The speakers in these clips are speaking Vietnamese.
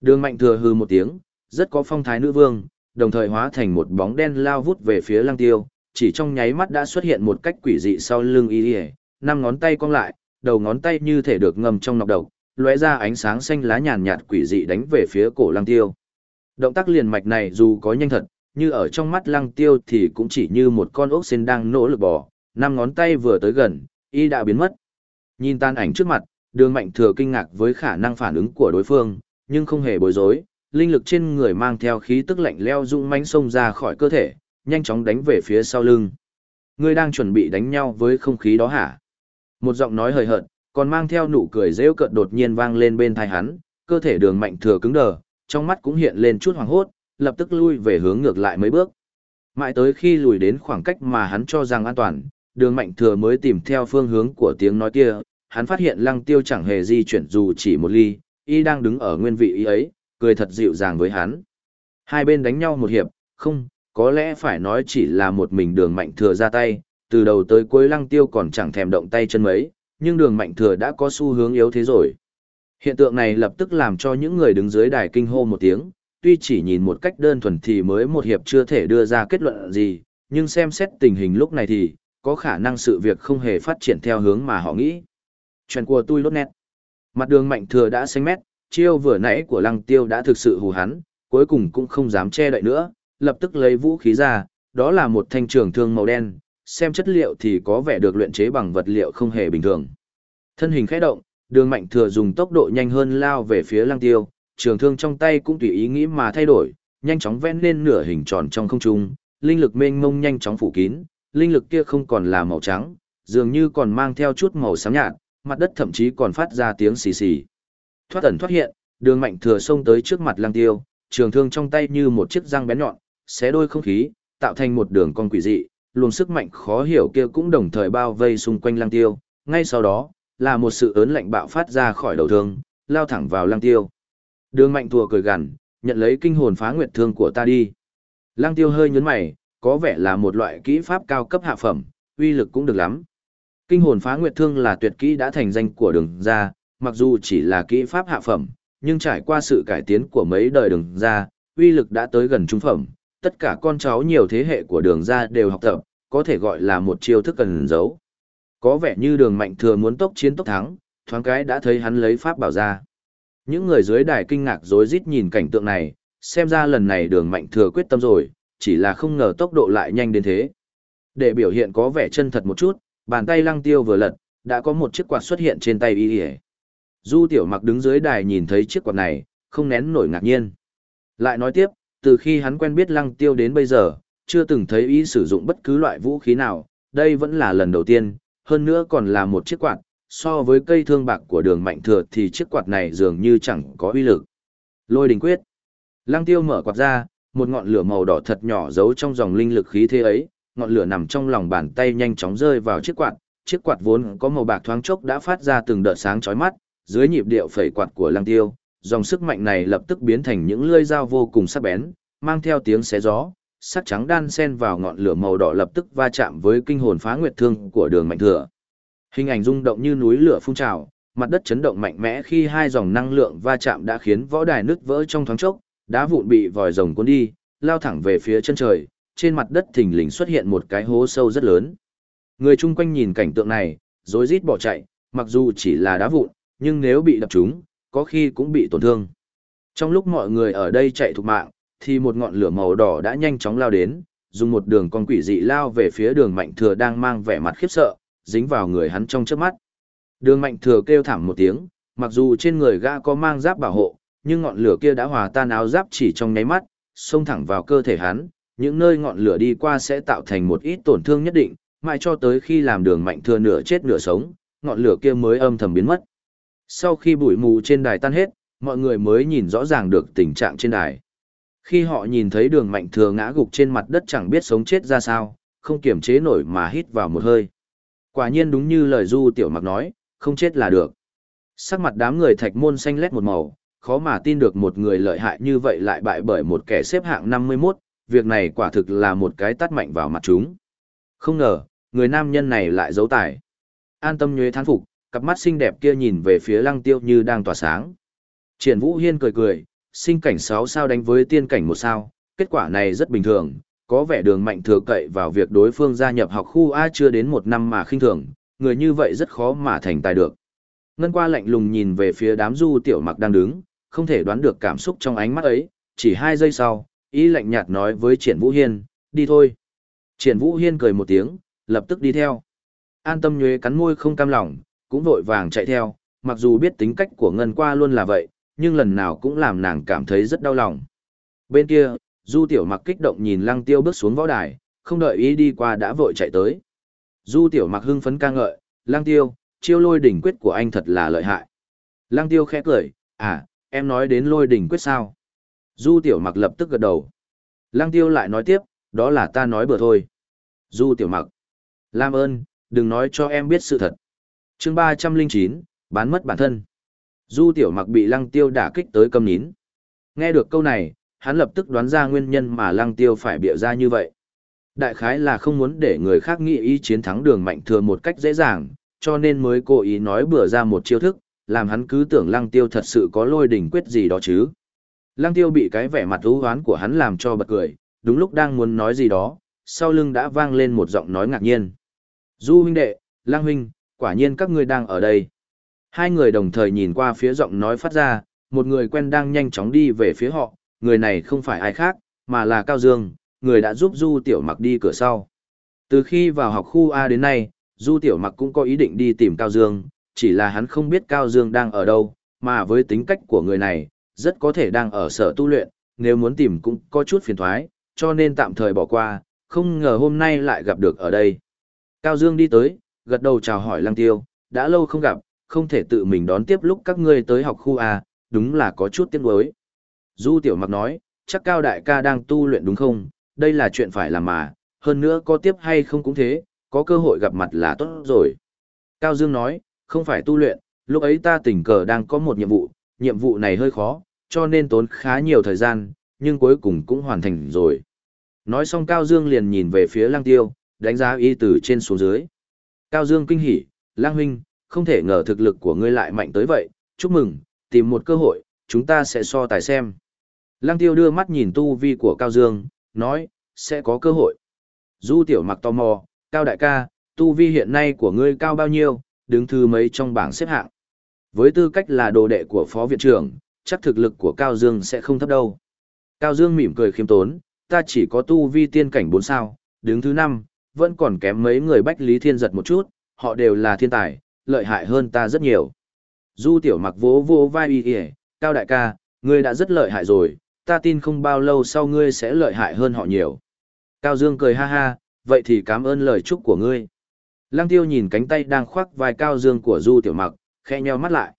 Đường mạnh thừa hư một tiếng, rất có phong thái nữ vương, đồng thời hóa thành một bóng đen lao vút về phía lăng tiêu, chỉ trong nháy mắt đã xuất hiện một cách quỷ dị sau lưng y ỉa năm ngón tay cong lại đầu ngón tay như thể được ngâm trong nọc độc lóe ra ánh sáng xanh lá nhàn nhạt quỷ dị đánh về phía cổ lăng tiêu. Động tác liền mạch này dù có nhanh thật như ở trong mắt lăng tiêu thì cũng chỉ như một con ốc sen đang nỗ lực bò năm ngón tay vừa tới gần y đã biến mất. Nhìn tan ảnh trước mặt đường mạnh thừa kinh ngạc với khả năng phản ứng của đối phương nhưng không hề bối rối linh lực trên người mang theo khí tức lạnh leo rung mãnh xông ra khỏi cơ thể nhanh chóng đánh về phía sau lưng. Ngươi đang chuẩn bị đánh nhau với không khí đó hả? Một giọng nói hời hợt, còn mang theo nụ cười rêu cợt đột nhiên vang lên bên tai hắn, cơ thể đường mạnh thừa cứng đờ, trong mắt cũng hiện lên chút hoảng hốt, lập tức lui về hướng ngược lại mấy bước. Mãi tới khi lùi đến khoảng cách mà hắn cho rằng an toàn, đường mạnh thừa mới tìm theo phương hướng của tiếng nói kia, hắn phát hiện lăng tiêu chẳng hề di chuyển dù chỉ một ly, y đang đứng ở nguyên vị y ấy, cười thật dịu dàng với hắn. Hai bên đánh nhau một hiệp, không, có lẽ phải nói chỉ là một mình đường mạnh thừa ra tay, từ đầu tới cuối lăng tiêu còn chẳng thèm động tay chân mấy, nhưng đường mạnh thừa đã có xu hướng yếu thế rồi. Hiện tượng này lập tức làm cho những người đứng dưới đài kinh hô một tiếng, tuy chỉ nhìn một cách đơn thuần thì mới một hiệp chưa thể đưa ra kết luận gì, nhưng xem xét tình hình lúc này thì, có khả năng sự việc không hề phát triển theo hướng mà họ nghĩ. Chuyện của tôi lốt nét. Mặt đường mạnh thừa đã xanh mét, chiêu vừa nãy của lăng tiêu đã thực sự hù hắn, cuối cùng cũng không dám che đậy nữa, lập tức lấy vũ khí ra, đó là một thanh trường thương màu đen, xem chất liệu thì có vẻ được luyện chế bằng vật liệu không hề bình thường. Thân hình khẽ động, đường mạnh thừa dùng tốc độ nhanh hơn lao về phía lăng tiêu, trường thương trong tay cũng tùy ý nghĩ mà thay đổi, nhanh chóng vẽ lên nửa hình tròn trong không trung, linh lực mênh mông nhanh chóng phủ kín, linh lực kia không còn là màu trắng, dường như còn mang theo chút màu xám nhạt, mặt đất thậm chí còn phát ra tiếng xì xì. Thoát ẩn thoát hiện, đường mạnh thừa xông tới trước mặt lăng tiêu, trường thương trong tay như một chiếc răng bén nhọn, xé đôi không khí, tạo thành một đường con quỷ dị, luồng sức mạnh khó hiểu kia cũng đồng thời bao vây xung quanh lăng tiêu, ngay sau đó, là một sự ớn lạnh bạo phát ra khỏi đầu thương, lao thẳng vào lăng tiêu. Đường mạnh thừa cười gằn, nhận lấy kinh hồn phá nguyệt thương của ta đi. Lăng tiêu hơi nhấn mày, có vẻ là một loại kỹ pháp cao cấp hạ phẩm, uy lực cũng được lắm. Kinh hồn phá nguyệt thương là tuyệt kỹ đã thành danh của đường gia, mặc dù chỉ là kỹ pháp hạ phẩm, nhưng trải qua sự cải tiến của mấy đời đường gia, uy lực đã tới gần trung phẩm, tất cả con cháu nhiều thế hệ của đường ra đều học tập, có thể gọi là một chiêu thức cần giấu. Có vẻ như đường mạnh thừa muốn tốc chiến tốc thắng, thoáng cái đã thấy hắn lấy pháp bảo ra. Những người dưới đài kinh ngạc rối rít nhìn cảnh tượng này, xem ra lần này đường mạnh thừa quyết tâm rồi, chỉ là không ngờ tốc độ lại nhanh đến thế. Để biểu hiện có vẻ chân thật một chút, bàn tay lăng tiêu vừa lật, đã có một chiếc quạt xuất hiện trên tay y Du tiểu mặc đứng dưới đài nhìn thấy chiếc quạt này, không nén nổi ngạc nhiên. Lại nói tiếp, từ khi hắn quen biết lăng tiêu đến bây giờ, chưa từng thấy ý sử dụng bất cứ loại vũ khí nào, đây vẫn là lần đầu tiên, hơn nữa còn là một chiếc quạt, so với cây thương bạc của đường mạnh thừa thì chiếc quạt này dường như chẳng có uy lực. Lôi đình quyết. Lăng tiêu mở quạt ra, một ngọn lửa màu đỏ thật nhỏ giấu trong dòng linh lực khí thế ấy, ngọn lửa nằm trong lòng bàn tay nhanh chóng rơi vào chiếc quạt, chiếc quạt vốn có màu bạc thoáng chốc đã phát ra từng đợt sáng chói mắt, dưới nhịp điệu phẩy quạt của lăng tiêu, dòng sức mạnh này lập tức biến thành những lưỡi dao vô cùng sắc bén, mang theo tiếng xé gió, sắc trắng đan xen vào ngọn lửa màu đỏ lập tức va chạm với kinh hồn phá nguyệt thương của đường mạnh thừa. Hình ảnh rung động như núi lửa phun trào, mặt đất chấn động mạnh mẽ khi hai dòng năng lượng va chạm đã khiến võ đài nứt vỡ trong thoáng chốc, đá vụn bị vòi rồng cuốn đi, lao thẳng về phía chân trời, trên mặt đất thình lình xuất hiện một cái hố sâu rất lớn. Người chung quanh nhìn cảnh tượng này, rối rít bỏ chạy, mặc dù chỉ là đá vụn, nhưng nếu bị đập trúng, có khi cũng bị tổn thương. Trong lúc mọi người ở đây chạy thục mạng, thì một ngọn lửa màu đỏ đã nhanh chóng lao đến, dùng một đường con quỷ dị lao về phía đường mạnh thừa đang mang vẻ mặt khiếp sợ, dính vào người hắn trong chớp mắt. Đường mạnh thừa kêu thảm một tiếng, mặc dù trên người gã có mang giáp bảo hộ, nhưng ngọn lửa kia đã hòa tan áo giáp chỉ trong nháy mắt, xông thẳng vào cơ thể hắn, những nơi ngọn lửa đi qua sẽ tạo thành một ít tổn thương nhất định, mãi cho tới khi làm đường mạnh thừa nửa chết nửa sống, ngọn lửa kia mới âm thầm biến mất. Sau khi bụi mù trên đài tan hết, mọi người mới nhìn rõ ràng được tình trạng trên đài. Khi họ nhìn thấy đường mạnh thừa ngã gục trên mặt đất chẳng biết sống chết ra sao, không kiềm chế nổi mà hít vào một hơi. Quả nhiên đúng như lời du tiểu mặc nói, không chết là được. Sắc mặt đám người thạch môn xanh lét một màu, khó mà tin được một người lợi hại như vậy lại bại bởi một kẻ xếp hạng 51, việc này quả thực là một cái tát mạnh vào mặt chúng. Không ngờ, người nam nhân này lại giấu tài. An tâm nhuế thán phục, cặp mắt xinh đẹp kia nhìn về phía lăng tiêu như đang tỏa sáng. Triển Vũ Hiên cười cười, sinh cảnh 6 sao đánh với tiên cảnh 1 sao, kết quả này rất bình thường, có vẻ đường mạnh thừa cậy vào việc đối phương gia nhập học khu A chưa đến một năm mà khinh thường, người như vậy rất khó mà thành tài được. Ngân qua lạnh lùng nhìn về phía đám du tiểu mặc đang đứng, không thể đoán được cảm xúc trong ánh mắt ấy, chỉ hai giây sau, ý lạnh nhạt nói với Triển Vũ Hiên, đi thôi. Triển Vũ Hiên cười một tiếng, lập tức đi theo. An tâm nhuế cắn môi không cam lòng, cũng vội vàng chạy theo, mặc dù biết tính cách của Ngân qua luôn là vậy, nhưng lần nào cũng làm nàng cảm thấy rất đau lòng. Bên kia, Du Tiểu Mặc kích động nhìn Lăng Tiêu bước xuống võ đài, không đợi ý đi qua đã vội chạy tới. Du Tiểu Mặc hưng phấn ca ngợi, Lăng Tiêu, chiêu lôi đỉnh quyết của anh thật là lợi hại. Lăng Tiêu khẽ cười, à, em nói đến lôi đỉnh quyết sao? Du Tiểu Mặc lập tức gật đầu. Lăng Tiêu lại nói tiếp, đó là ta nói bừa thôi. Du Tiểu Mặc, làm ơn, đừng nói cho em biết sự thật chương 309, bán mất bản thân. Du Tiểu Mặc bị Lăng Tiêu đả kích tới câm nín. Nghe được câu này, hắn lập tức đoán ra nguyên nhân mà Lăng Tiêu phải bịa ra như vậy. Đại khái là không muốn để người khác nghĩ ý chiến thắng đường mạnh thừa một cách dễ dàng, cho nên mới cố ý nói bừa ra một chiêu thức, làm hắn cứ tưởng Lăng Tiêu thật sự có lôi đỉnh quyết gì đó chứ. Lăng Tiêu bị cái vẻ mặt ú hoán của hắn làm cho bật cười, đúng lúc đang muốn nói gì đó, sau lưng đã vang lên một giọng nói ngạc nhiên. Du huynh đệ, Lăng huynh, quả nhiên các ngươi đang ở đây. Hai người đồng thời nhìn qua phía giọng nói phát ra, một người quen đang nhanh chóng đi về phía họ, người này không phải ai khác, mà là Cao Dương, người đã giúp Du Tiểu Mặc đi cửa sau. Từ khi vào học khu A đến nay, Du Tiểu Mặc cũng có ý định đi tìm Cao Dương, chỉ là hắn không biết Cao Dương đang ở đâu, mà với tính cách của người này, rất có thể đang ở sở tu luyện, nếu muốn tìm cũng có chút phiền thoái, cho nên tạm thời bỏ qua, không ngờ hôm nay lại gặp được ở đây. Cao Dương đi tới, gật đầu chào hỏi Lăng Tiêu, đã lâu không gặp, không thể tự mình đón tiếp lúc các ngươi tới học khu A, đúng là có chút tiếc nuối. Du Tiểu Mặc nói, chắc Cao Đại ca đang tu luyện đúng không, đây là chuyện phải làm mà, hơn nữa có tiếp hay không cũng thế, có cơ hội gặp mặt là tốt rồi. Cao Dương nói, không phải tu luyện, lúc ấy ta tình cờ đang có một nhiệm vụ, nhiệm vụ này hơi khó, cho nên tốn khá nhiều thời gian, nhưng cuối cùng cũng hoàn thành rồi. Nói xong Cao Dương liền nhìn về phía Lăng Tiêu, đánh giá y từ trên xuống dưới. Cao Dương kinh hỉ, Lang Huynh, không thể ngờ thực lực của ngươi lại mạnh tới vậy, chúc mừng, tìm một cơ hội, chúng ta sẽ so tài xem. Lang Tiêu đưa mắt nhìn tu vi của Cao Dương, nói, sẽ có cơ hội. Du Tiểu Mặc tò mò, Cao Đại ca, tu vi hiện nay của ngươi cao bao nhiêu, đứng thứ mấy trong bảng xếp hạng. Với tư cách là đồ đệ của Phó Viện trưởng, chắc thực lực của Cao Dương sẽ không thấp đâu. Cao Dương mỉm cười khiêm tốn, ta chỉ có tu vi tiên cảnh 4 sao, đứng thứ 5, vẫn còn kém mấy người Bách Lý Thiên giật một chút, họ đều là thiên tài, lợi hại hơn ta rất nhiều. Du tiểu mặc vỗ vỗ vai y y, cao đại ca, ngươi đã rất lợi hại rồi, ta tin không bao lâu sau ngươi sẽ lợi hại hơn họ nhiều. Cao Dương cười ha ha, vậy thì cảm ơn lời chúc của ngươi. Lăng tiêu nhìn cánh tay đang khoác vai Cao Dương của Du tiểu mặc, khẽ nheo mắt lại.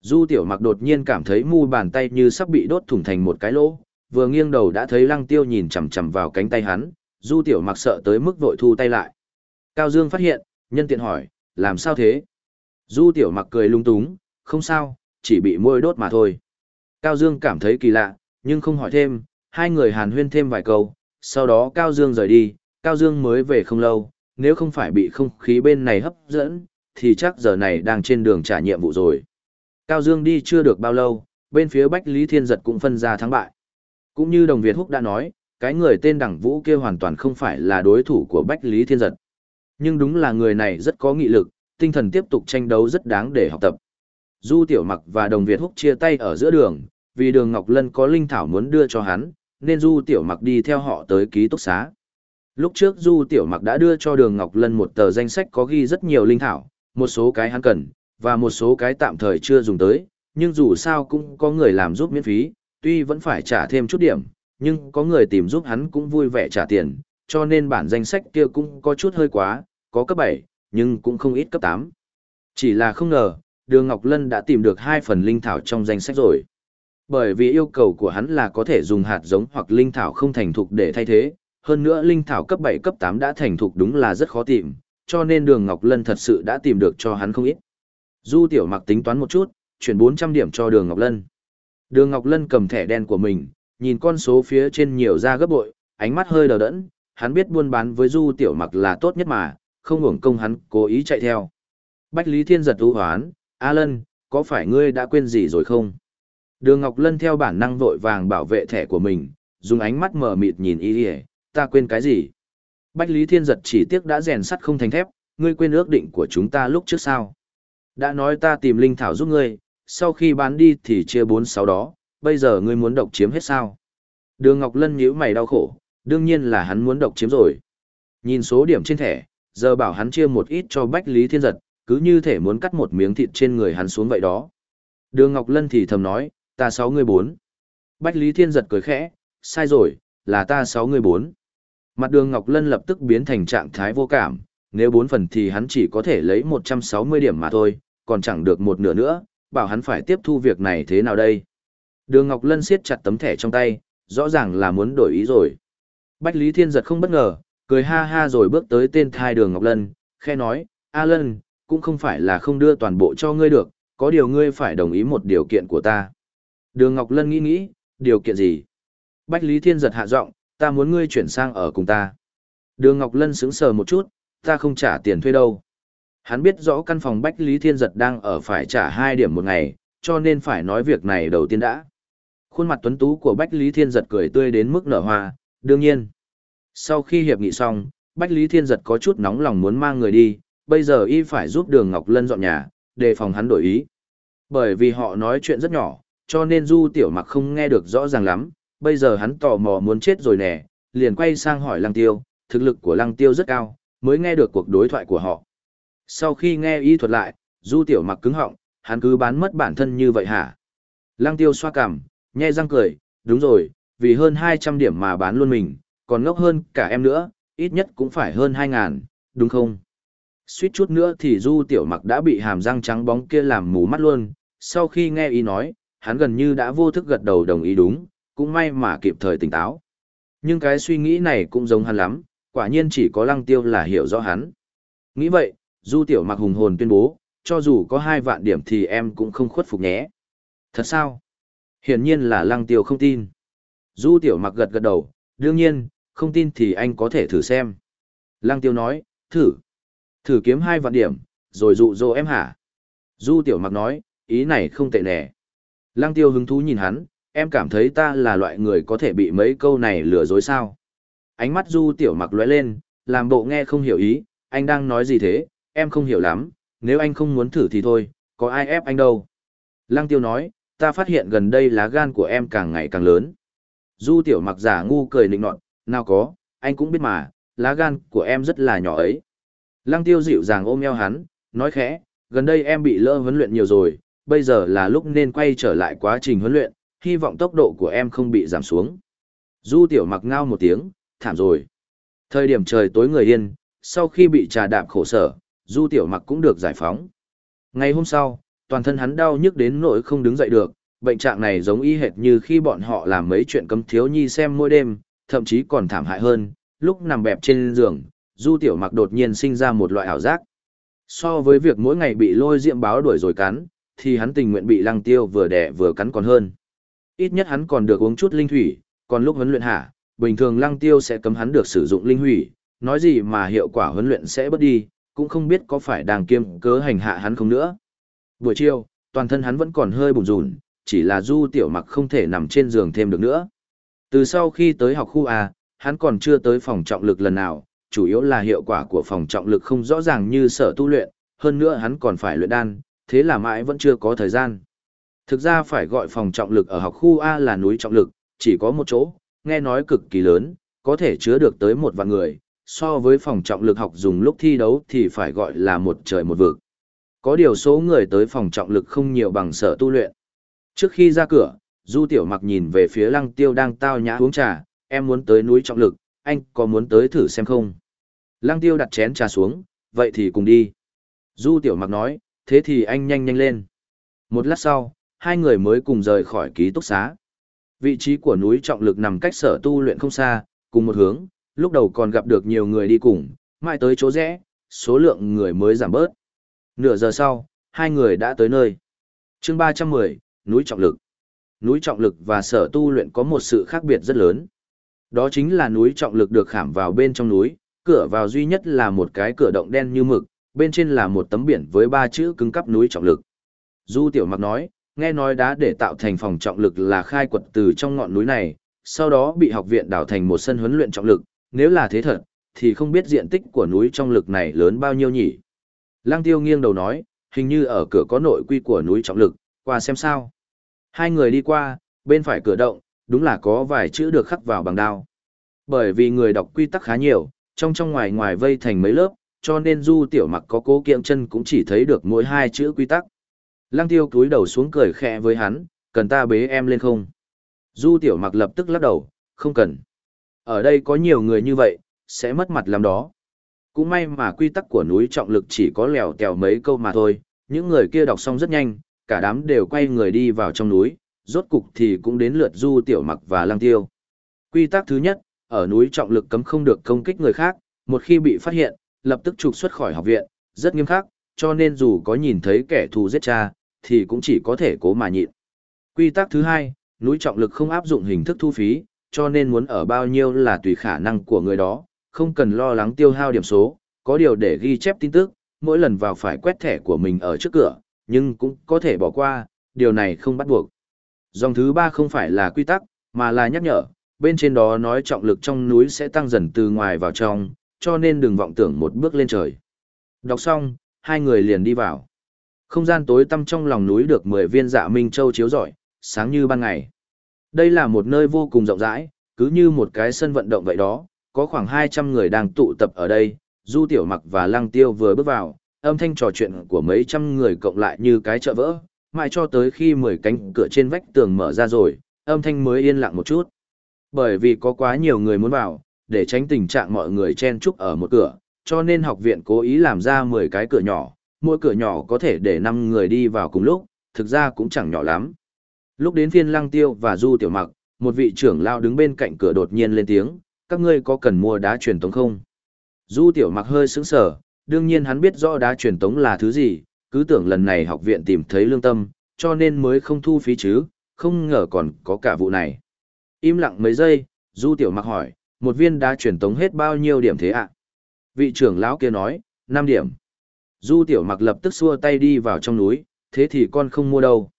Du tiểu mặc đột nhiên cảm thấy mu bàn tay như sắp bị đốt thủng thành một cái lỗ, vừa nghiêng đầu đã thấy lăng tiêu nhìn chằm chằm vào cánh tay hắn, Du tiểu mặc sợ tới mức vội thu tay lại. Cao Dương phát hiện, nhân tiện hỏi, làm sao thế? Du tiểu mặc cười lung túng, không sao, chỉ bị môi đốt mà thôi. Cao Dương cảm thấy kỳ lạ, nhưng không hỏi thêm, hai người hàn huyên thêm vài câu, sau đó Cao Dương rời đi, Cao Dương mới về không lâu, nếu không phải bị không khí bên này hấp dẫn, thì chắc giờ này đang trên đường trả nhiệm vụ rồi. Cao Dương đi chưa được bao lâu, bên phía Bách Lý Thiên Giật cũng phân ra thắng bại. Cũng như Đồng Việt Húc đã nói, cái người tên Đẳng Vũ kia hoàn toàn không phải là đối thủ của Bách Lý Thiên Giật. Nhưng đúng là người này rất có nghị lực, tinh thần tiếp tục tranh đấu rất đáng để học tập. Du Tiểu Mặc và Đồng Việt Húc chia tay ở giữa đường, vì Đường Ngọc Lân có linh thảo muốn đưa cho hắn, nên Du Tiểu Mặc đi theo họ tới ký túc xá. Lúc trước Du Tiểu Mặc đã đưa cho Đường Ngọc Lân một tờ danh sách có ghi rất nhiều linh thảo, một số cái hắn cần, và một số cái tạm thời chưa dùng tới, nhưng dù sao cũng có người làm giúp miễn phí, tuy vẫn phải trả thêm chút điểm, nhưng có người tìm giúp hắn cũng vui vẻ trả tiền, cho nên bản danh sách kia cũng có chút hơi quá, có cấp 7, nhưng cũng không ít cấp 8. Chỉ là không ngờ, Đường Ngọc Lân đã tìm được hai phần linh thảo trong danh sách rồi. Bởi vì yêu cầu của hắn là có thể dùng hạt giống hoặc linh thảo không thành thục để thay thế, hơn nữa linh thảo cấp 7 cấp 8 đã thành thục đúng là rất khó tìm, cho nên Đường Ngọc Lân thật sự đã tìm được cho hắn không ít. Du Tiểu Mặc tính toán một chút, chuyển 400 điểm cho Đường Ngọc Lân. Đường Ngọc Lân cầm thẻ đen của mình, nhìn con số phía trên nhiều ra gấp bội, ánh mắt hơi đờ đẫn, hắn biết buôn bán với Du Tiểu Mặc là tốt nhất mà, không hưởng công hắn cố ý chạy theo. Bách Lý Thiên giật ưu hoán, A Lân, có phải ngươi đã quên gì rồi không? Đường Ngọc Lân theo bản năng vội vàng bảo vệ thẻ của mình, dùng ánh mắt mờ mịt nhìn y y, ta quên cái gì? Bách Lý Thiên giật chỉ tiếc đã rèn sắt không thành thép, ngươi quên ước định của chúng ta lúc trước sao? Đã nói ta tìm linh thảo giúp ngươi, sau khi bán đi thì chia bốn sáu đó, bây giờ ngươi muốn độc chiếm hết sao? Đường Ngọc Lân nhíu mày đau khổ, đương nhiên là hắn muốn độc chiếm rồi. Nhìn số điểm trên thẻ, giờ bảo hắn chia một ít cho Bách Lý Thiên giật, cứ như thể muốn cắt một miếng thịt trên người hắn xuống vậy đó. Đường Ngọc Lân thì thầm nói, ta sáu người bốn. Bách Lý Thiên giật cười khẽ, sai rồi, là ta sáu người bốn. Mặt đường Ngọc Lân lập tức biến thành trạng thái vô cảm, nếu bốn phần thì hắn chỉ có thể lấy 160 điểm mà thôi, còn chẳng được một nửa nữa, bảo hắn phải tiếp thu việc này thế nào đây. Đường Ngọc Lân siết chặt tấm thẻ trong tay, rõ ràng là muốn đổi ý rồi. Bách Lý Thiên giật không bất ngờ, cười ha ha rồi bước tới tên thai đường Ngọc Lân, khe nói, A Lân, cũng không phải là không đưa toàn bộ cho ngươi được, có điều ngươi phải đồng ý một điều kiện của ta. Đường Ngọc Lân nghĩ nghĩ, điều kiện gì? Bách Lý Thiên giật hạ giọng, ta muốn ngươi chuyển sang ở cùng ta. Đường Ngọc Lân sững sờ một chút, ta không trả tiền thuê đâu. Hắn biết rõ căn phòng Bách Lý Thiên giật đang ở phải trả hai điểm một ngày, cho nên phải nói việc này đầu tiên đã. Khuôn mặt tuấn tú của Bách Lý Thiên giật cười tươi đến mức nở hoa, đương nhiên. Sau khi hiệp nghị xong, Bách Lý Thiên giật có chút nóng lòng muốn mang người đi, bây giờ y phải giúp Đường Ngọc Lân dọn nhà, đề phòng hắn đổi ý. Bởi vì họ nói chuyện rất nhỏ, cho nên Du Tiểu Mặc không nghe được rõ ràng lắm, bây giờ hắn tò mò muốn chết rồi nè, liền quay sang hỏi Lăng Tiêu, thực lực của Lăng Tiêu rất cao, mới nghe được cuộc đối thoại của họ. Sau khi nghe y thuật lại, Du Tiểu Mặc cứng họng, hắn cứ bán mất bản thân như vậy hả? Lăng Tiêu xoa cằm, nhe răng cười, đúng rồi, vì hơn 200 điểm mà bán luôn mình, còn ngốc hơn cả em nữa, ít nhất cũng phải hơn 2.000, đúng không? Suýt chút nữa thì Du Tiểu Mặc đã bị hàm răng trắng bóng kia làm mù mắt luôn, sau khi nghe ý nói, hắn gần như đã vô thức gật đầu đồng ý đúng, cũng may mà kịp thời tỉnh táo. Nhưng cái suy nghĩ này cũng giống hắn lắm, quả nhiên chỉ có lăng tiêu là hiểu rõ hắn. Nghĩ vậy, Du Tiểu Mặc hùng hồn tuyên bố, cho dù có hai vạn điểm thì em cũng không khuất phục nhé. Thật sao? Hiển nhiên là lăng tiêu không tin. Du Tiểu Mặc gật gật đầu, đương nhiên, không tin thì anh có thể thử xem. Lăng tiêu nói, thử. Thử kiếm hai vạn điểm, rồi dụ dỗ em hả? Du Tiểu Mặc nói, ý này không tệ nè. Lăng tiêu hứng thú nhìn hắn, em cảm thấy ta là loại người có thể bị mấy câu này lừa dối sao? Ánh mắt Du Tiểu Mặc lóe lên, làm bộ nghe không hiểu ý, anh đang nói gì thế, em không hiểu lắm, nếu anh không muốn thử thì thôi, có ai ép anh đâu. Lăng Tiêu nói, ta phát hiện gần đây lá gan của em càng ngày càng lớn. Du Tiểu Mặc giả ngu cười nịnh nọt, nào có, anh cũng biết mà, lá gan của em rất là nhỏ ấy. Lăng Tiêu dịu dàng ôm eo hắn, nói khẽ, gần đây em bị lỡ huấn luyện nhiều rồi, bây giờ là lúc nên quay trở lại quá trình huấn luyện, hy vọng tốc độ của em không bị giảm xuống. Du Tiểu Mặc ngao một tiếng, thảm rồi. Thời điểm trời tối người yên, sau khi bị trà đạp khổ sở, Du Tiểu Mặc cũng được giải phóng. Ngày hôm sau, toàn thân hắn đau nhức đến nỗi không đứng dậy được, bệnh trạng này giống y hệt như khi bọn họ làm mấy chuyện cấm thiếu nhi xem mỗi đêm, thậm chí còn thảm hại hơn, lúc nằm bẹp trên giường, Du Tiểu Mặc đột nhiên sinh ra một loại ảo giác. So với việc mỗi ngày bị lôi diệm báo đuổi rồi cắn, thì hắn tình nguyện bị lăng tiêu vừa đẻ vừa cắn còn hơn. Ít nhất hắn còn được uống chút linh thủy, còn lúc huấn luyện hả, bình thường lăng tiêu sẽ cấm hắn được sử dụng linh hủy, nói gì mà hiệu quả huấn luyện sẽ bớt đi, cũng không biết có phải đang kiêm cớ hành hạ hắn không nữa. Buổi chiều, toàn thân hắn vẫn còn hơi bùn rùn, chỉ là du tiểu mặc không thể nằm trên giường thêm được nữa. Từ sau khi tới học khu A, hắn còn chưa tới phòng trọng lực lần nào, chủ yếu là hiệu quả của phòng trọng lực không rõ ràng như sở tu luyện, hơn nữa hắn còn phải luyện đan, thế là mãi vẫn chưa có thời gian. Thực ra phải gọi phòng trọng lực ở học khu A là núi trọng lực, chỉ có một chỗ, nghe nói cực kỳ lớn, có thể chứa được tới một vạn người, so với phòng trọng lực học dùng lúc thi đấu thì phải gọi là một trời một vực. Có điều số người tới phòng trọng lực không nhiều bằng sở tu luyện. Trước khi ra cửa, Du Tiểu Mặc nhìn về phía Lăng Tiêu đang tao nhã uống trà, em muốn tới núi trọng lực, anh có muốn tới thử xem không? Lăng Tiêu đặt chén trà xuống, vậy thì cùng đi. Du Tiểu Mặc nói, thế thì anh nhanh nhanh lên. Một lát sau, hai người mới cùng rời khỏi ký túc xá. Vị trí của núi trọng lực nằm cách sở tu luyện không xa, cùng một hướng, lúc đầu còn gặp được nhiều người đi cùng, mai tới chỗ rẽ, số lượng người mới giảm bớt. Nửa giờ sau, hai người đã tới nơi. chương 310, núi trọng lực. Núi trọng lực và sở tu luyện có một sự khác biệt rất lớn. Đó chính là núi trọng lực được khảm vào bên trong núi, cửa vào duy nhất là một cái cửa động đen như mực, bên trên là một tấm biển với ba chữ cứng cắp núi trọng lực. Du Tiểu Mặc nói, Nghe nói đá để tạo thành phòng trọng lực là khai quật từ trong ngọn núi này, sau đó bị học viện đào thành một sân huấn luyện trọng lực, nếu là thế thật, thì không biết diện tích của núi trọng lực này lớn bao nhiêu nhỉ. Lăng tiêu nghiêng đầu nói, hình như ở cửa có nội quy của núi trọng lực, qua xem sao. Hai người đi qua, bên phải cửa động, đúng là có vài chữ được khắc vào bằng đao. Bởi vì người đọc quy tắc khá nhiều, trong trong ngoài ngoài vây thành mấy lớp, cho nên du tiểu mặc có cố kiệm chân cũng chỉ thấy được mỗi hai chữ quy tắc. Lăng tiêu cúi đầu xuống cười khẽ với hắn, cần ta bế em lên không? Du tiểu mặc lập tức lắc đầu, không cần. Ở đây có nhiều người như vậy, sẽ mất mặt làm đó. Cũng may mà quy tắc của núi trọng lực chỉ có lèo tèo mấy câu mà thôi, những người kia đọc xong rất nhanh, cả đám đều quay người đi vào trong núi, rốt cục thì cũng đến lượt du tiểu mặc và Lang tiêu. Quy tắc thứ nhất, ở núi trọng lực cấm không được công kích người khác, một khi bị phát hiện, lập tức trục xuất khỏi học viện, rất nghiêm khắc, cho nên dù có nhìn thấy kẻ thù giết cha, thì cũng chỉ có thể cố mà nhịn. Quy tắc thứ hai, núi trọng lực không áp dụng hình thức thu phí, cho nên muốn ở bao nhiêu là tùy khả năng của người đó, không cần lo lắng tiêu hao điểm số, có điều để ghi chép tin tức, mỗi lần vào phải quét thẻ của mình ở trước cửa, nhưng cũng có thể bỏ qua, điều này không bắt buộc. Dòng thứ ba không phải là quy tắc, mà là nhắc nhở, bên trên đó nói trọng lực trong núi sẽ tăng dần từ ngoài vào trong, cho nên đừng vọng tưởng một bước lên trời. Đọc xong, hai người liền đi vào. Không gian tối tăm trong lòng núi được 10 viên dạ minh châu chiếu rọi, sáng như ban ngày. Đây là một nơi vô cùng rộng rãi, cứ như một cái sân vận động vậy đó, có khoảng 200 người đang tụ tập ở đây, Du Tiểu Mặc và Lăng Tiêu vừa bước vào, âm thanh trò chuyện của mấy trăm người cộng lại như cái chợ vỡ, mãi cho tới khi 10 cánh cửa trên vách tường mở ra rồi, âm thanh mới yên lặng một chút. Bởi vì có quá nhiều người muốn vào, để tránh tình trạng mọi người chen chúc ở một cửa, cho nên học viện cố ý làm ra 10 cái cửa nhỏ, mỗi cửa nhỏ có thể để 5 người đi vào cùng lúc, thực ra cũng chẳng nhỏ lắm. Lúc đến phiên Lăng Tiêu và Du Tiểu Mặc, một vị trưởng lao đứng bên cạnh cửa đột nhiên lên tiếng, các ngươi có cần mua đá truyền tống không? Du Tiểu Mặc hơi sững sờ, đương nhiên hắn biết rõ đá truyền tống là thứ gì, cứ tưởng lần này học viện tìm thấy lương tâm, cho nên mới không thu phí chứ, không ngờ còn có cả vụ này. Im lặng mấy giây, Du Tiểu Mặc hỏi, một viên đá truyền tống hết bao nhiêu điểm thế ạ? Vị trưởng lão kia nói, 5 điểm. Du Tiểu Mặc lập tức xua tay đi vào trong núi, thế thì con không mua đâu.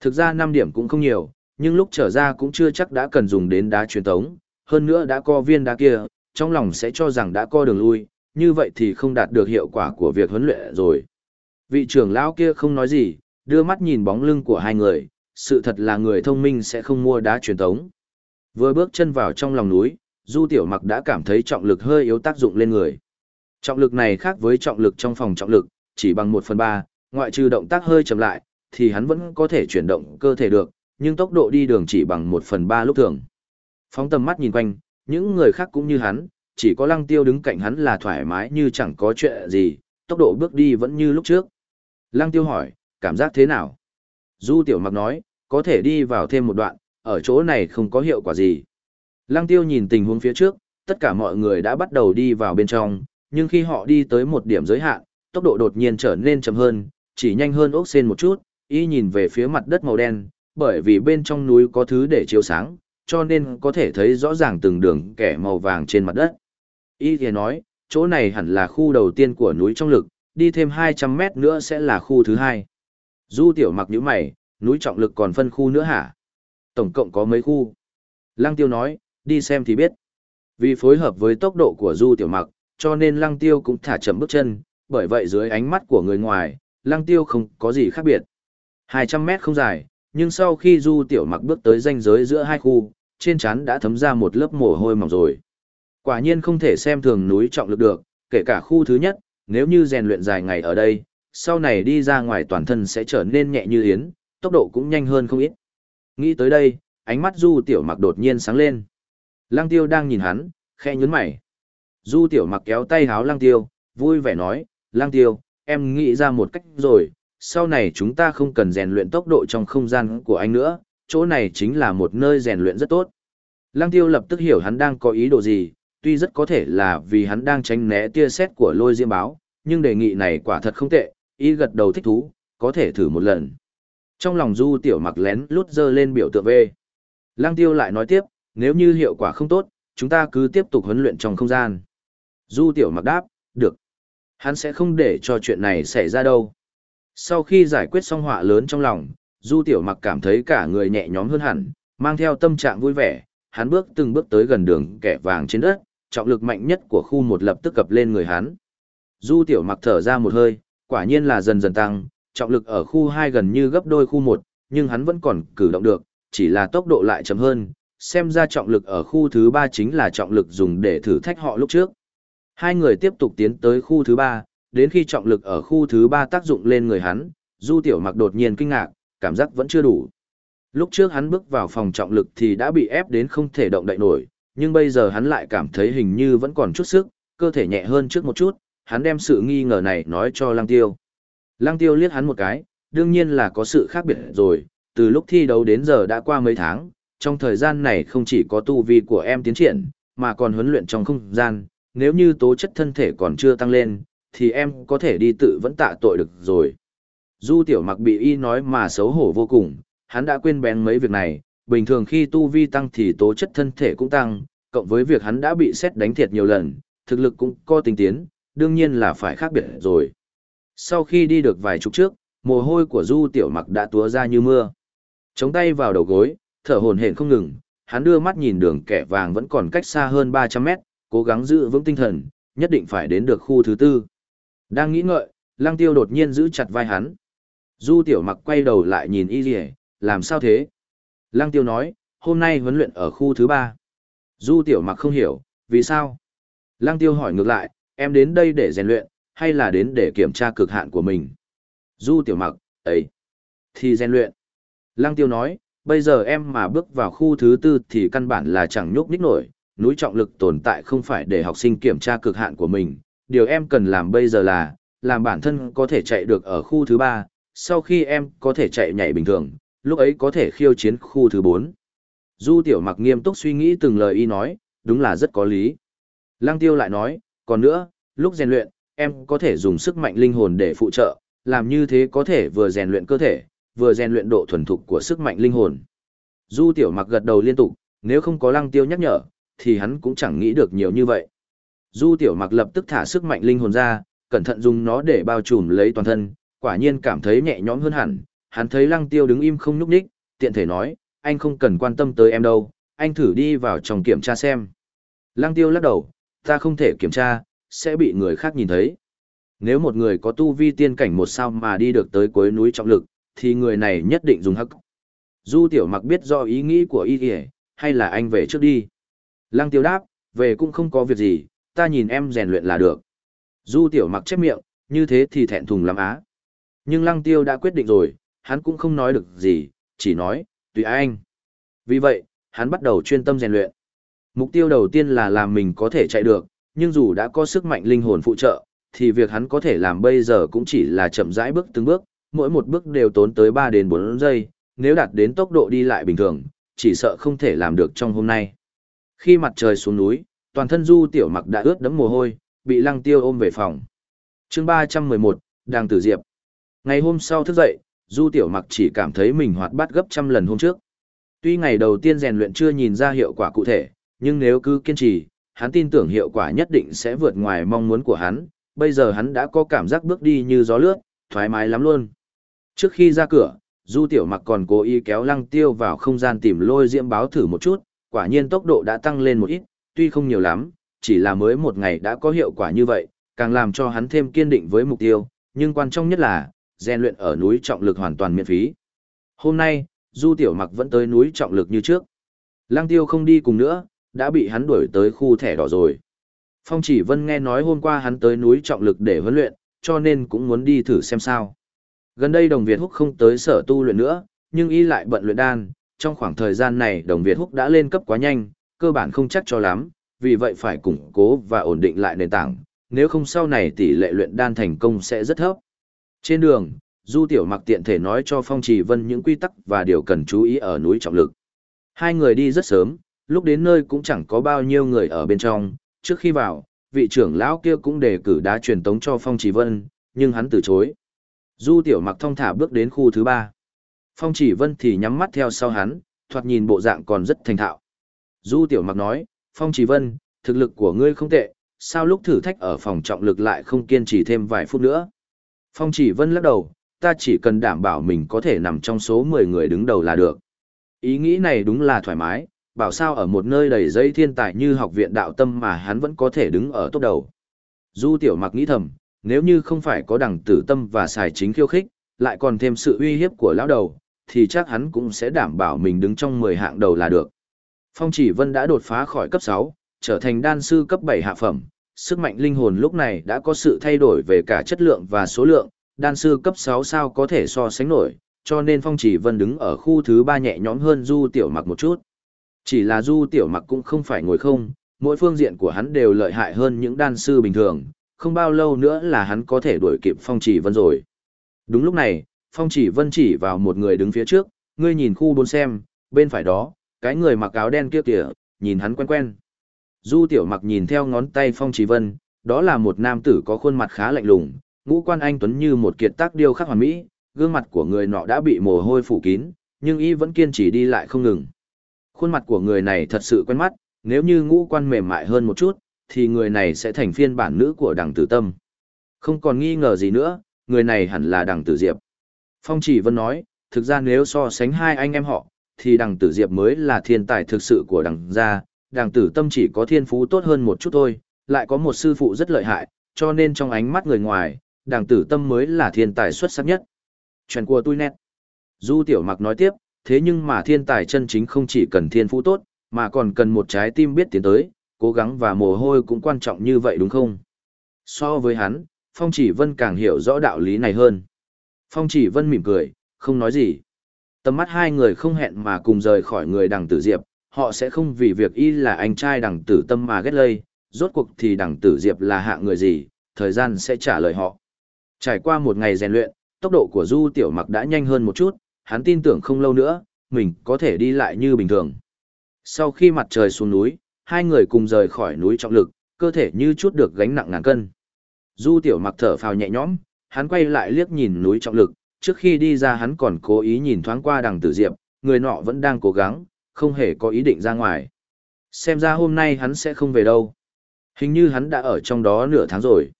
Thực ra 5 điểm cũng không nhiều, nhưng lúc trở ra cũng chưa chắc đã cần dùng đến đá truyền tống, hơn nữa đã co viên đá kia, trong lòng sẽ cho rằng đã co đường lui, như vậy thì không đạt được hiệu quả của việc huấn luyện rồi. Vị trưởng lão kia không nói gì, đưa mắt nhìn bóng lưng của hai người, sự thật là người thông minh sẽ không mua đá truyền thống Vừa bước chân vào trong lòng núi, Du Tiểu Mặc đã cảm thấy trọng lực hơi yếu tác dụng lên người. Trọng lực này khác với trọng lực trong phòng trọng lực, chỉ bằng 1 phần 3, ngoại trừ động tác hơi chậm lại, thì hắn vẫn có thể chuyển động cơ thể được, nhưng tốc độ đi đường chỉ bằng 1 phần 3 lúc thường. Phóng tầm mắt nhìn quanh, những người khác cũng như hắn, chỉ có lăng tiêu đứng cạnh hắn là thoải mái như chẳng có chuyện gì, tốc độ bước đi vẫn như lúc trước. Lăng tiêu hỏi, cảm giác thế nào? Du tiểu mặc nói, có thể đi vào thêm một đoạn, ở chỗ này không có hiệu quả gì. Lăng tiêu nhìn tình huống phía trước, tất cả mọi người đã bắt đầu đi vào bên trong, nhưng khi họ đi tới một điểm giới hạn, tốc độ đột nhiên trở nên chậm hơn, chỉ nhanh hơn ốc sen một chút, y nhìn về phía mặt đất màu đen, bởi vì bên trong núi có thứ để chiếu sáng, cho nên có thể thấy rõ ràng từng đường kẻ màu vàng trên mặt đất. Y thì nói, chỗ này hẳn là khu đầu tiên của núi trong lực, đi thêm 200 mét nữa sẽ là khu thứ hai. Du tiểu mặc những mày, núi trọng lực còn phân khu nữa hả? Tổng cộng có mấy khu? Lăng tiêu nói, đi xem thì biết. Vì phối hợp với tốc độ của du tiểu mặc, cho nên lăng tiêu cũng thả chậm bước chân, bởi vậy dưới ánh mắt của người ngoài, lăng tiêu không có gì khác biệt. 200 mét không dài, nhưng sau khi du tiểu mặc bước tới ranh giới giữa hai khu, trên trán đã thấm ra một lớp mồ hôi mỏng rồi. Quả nhiên không thể xem thường núi trọng lực được, kể cả khu thứ nhất, nếu như rèn luyện dài ngày ở đây, sau này đi ra ngoài toàn thân sẽ trở nên nhẹ như yến, tốc độ cũng nhanh hơn không ít. Nghĩ tới đây, ánh mắt Du Tiểu Mặc đột nhiên sáng lên. Lăng Tiêu đang nhìn hắn, khẽ nhướng mày. Du Tiểu Mặc kéo tay háo Lăng Tiêu, vui vẻ nói, Lăng Tiêu, em nghĩ ra một cách rồi, sau này chúng ta không cần rèn luyện tốc độ trong không gian của anh nữa, chỗ này chính là một nơi rèn luyện rất tốt. Lăng tiêu lập tức hiểu hắn đang có ý đồ gì, tuy rất có thể là vì hắn đang tránh né tia sét của lôi diêm báo, nhưng đề nghị này quả thật không tệ, ý gật đầu thích thú, có thể thử một lần. Trong lòng du tiểu mặc lén lút dơ lên biểu tượng V. Lăng tiêu lại nói tiếp, nếu như hiệu quả không tốt, chúng ta cứ tiếp tục huấn luyện trong không gian. Du tiểu mặc đáp, được. Hắn sẽ không để cho chuyện này xảy ra đâu. Sau khi giải quyết xong họa lớn trong lòng, Du Tiểu Mặc cảm thấy cả người nhẹ nhõm hơn hẳn, mang theo tâm trạng vui vẻ, hắn bước từng bước tới gần đường kẻ vàng trên đất, trọng lực mạnh nhất của khu một lập tức cập lên người hắn. Du Tiểu Mặc thở ra một hơi, quả nhiên là dần dần tăng, trọng lực ở khu 2 gần như gấp đôi khu 1, nhưng hắn vẫn còn cử động được, chỉ là tốc độ lại chậm hơn, xem ra trọng lực ở khu thứ 3 chính là trọng lực dùng để thử thách họ lúc trước. Hai người tiếp tục tiến tới khu thứ 3, đến khi trọng lực ở khu thứ 3 tác dụng lên người hắn, Du Tiểu Mặc đột nhiên kinh ngạc, cảm giác vẫn chưa đủ. Lúc trước hắn bước vào phòng trọng lực thì đã bị ép đến không thể động đậy nổi, nhưng bây giờ hắn lại cảm thấy hình như vẫn còn chút sức, cơ thể nhẹ hơn trước một chút, hắn đem sự nghi ngờ này nói cho Lăng Tiêu. Lăng Tiêu liếc hắn một cái, đương nhiên là có sự khác biệt rồi, từ lúc thi đấu đến giờ đã qua mấy tháng, trong thời gian này không chỉ có tu vi của em tiến triển, mà còn huấn luyện trong không gian, nếu như tố chất thân thể còn chưa tăng lên, thì em có thể đi tự vẫn tạ tội được rồi. Du tiểu mặc bị y nói mà xấu hổ vô cùng, hắn đã quên bén mấy việc này, bình thường khi tu vi tăng thì tố chất thân thể cũng tăng, cộng với việc hắn đã bị xét đánh thiệt nhiều lần, thực lực cũng có tình tiến, đương nhiên là phải khác biệt rồi. Sau khi đi được vài chục trước, mồ hôi của Du Tiểu Mặc đã túa ra như mưa. Chống tay vào đầu gối, thở hổn hển không ngừng, hắn đưa mắt nhìn đường kẻ vàng vẫn còn cách xa hơn 300 mét, cố gắng giữ vững tinh thần, nhất định phải đến được khu thứ tư. Đang nghĩ ngợi, Lăng Tiêu đột nhiên giữ chặt vai hắn. Du Tiểu Mặc quay đầu lại nhìn Y Lì làm sao thế? Lăng Tiêu nói, hôm nay huấn luyện ở khu thứ ba. Du Tiểu Mặc không hiểu, vì sao? Lăng Tiêu hỏi ngược lại, em đến đây để rèn luyện, hay là đến để kiểm tra cực hạn của mình? Du Tiểu Mặc, ấy, thì rèn luyện. Lăng Tiêu nói, bây giờ em mà bước vào khu thứ tư thì căn bản là chẳng nhúc nhích nổi, núi trọng lực tồn tại không phải để học sinh kiểm tra cực hạn của mình. Điều em cần làm bây giờ là, làm bản thân có thể chạy được ở khu thứ ba, sau khi em có thể chạy nhảy bình thường, lúc ấy có thể khiêu chiến khu thứ 4. Du tiểu mặc nghiêm túc suy nghĩ từng lời y nói, đúng là rất có lý. Lăng tiêu lại nói, còn nữa, lúc rèn luyện, em có thể dùng sức mạnh linh hồn để phụ trợ, làm như thế có thể vừa rèn luyện cơ thể, vừa rèn luyện độ thuần thục của sức mạnh linh hồn. Du tiểu mặc gật đầu liên tục, nếu không có lăng tiêu nhắc nhở, thì hắn cũng chẳng nghĩ được nhiều như vậy. Du tiểu mặc lập tức thả sức mạnh linh hồn ra, cẩn thận dùng nó để bao trùm lấy toàn thân, quả nhiên cảm thấy nhẹ nhõm hơn hẳn, hắn thấy lăng tiêu đứng im không nhúc nhích, tiện thể nói, anh không cần quan tâm tới em đâu, anh thử đi vào trong kiểm tra xem. Lăng tiêu lắc đầu, ta không thể kiểm tra, sẽ bị người khác nhìn thấy. Nếu một người có tu vi tiên cảnh một sao mà đi được tới cuối núi trọng lực, thì người này nhất định dùng hắc. Du tiểu mặc biết do ý nghĩ của y kìa, hay là anh về trước đi. Lăng tiêu đáp, về cũng không có việc gì, ta nhìn em rèn luyện là được. Du tiểu mặc chép miệng, như thế thì thẹn thùng lắm á. Nhưng lăng tiêu đã quyết định rồi, hắn cũng không nói được gì, chỉ nói, tùy anh. Vì vậy, hắn bắt đầu chuyên tâm rèn luyện. Mục tiêu đầu tiên là làm mình có thể chạy được, nhưng dù đã có sức mạnh linh hồn phụ trợ, thì việc hắn có thể làm bây giờ cũng chỉ là chậm rãi bước từng bước, mỗi một bước đều tốn tới 3 đến 4 giây, nếu đạt đến tốc độ đi lại bình thường, chỉ sợ không thể làm được trong hôm nay. Khi mặt trời xuống núi, toàn thân Du Tiểu Mặc đã ướt đẫm mồ hôi, bị Lăng Tiêu ôm về phòng. Chương 311, Đang Tử Diệp. Ngày hôm sau thức dậy, Du Tiểu Mặc chỉ cảm thấy mình hoạt bát gấp trăm lần hôm trước. Tuy ngày đầu tiên rèn luyện chưa nhìn ra hiệu quả cụ thể, nhưng nếu cứ kiên trì, hắn tin tưởng hiệu quả nhất định sẽ vượt ngoài mong muốn của hắn. Bây giờ hắn đã có cảm giác bước đi như gió lướt, thoải mái lắm luôn. Trước khi ra cửa, Du Tiểu Mặc còn cố ý kéo Lăng Tiêu vào không gian tìm lôi diễm báo thử một chút, quả nhiên tốc độ đã tăng lên một ít, tuy không nhiều lắm, chỉ là mới một ngày đã có hiệu quả như vậy, càng làm cho hắn thêm kiên định với mục tiêu, nhưng quan trọng nhất là, rèn luyện ở núi trọng lực hoàn toàn miễn phí. Hôm nay, Du Tiểu Mặc vẫn tới núi trọng lực như trước. Lăng Tiêu không đi cùng nữa, đã bị hắn đuổi tới khu thẻ đỏ rồi. Phong Chỉ Vân nghe nói hôm qua hắn tới núi trọng lực để huấn luyện, cho nên cũng muốn đi thử xem sao. Gần đây Đồng Việt Húc không tới sở tu luyện nữa, nhưng y lại bận luyện đan, trong khoảng thời gian này Đồng Việt Húc đã lên cấp quá nhanh, cơ bản không chắc cho lắm, vì vậy phải củng cố và ổn định lại nền tảng, nếu không sau này tỷ lệ luyện đan thành công sẽ rất thấp. Trên đường, Du Tiểu Mặc tiện thể nói cho Phong Trì Vân những quy tắc và điều cần chú ý ở núi trọng lực. Hai người đi rất sớm, lúc đến nơi cũng chẳng có bao nhiêu người ở bên trong, trước khi vào, vị trưởng lão kia cũng đề cử đá truyền tống cho Phong Trì Vân, nhưng hắn từ chối. Du Tiểu Mặc thong thả bước đến khu thứ ba. Phong Chỉ Vân thì nhắm mắt theo sau hắn, thoạt nhìn bộ dạng còn rất thành thạo. Du Tiểu Mặc nói, Phong Chỉ Vân, thực lực của ngươi không tệ, sao lúc thử thách ở phòng trọng lực lại không kiên trì thêm vài phút nữa. Phong Chỉ Vân lắc đầu, ta chỉ cần đảm bảo mình có thể nằm trong số 10 người đứng đầu là được. Ý nghĩ này đúng là thoải mái, bảo sao ở một nơi đầy dây thiên tài như học viện đạo tâm mà hắn vẫn có thể đứng ở top đầu. Du tiểu mặc nghĩ thầm, nếu như không phải có đẳng tử tâm và xài chính khiêu khích, lại còn thêm sự uy hiếp của lão đầu, thì chắc hắn cũng sẽ đảm bảo mình đứng trong 10 hạng đầu là được. Phong chỉ vân đã đột phá khỏi cấp 6, trở thành đan sư cấp 7 hạ phẩm, sức mạnh linh hồn lúc này đã có sự thay đổi về cả chất lượng và số lượng, đan sư cấp 6 sao có thể so sánh nổi, cho nên Phong Chỉ Vân đứng ở khu thứ 3 nhẹ nhõm hơn Du Tiểu Mặc một chút. Chỉ là Du Tiểu Mặc cũng không phải ngồi không, mỗi phương diện của hắn đều lợi hại hơn những đan sư bình thường, không bao lâu nữa là hắn có thể đuổi kịp Phong Chỉ Vân rồi. Đúng lúc này, Phong Chỉ Vân chỉ vào một người đứng phía trước, ngươi nhìn khu bốn xem, bên phải đó, cái người mặc áo đen kia kìa, nhìn hắn quen quen. Du Tiểu Mặc nhìn theo ngón tay Phong Chỉ Vân, đó là một nam tử có khuôn mặt khá lạnh lùng, ngũ quan anh tuấn như một kiệt tác điêu khắc hoàn mỹ, gương mặt của người nọ đã bị mồ hôi phủ kín, nhưng y vẫn kiên trì đi lại không ngừng. Khuôn mặt của người này thật sự quen mắt, nếu như ngũ quan mềm mại hơn một chút, thì người này sẽ thành phiên bản nữ của đằng tử tâm. Không còn nghi ngờ gì nữa, người này hẳn là đằng tử diệp. Phong chỉ vân nói, thực ra nếu so sánh hai anh em họ, thì đằng tử diệp mới là thiên tài thực sự của đằng gia, đàng tử tâm chỉ có thiên phú tốt hơn một chút thôi, lại có một sư phụ rất lợi hại, cho nên trong ánh mắt người ngoài, đàng tử tâm mới là thiên tài xuất sắc nhất. Chuyện của tôi nét. Du tiểu mặc nói tiếp, thế nhưng mà thiên tài chân chính không chỉ cần thiên phú tốt, mà còn cần một trái tim biết tiến tới, cố gắng và mồ hôi cũng quan trọng như vậy đúng không? So với hắn, Phong Chỉ Vân càng hiểu rõ đạo lý này hơn. Phong Chỉ Vân mỉm cười, không nói gì. Tầm mắt hai người không hẹn mà cùng rời khỏi người đằng tử diệp, họ sẽ không vì việc y là anh trai đằng tử tâm mà ghét lây, rốt cuộc thì đằng tử diệp là hạ người gì, thời gian sẽ trả lời họ. Trải qua một ngày rèn luyện, tốc độ của Du Tiểu Mặc đã nhanh hơn một chút, hắn tin tưởng không lâu nữa, mình có thể đi lại như bình thường. Sau khi mặt trời xuống núi, hai người cùng rời khỏi núi trọng lực, cơ thể như chút được gánh nặng ngàn cân. Du Tiểu Mặc thở phào nhẹ nhõm, hắn quay lại liếc nhìn núi trọng lực, trước khi đi ra hắn còn cố ý nhìn thoáng qua đằng tử diệp, người nọ vẫn đang cố gắng, không hề có ý định ra ngoài. Xem ra hôm nay hắn sẽ không về đâu. Hình như hắn đã ở trong đó nửa tháng rồi.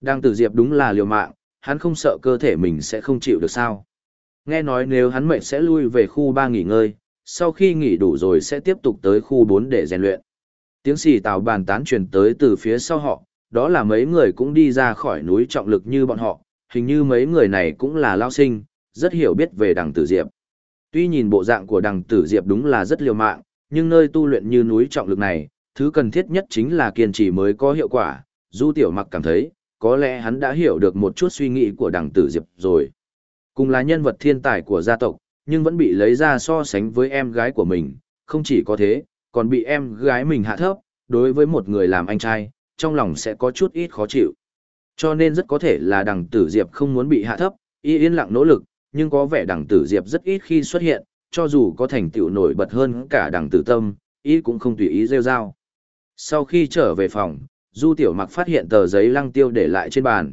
Đang tử diệp đúng là liều mạng, hắn không sợ cơ thể mình sẽ không chịu được sao. Nghe nói nếu hắn mệt sẽ lui về khu 3 nghỉ ngơi, sau khi nghỉ đủ rồi sẽ tiếp tục tới khu 4 để rèn luyện. Tiếng xì tào bàn tán truyền tới từ phía sau họ, đó là mấy người cũng đi ra khỏi núi trọng lực như bọn họ, hình như mấy người này cũng là lao sinh, rất hiểu biết về đằng tử diệp. Tuy nhìn bộ dạng của đằng tử diệp đúng là rất liều mạng, nhưng nơi tu luyện như núi trọng lực này, thứ cần thiết nhất chính là kiên trì mới có hiệu quả. Du tiểu mặc cảm thấy, có lẽ hắn đã hiểu được một chút suy nghĩ của đằng tử diệp rồi. Cùng là nhân vật thiên tài của gia tộc, nhưng vẫn bị lấy ra so sánh với em gái của mình, không chỉ có thế, còn bị em gái mình hạ thấp, đối với một người làm anh trai, trong lòng sẽ có chút ít khó chịu. Cho nên rất có thể là đằng tử diệp không muốn bị hạ thấp, y yên lặng nỗ lực, nhưng có vẻ đằng tử diệp rất ít khi xuất hiện, cho dù có thành tựu nổi bật hơn cả đằng tử tâm, ý cũng không tùy ý rêu rao. Sau khi trở về phòng, Du Tiểu Mặc phát hiện tờ giấy lăng tiêu để lại trên bàn.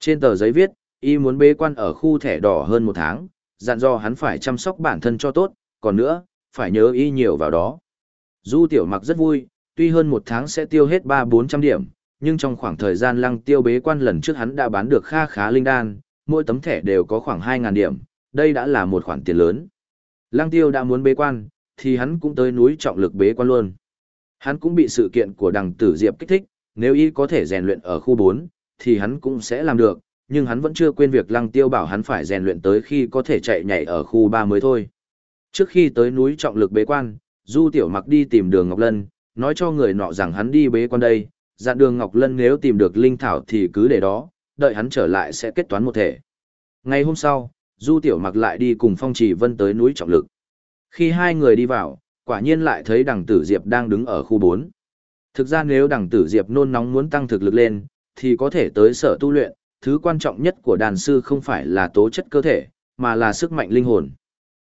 Trên tờ giấy viết, y muốn bế quan ở khu thẻ đỏ hơn một tháng, dặn dò hắn phải chăm sóc bản thân cho tốt, còn nữa, phải nhớ y nhiều vào đó. Du Tiểu Mặc rất vui, tuy hơn một tháng sẽ tiêu hết ba bốn trăm điểm, nhưng trong khoảng thời gian lăng tiêu bế quan lần trước hắn đã bán được kha khá linh đan, mỗi tấm thẻ đều có khoảng hai ngàn điểm, đây đã là một khoản tiền lớn. Lăng tiêu đã muốn bế quan, thì hắn cũng tới núi trọng lực bế quan luôn. Hắn cũng bị sự kiện của đằng tử diệp kích thích, nếu y có thể rèn luyện ở khu 4, thì hắn cũng sẽ làm được, nhưng hắn vẫn chưa quên việc lăng tiêu bảo hắn phải rèn luyện tới khi có thể chạy nhảy ở khu 3 mới thôi. Trước khi tới núi trọng lực bế quan, Du Tiểu Mặc đi tìm đường Ngọc Lân, nói cho người nọ rằng hắn đi bế quan đây, dặn đường Ngọc Lân nếu tìm được linh thảo thì cứ để đó, đợi hắn trở lại sẽ kết toán một thể. Ngày hôm sau, Du Tiểu Mặc lại đi cùng Phong Trì Vân tới núi trọng lực. Khi hai người đi vào, quả nhiên lại thấy đằng tử Diệp đang đứng ở khu 4. Thực ra nếu đằng tử Diệp nôn nóng muốn tăng thực lực lên, thì có thể tới sở tu luyện, thứ quan trọng nhất của đàn sư không phải là tố chất cơ thể, mà là sức mạnh linh hồn.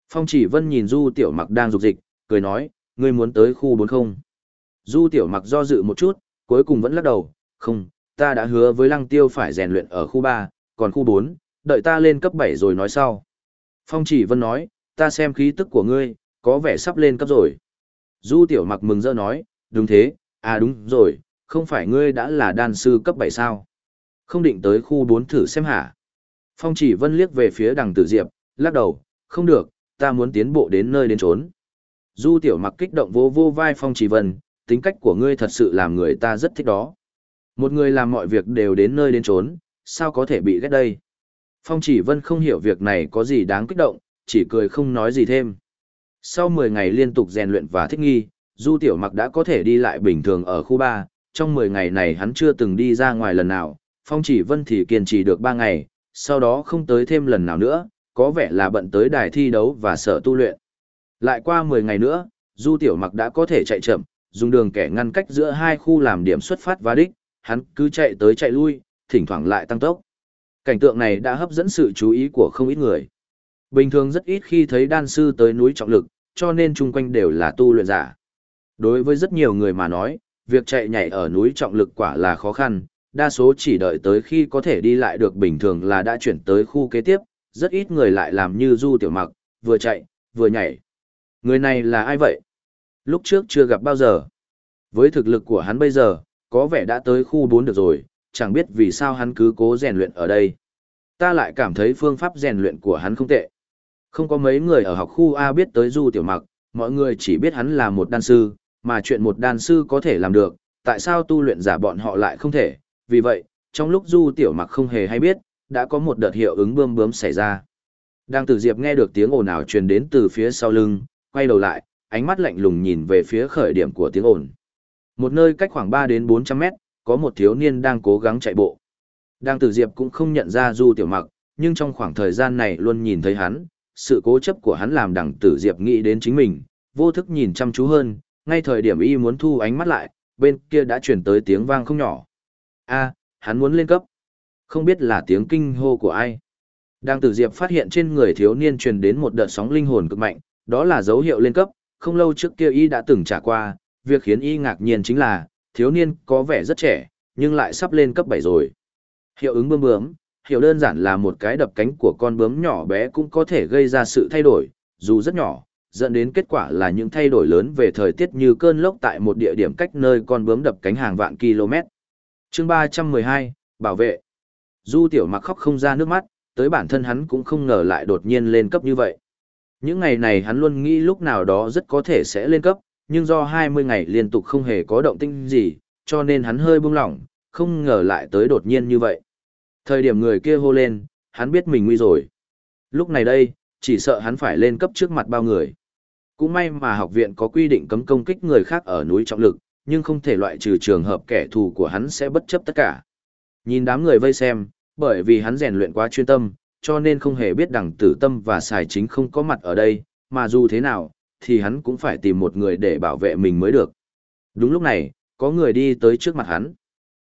Phong chỉ vân nhìn Du Tiểu Mặc đang dục dịch, cười nói, ngươi muốn tới khu 4 không? Du Tiểu Mặc do dự một chút, cuối cùng vẫn lắc đầu, không, ta đã hứa với Lăng Tiêu phải rèn luyện ở khu 3, còn khu 4, đợi ta lên cấp 7 rồi nói sau. Phong chỉ vân nói, ta xem khí tức của ngươi, có vẻ sắp lên cấp rồi. Du Tiểu Mặc mừng rỡ nói, đúng thế, à đúng rồi, không phải ngươi đã là đan sư cấp 7 sao? Không định tới khu 4 thử xem hả? Phong chỉ vân liếc về phía đằng tử diệp, lắc đầu, không được, ta muốn tiến bộ đến nơi đến trốn. Du tiểu mặc kích động vô vô vai phong chỉ vân, tính cách của ngươi thật sự làm người ta rất thích đó. Một người làm mọi việc đều đến nơi đến trốn, sao có thể bị ghét đây? Phong chỉ vân không hiểu việc này có gì đáng kích động, chỉ cười không nói gì thêm. Sau 10 ngày liên tục rèn luyện và thích nghi, Du Tiểu Mặc đã có thể đi lại bình thường ở khu 3, trong 10 ngày này hắn chưa từng đi ra ngoài lần nào, Phong chỉ vân thì kiên trì được 3 ngày, sau đó không tới thêm lần nào nữa, có vẻ là bận tới đài thi đấu và sở tu luyện. Lại qua 10 ngày nữa, Du Tiểu Mặc đã có thể chạy chậm, dùng đường kẻ ngăn cách giữa hai khu làm điểm xuất phát và đích, hắn cứ chạy tới chạy lui, thỉnh thoảng lại tăng tốc. Cảnh tượng này đã hấp dẫn sự chú ý của không ít người. Bình thường rất ít khi thấy đan sư tới núi trọng lực, cho nên chung quanh đều là tu luyện giả. Đối với rất nhiều người mà nói, việc chạy nhảy ở núi trọng lực quả là khó khăn, đa số chỉ đợi tới khi có thể đi lại được bình thường là đã chuyển tới khu kế tiếp, rất ít người lại làm như Du Tiểu Mặc, vừa chạy, vừa nhảy. Người này là ai vậy? Lúc trước chưa gặp bao giờ. Với thực lực của hắn bây giờ, có vẻ đã tới khu 4 được rồi, chẳng biết vì sao hắn cứ cố rèn luyện ở đây. Ta lại cảm thấy phương pháp rèn luyện của hắn không tệ. Không có mấy người ở học khu A biết tới Du Tiểu Mặc, mọi người chỉ biết hắn là một đan sư, mà chuyện một đan sư có thể làm được, tại sao tu luyện giả bọn họ lại không thể, vì vậy, trong lúc Du Tiểu Mặc không hề hay biết, đã có một đợt hiệu ứng bơm bướm xảy ra. Đang tử diệp nghe được tiếng ồn ào truyền đến từ phía sau lưng, quay đầu lại, ánh mắt lạnh lùng nhìn về phía khởi điểm của tiếng ồn. Một nơi cách khoảng 3 đến 400 mét, có một thiếu niên đang cố gắng chạy bộ. Đang tử diệp cũng không nhận ra Du Tiểu Mặc, nhưng trong khoảng thời gian này luôn nhìn thấy hắn, sự cố chấp của hắn làm đằng tử diệp nghĩ đến chính mình, vô thức nhìn chăm chú hơn, ngay thời điểm y muốn thu ánh mắt lại, bên kia đã chuyển tới tiếng vang không nhỏ. a hắn muốn lên cấp. Không biết là tiếng kinh hô của ai. Đang tử diệp phát hiện trên người thiếu niên truyền đến một đợt sóng linh hồn cực mạnh, đó là dấu hiệu lên cấp, không lâu trước kia y đã từng trả qua, việc khiến y ngạc nhiên chính là, thiếu niên có vẻ rất trẻ, nhưng lại sắp lên cấp 7 rồi. Hiệu ứng bướm bướm, hiểu đơn giản là một cái đập cánh của con bướm nhỏ bé cũng có thể gây ra sự thay đổi, dù rất nhỏ, dẫn đến kết quả là những thay đổi lớn về thời tiết như cơn lốc tại một địa điểm cách nơi con bướm đập cánh hàng vạn km. Chương 312, Bảo vệ. Du tiểu mặc khóc không ra nước mắt, tới bản thân hắn cũng không ngờ lại đột nhiên lên cấp như vậy. Những ngày này hắn luôn nghĩ lúc nào đó rất có thể sẽ lên cấp, nhưng do 20 ngày liên tục không hề có động tĩnh gì, cho nên hắn hơi buông lỏng, không ngờ lại tới đột nhiên như vậy. Thời điểm người kia hô lên, hắn biết mình nguy rồi. Lúc này đây, chỉ sợ hắn phải lên cấp trước mặt bao người. Cũng may mà học viện có quy định cấm công kích người khác ở núi trọng lực, nhưng không thể loại trừ trường hợp kẻ thù của hắn sẽ bất chấp tất cả. Nhìn đám người vây xem, bởi vì hắn rèn luyện quá chuyên tâm, cho nên không hề biết đằng tử tâm và xài chính không có mặt ở đây, mà dù thế nào, thì hắn cũng phải tìm một người để bảo vệ mình mới được. Đúng lúc này, có người đi tới trước mặt hắn.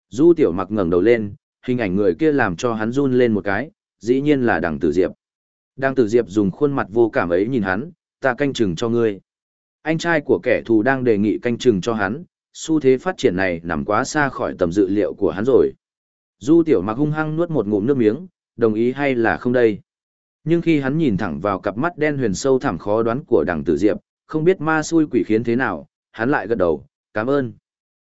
Du tiểu mặc ngẩng đầu lên, hình ảnh người kia làm cho hắn run lên một cái, dĩ nhiên là đằng tử diệp. Đằng tử diệp dùng khuôn mặt vô cảm ấy nhìn hắn, ta canh chừng cho ngươi. Anh trai của kẻ thù đang đề nghị canh chừng cho hắn, xu thế phát triển này nằm quá xa khỏi tầm dự liệu của hắn rồi. Du tiểu mặc hung hăng nuốt một ngụm nước miếng, đồng ý hay là không đây? Nhưng khi hắn nhìn thẳng vào cặp mắt đen huyền sâu thẳm khó đoán của đằng tử diệp, không biết ma xui quỷ khiến thế nào, hắn lại gật đầu, cảm ơn.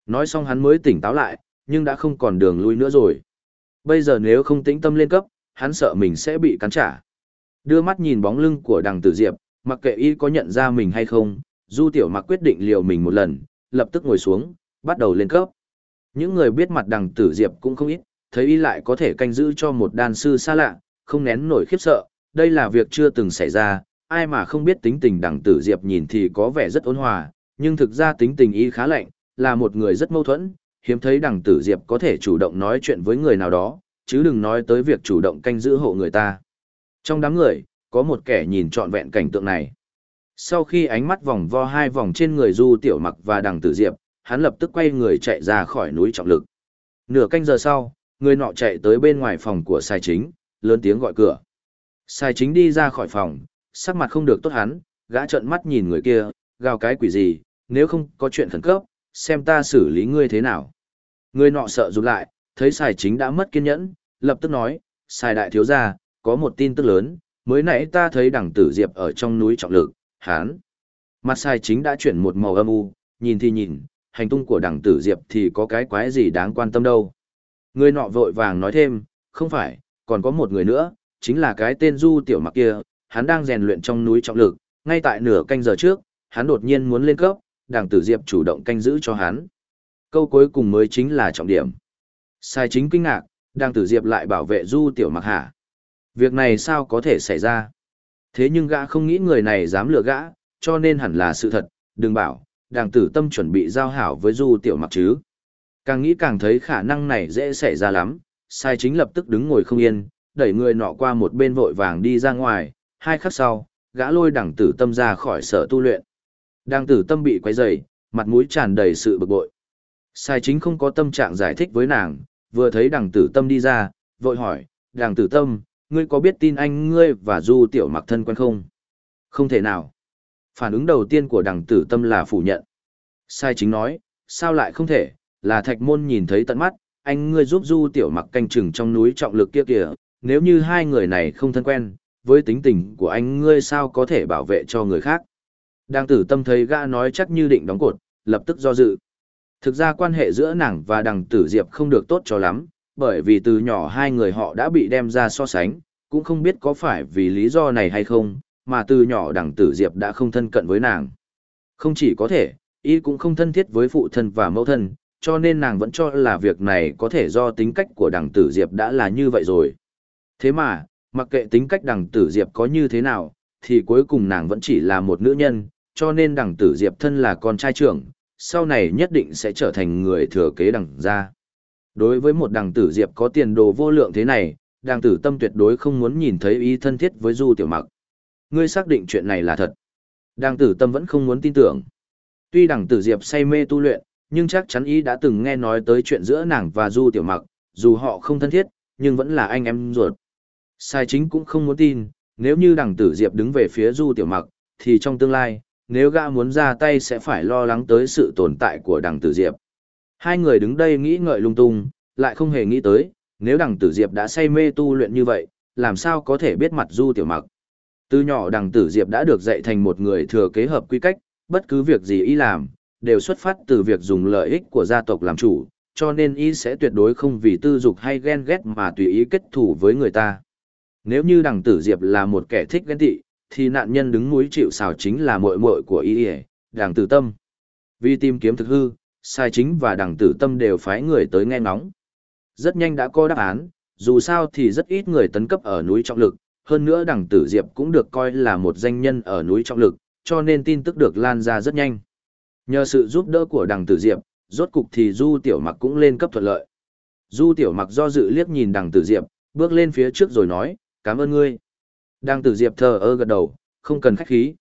Nói xong hắn mới tỉnh táo lại, nhưng đã không còn đường lui nữa rồi. Bây giờ nếu không tĩnh tâm lên cấp, hắn sợ mình sẽ bị cắn trả. Đưa mắt nhìn bóng lưng của đằng tử diệp, mặc kệ y có nhận ra mình hay không, du tiểu mặc quyết định liều mình một lần, lập tức ngồi xuống, bắt đầu lên cấp. Những người biết mặt đằng tử diệp cũng không ít, thấy y lại có thể canh giữ cho một đan sư xa lạ, không nén nổi khiếp sợ, đây là việc chưa từng xảy ra, ai mà không biết tính tình đằng tử diệp nhìn thì có vẻ rất ôn hòa, nhưng thực ra tính tình y khá lạnh, là một người rất mâu thuẫn, hiếm thấy đằng tử diệp có thể chủ động nói chuyện với người nào đó, chứ đừng nói tới việc chủ động canh giữ hộ người ta. Trong đám người, có một kẻ nhìn trọn vẹn cảnh tượng này. Sau khi ánh mắt vòng vo hai vòng trên người Du Tiểu Mặc và đằng tử diệp, hắn lập tức quay người chạy ra khỏi núi trọng lực. Nửa canh giờ sau, người nọ chạy tới bên ngoài phòng của sai chính, lớn tiếng gọi cửa. Sai chính đi ra khỏi phòng, sắc mặt không được tốt hắn, gã trợn mắt nhìn người kia, gào cái quỷ gì, nếu không có chuyện khẩn cấp, xem ta xử lý ngươi thế nào. Người nọ sợ rụt lại, thấy Sai chính đã mất kiên nhẫn, lập tức nói, Sai đại thiếu gia, có một tin tức lớn, mới nãy ta thấy đằng tử diệp ở trong núi trọng lực, hán. Mặt Sai chính đã chuyển một màu âm u, nhìn thì nhìn, hành tung của đằng tử diệp thì có cái quái gì đáng quan tâm đâu. Người nọ vội vàng nói thêm, không phải, còn có một người nữa, chính là cái tên Du Tiểu Mặc kia, hắn đang rèn luyện trong núi trọng lực, ngay tại nửa canh giờ trước, hắn đột nhiên muốn lên cấp, đảng tử Diệp chủ động canh giữ cho hắn. Câu cuối cùng mới chính là trọng điểm. Sai chính kinh ngạc, đảng tử Diệp lại bảo vệ Du Tiểu Mặc hả? Việc này sao có thể xảy ra? Thế nhưng gã không nghĩ người này dám lừa gã, cho nên hẳn là sự thật, đừng bảo, đảng tử tâm chuẩn bị giao hảo với Du Tiểu Mặc chứ. Càng nghĩ càng thấy khả năng này dễ xảy ra lắm, sai chính lập tức đứng ngồi không yên, đẩy người nọ qua một bên vội vàng đi ra ngoài, hai khắc sau, gã lôi đằng tử tâm ra khỏi sở tu luyện. Đằng tử tâm bị quấy rầy, mặt mũi tràn đầy sự bực bội. Sai chính không có tâm trạng giải thích với nàng, vừa thấy đằng tử tâm đi ra, vội hỏi, đằng tử tâm, ngươi có biết tin anh ngươi và du tiểu mặc thân quen không? Không thể nào. Phản ứng đầu tiên của đằng tử tâm là phủ nhận. Sai chính nói, sao lại không thể, là thạch môn nhìn thấy tận mắt, anh ngươi giúp du tiểu mặc canh chừng trong núi trọng lực kia kìa, nếu như hai người này không thân quen, với tính tình của anh ngươi sao có thể bảo vệ cho người khác. Đang tử tâm thấy gã nói chắc như định đóng cột, lập tức do dự. Thực ra quan hệ giữa nàng và đằng tử diệp không được tốt cho lắm, bởi vì từ nhỏ hai người họ đã bị đem ra so sánh, cũng không biết có phải vì lý do này hay không, mà từ nhỏ đằng tử diệp đã không thân cận với nàng. Không chỉ có thể, y cũng không thân thiết với phụ thân và mẫu thân, cho nên nàng vẫn cho là việc này có thể do tính cách của đằng tử diệp đã là như vậy rồi. Thế mà, mặc kệ tính cách đằng tử diệp có như thế nào, thì cuối cùng nàng vẫn chỉ là một nữ nhân, cho nên đằng tử diệp thân là con trai trưởng, sau này nhất định sẽ trở thành người thừa kế đằng gia. Đối với một đằng tử diệp có tiền đồ vô lượng thế này, đằng tử tâm tuyệt đối không muốn nhìn thấy ý thân thiết với du tiểu mặc. Ngươi xác định chuyện này là thật. Đằng tử tâm vẫn không muốn tin tưởng. Tuy đằng tử diệp say mê tu luyện, nhưng chắc chắn ý đã từng nghe nói tới chuyện giữa nàng và du tiểu mặc, dù họ không thân thiết, nhưng vẫn là anh em ruột. Sai chính cũng không muốn tin, nếu như đằng tử diệp đứng về phía du tiểu mặc, thì trong tương lai, nếu gã muốn ra tay sẽ phải lo lắng tới sự tồn tại của đằng tử diệp. Hai người đứng đây nghĩ ngợi lung tung, lại không hề nghĩ tới, nếu đằng tử diệp đã say mê tu luyện như vậy, làm sao có thể biết mặt du tiểu mặc. Từ nhỏ đằng tử diệp đã được dạy thành một người thừa kế hợp quy cách, bất cứ việc gì y làm, đều xuất phát từ việc dùng lợi ích của gia tộc làm chủ, cho nên y sẽ tuyệt đối không vì tư dục hay ghen ghét mà tùy ý kết thủ với người ta. Nếu như đằng tử diệp là một kẻ thích ghen tị, thì nạn nhân đứng núi chịu xào chính là muội muội của y đằng tử tâm. Vì tìm kiếm thực hư, sai chính và đằng tử tâm đều phái người tới nghe ngóng. Rất nhanh đã có đáp án, dù sao thì rất ít người tấn cấp ở núi trọng lực, hơn nữa đằng tử diệp cũng được coi là một danh nhân ở núi trọng lực, cho nên tin tức được lan ra rất nhanh. Nhờ sự giúp đỡ của đằng tử diệp, rốt cục thì Du Tiểu Mặc cũng lên cấp thuận lợi. Du Tiểu Mặc do dự liếc nhìn đằng tử diệp, bước lên phía trước rồi nói, cảm ơn ngươi. Đằng tử diệp thờ ơ gật đầu, không cần khách khí.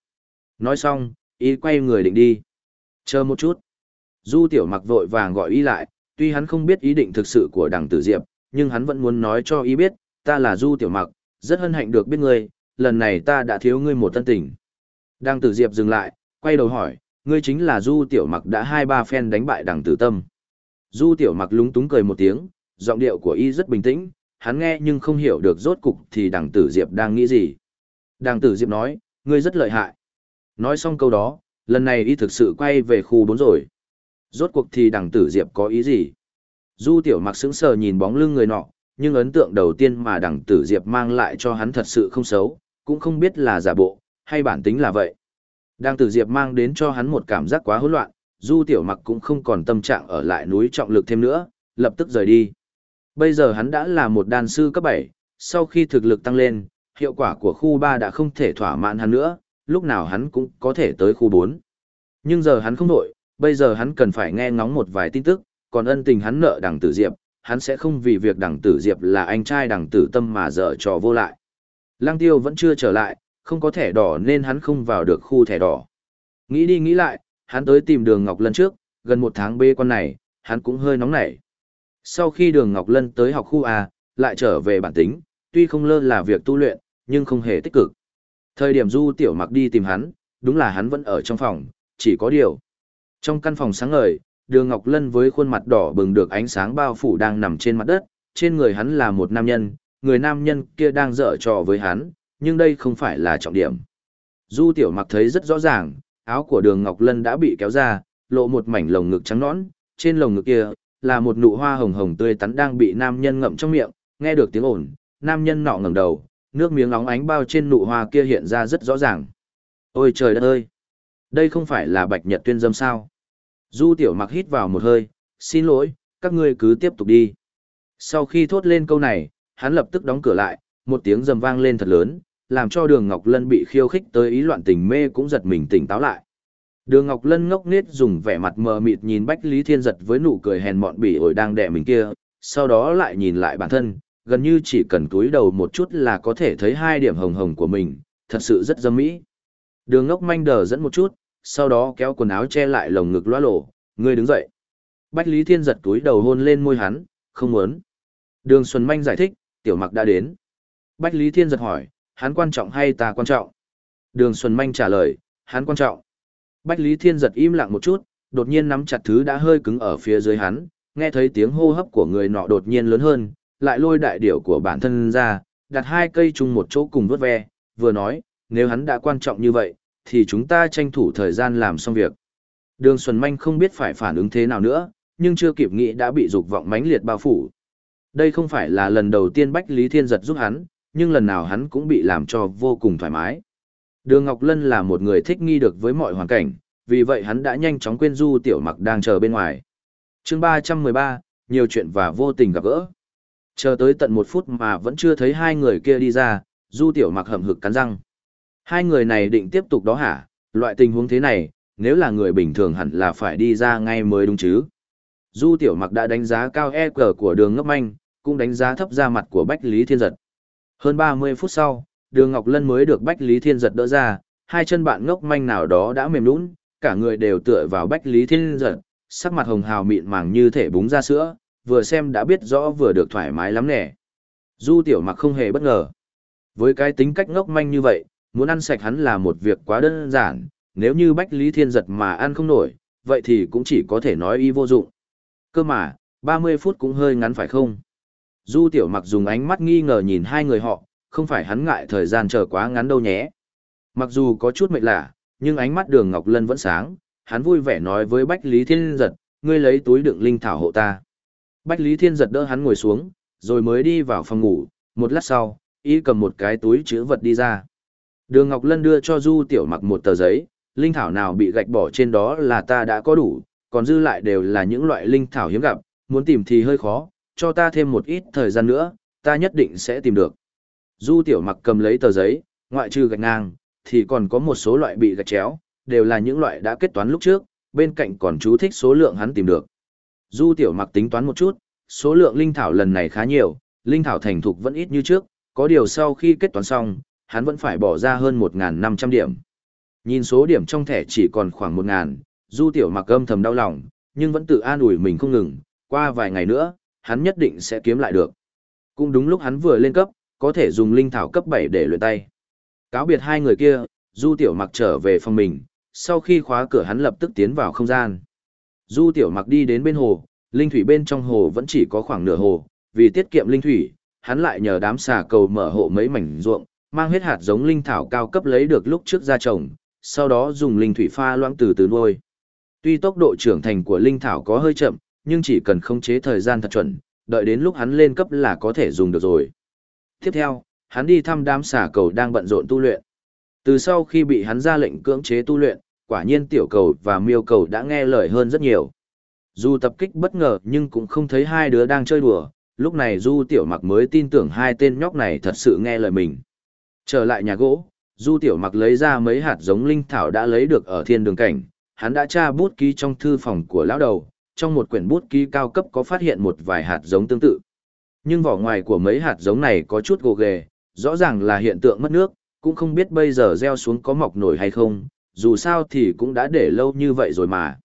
Nói xong, y quay người định đi. Chờ một chút. Du Tiểu Mặc vội vàng gọi y lại, tuy hắn không biết ý định thực sự của đằng tử diệp, nhưng hắn vẫn muốn nói cho y biết, ta là Du Tiểu Mặc, rất hân hạnh được biết ngươi, lần này ta đã thiếu ngươi một tân tình. Đằng tử diệp dừng lại, quay đầu hỏi, ngươi chính là Du Tiểu Mặc đã hai ba phen đánh bại đằng tử tâm. Du Tiểu Mặc lúng túng cười một tiếng, giọng điệu của y rất bình tĩnh, hắn nghe nhưng không hiểu được rốt cục thì đằng tử Diệp đang nghĩ gì. Đằng tử Diệp nói, ngươi rất lợi hại. Nói xong câu đó, lần này y thực sự quay về khu bốn rồi. Rốt cuộc thì đằng tử Diệp có ý gì? Du Tiểu Mặc sững sờ nhìn bóng lưng người nọ, nhưng ấn tượng đầu tiên mà đằng tử Diệp mang lại cho hắn thật sự không xấu, cũng không biết là giả bộ, hay bản tính là vậy. Đằng tử diệp mang đến cho hắn một cảm giác quá hỗn loạn, du tiểu mặc cũng không còn tâm trạng ở lại núi trọng lực thêm nữa, lập tức rời đi. Bây giờ hắn đã là một đàn sư cấp 7, sau khi thực lực tăng lên, hiệu quả của khu 3 đã không thể thỏa mãn hắn nữa, lúc nào hắn cũng có thể tới khu 4. Nhưng giờ hắn không nổi, bây giờ hắn cần phải nghe ngóng một vài tin tức, còn ân tình hắn nợ đằng tử diệp, hắn sẽ không vì việc đằng tử diệp là anh trai đằng tử tâm mà dở trò vô lại. Lăng tiêu vẫn chưa trở lại, không có thẻ đỏ nên hắn không vào được khu thẻ đỏ. Nghĩ đi nghĩ lại, hắn tới tìm đường Ngọc Lân trước, gần một tháng bê con này, hắn cũng hơi nóng nảy. Sau khi đường Ngọc Lân tới học khu A, lại trở về bản tính, tuy không lơ là việc tu luyện, nhưng không hề tích cực. Thời điểm du tiểu mặc đi tìm hắn, đúng là hắn vẫn ở trong phòng, chỉ có điều. Trong căn phòng sáng ngời, đường Ngọc Lân với khuôn mặt đỏ bừng được ánh sáng bao phủ đang nằm trên mặt đất, trên người hắn là một nam nhân, người nam nhân kia đang dở trò với hắn, nhưng đây không phải là trọng điểm. Du tiểu mặc thấy rất rõ ràng, áo của đường Ngọc Lân đã bị kéo ra, lộ một mảnh lồng ngực trắng nõn, trên lồng ngực kia, là một nụ hoa hồng hồng tươi tắn đang bị nam nhân ngậm trong miệng, nghe được tiếng ồn, nam nhân nọ ngẩng đầu, nước miếng óng ánh bao trên nụ hoa kia hiện ra rất rõ ràng. Ôi trời đất ơi! Đây không phải là bạch nhật tuyên dâm sao? Du tiểu mặc hít vào một hơi, xin lỗi, các ngươi cứ tiếp tục đi. Sau khi thốt lên câu này, hắn lập tức đóng cửa lại, một tiếng rầm vang lên thật lớn, làm cho đường Ngọc Lân bị khiêu khích tới ý loạn tình mê cũng giật mình tỉnh táo lại. Đường Ngọc Lân ngốc nghếch dùng vẻ mặt mờ mịt nhìn Bách Lý Thiên giật với nụ cười hèn mọn bỉ ổi đang đè mình kia, sau đó lại nhìn lại bản thân, gần như chỉ cần túi đầu một chút là có thể thấy hai điểm hồng hồng của mình, thật sự rất dâm mỹ. Đường ngốc manh đờ dẫn một chút, sau đó kéo quần áo che lại lồng ngực loa lổ, người đứng dậy. Bách Lý Thiên giật túi đầu hôn lên môi hắn, không muốn. Đường Xuân Manh giải thích, tiểu mặc đã đến. Bách Lý Thiên giật hỏi, hắn quan trọng hay ta quan trọng? Đường Xuân Manh trả lời, hắn quan trọng. Bách Lý Thiên giật im lặng một chút, đột nhiên nắm chặt thứ đã hơi cứng ở phía dưới hắn, nghe thấy tiếng hô hấp của người nọ đột nhiên lớn hơn, lại lôi đại điểu của bản thân ra, đặt hai cây chung một chỗ cùng vớt ve, vừa nói, nếu hắn đã quan trọng như vậy, thì chúng ta tranh thủ thời gian làm xong việc. Đường Xuân Manh không biết phải phản ứng thế nào nữa, nhưng chưa kịp nghĩ đã bị dục vọng mãnh liệt bao phủ. Đây không phải là lần đầu tiên Bách Lý Thiên giật giúp hắn, nhưng lần nào hắn cũng bị làm cho vô cùng thoải mái. Đường Ngọc Lân là một người thích nghi được với mọi hoàn cảnh, vì vậy hắn đã nhanh chóng quên Du Tiểu Mặc đang chờ bên ngoài. chương 313, nhiều chuyện và vô tình gặp gỡ. Chờ tới tận một phút mà vẫn chưa thấy hai người kia đi ra, Du Tiểu Mặc hậm hực cắn răng. Hai người này định tiếp tục đó hả? Loại tình huống thế này, nếu là người bình thường hẳn là phải đi ra ngay mới đúng chứ. Du Tiểu Mặc đã đánh giá cao EQ của đường ngấp manh, cũng đánh giá thấp ra mặt của Bách Lý Thiên Giật. Hơn 30 phút sau, đường Ngọc Lân mới được Bách Lý Thiên Giật đỡ ra, hai chân bạn ngốc manh nào đó đã mềm nũng, cả người đều tựa vào Bách Lý Thiên Giật, sắc mặt hồng hào mịn màng như thể búng ra sữa, vừa xem đã biết rõ vừa được thoải mái lắm nè. Du Tiểu Mặc không hề bất ngờ. Với cái tính cách ngốc manh như vậy, muốn ăn sạch hắn là một việc quá đơn giản, nếu như Bách Lý Thiên giật mà ăn không nổi, vậy thì cũng chỉ có thể nói y vô dụng. Cơ mà, 30 phút cũng hơi ngắn phải không? Du Tiểu Mặc dùng ánh mắt nghi ngờ nhìn hai người họ, không phải hắn ngại thời gian chờ quá ngắn đâu nhé. Mặc dù có chút mệt lạ, nhưng ánh mắt đường Ngọc Lân vẫn sáng, hắn vui vẻ nói với Bách Lý Thiên giật, ngươi lấy túi đựng linh thảo hộ ta. Bách Lý Thiên giật đỡ hắn ngồi xuống, rồi mới đi vào phòng ngủ, một lát sau, y cầm một cái túi chứa vật đi ra. Đường Ngọc Lân đưa cho Du Tiểu Mặc một tờ giấy, linh thảo nào bị gạch bỏ trên đó là ta đã có đủ, còn dư lại đều là những loại linh thảo hiếm gặp, muốn tìm thì hơi khó, cho ta thêm một ít thời gian nữa, ta nhất định sẽ tìm được. Du Tiểu Mặc cầm lấy tờ giấy, ngoại trừ gạch ngang, thì còn có một số loại bị gạch chéo, đều là những loại đã kết toán lúc trước, bên cạnh còn chú thích số lượng hắn tìm được. Du Tiểu Mặc tính toán một chút, số lượng linh thảo lần này khá nhiều, linh thảo thành thục vẫn ít như trước, có điều sau khi kết toán xong, hắn vẫn phải bỏ ra hơn 1.500 điểm. Nhìn số điểm trong thẻ chỉ còn khoảng 1.000, Du Tiểu Mặc âm thầm đau lòng, nhưng vẫn tự an ủi mình không ngừng, qua vài ngày nữa, hắn nhất định sẽ kiếm lại được. Cũng đúng lúc hắn vừa lên cấp, có thể dùng linh thảo cấp 7 để luyện tay. Cáo biệt hai người kia, Du Tiểu Mặc trở về phòng mình, sau khi khóa cửa hắn lập tức tiến vào không gian. Du Tiểu Mặc đi đến bên hồ, linh thủy bên trong hồ vẫn chỉ có khoảng nửa hồ, vì tiết kiệm linh thủy, hắn lại nhờ đám xà cầu mở hộ mấy mảnh ruộng, mang hết hạt giống linh thảo cao cấp lấy được lúc trước ra trồng, sau đó dùng linh thủy pha loãng từ từ nuôi. Tuy tốc độ trưởng thành của linh thảo có hơi chậm, nhưng chỉ cần khống chế thời gian thật chuẩn, đợi đến lúc hắn lên cấp là có thể dùng được rồi. Tiếp theo, hắn đi thăm đám xà cầu đang bận rộn tu luyện. Từ sau khi bị hắn ra lệnh cưỡng chế tu luyện, quả nhiên tiểu cầu và miêu cầu đã nghe lời hơn rất nhiều. Dù tập kích bất ngờ nhưng cũng không thấy hai đứa đang chơi đùa, lúc này Du Tiểu Mặc mới tin tưởng hai tên nhóc này thật sự nghe lời mình. Trở lại nhà gỗ, Du Tiểu Mặc lấy ra mấy hạt giống linh thảo đã lấy được ở thiên đường cảnh, hắn đã tra bút ký trong thư phòng của lão đầu, trong một quyển bút ký cao cấp có phát hiện một vài hạt giống tương tự. Nhưng vỏ ngoài của mấy hạt giống này có chút gồ ghề, rõ ràng là hiện tượng mất nước, cũng không biết bây giờ gieo xuống có mọc nổi hay không, dù sao thì cũng đã để lâu như vậy rồi mà.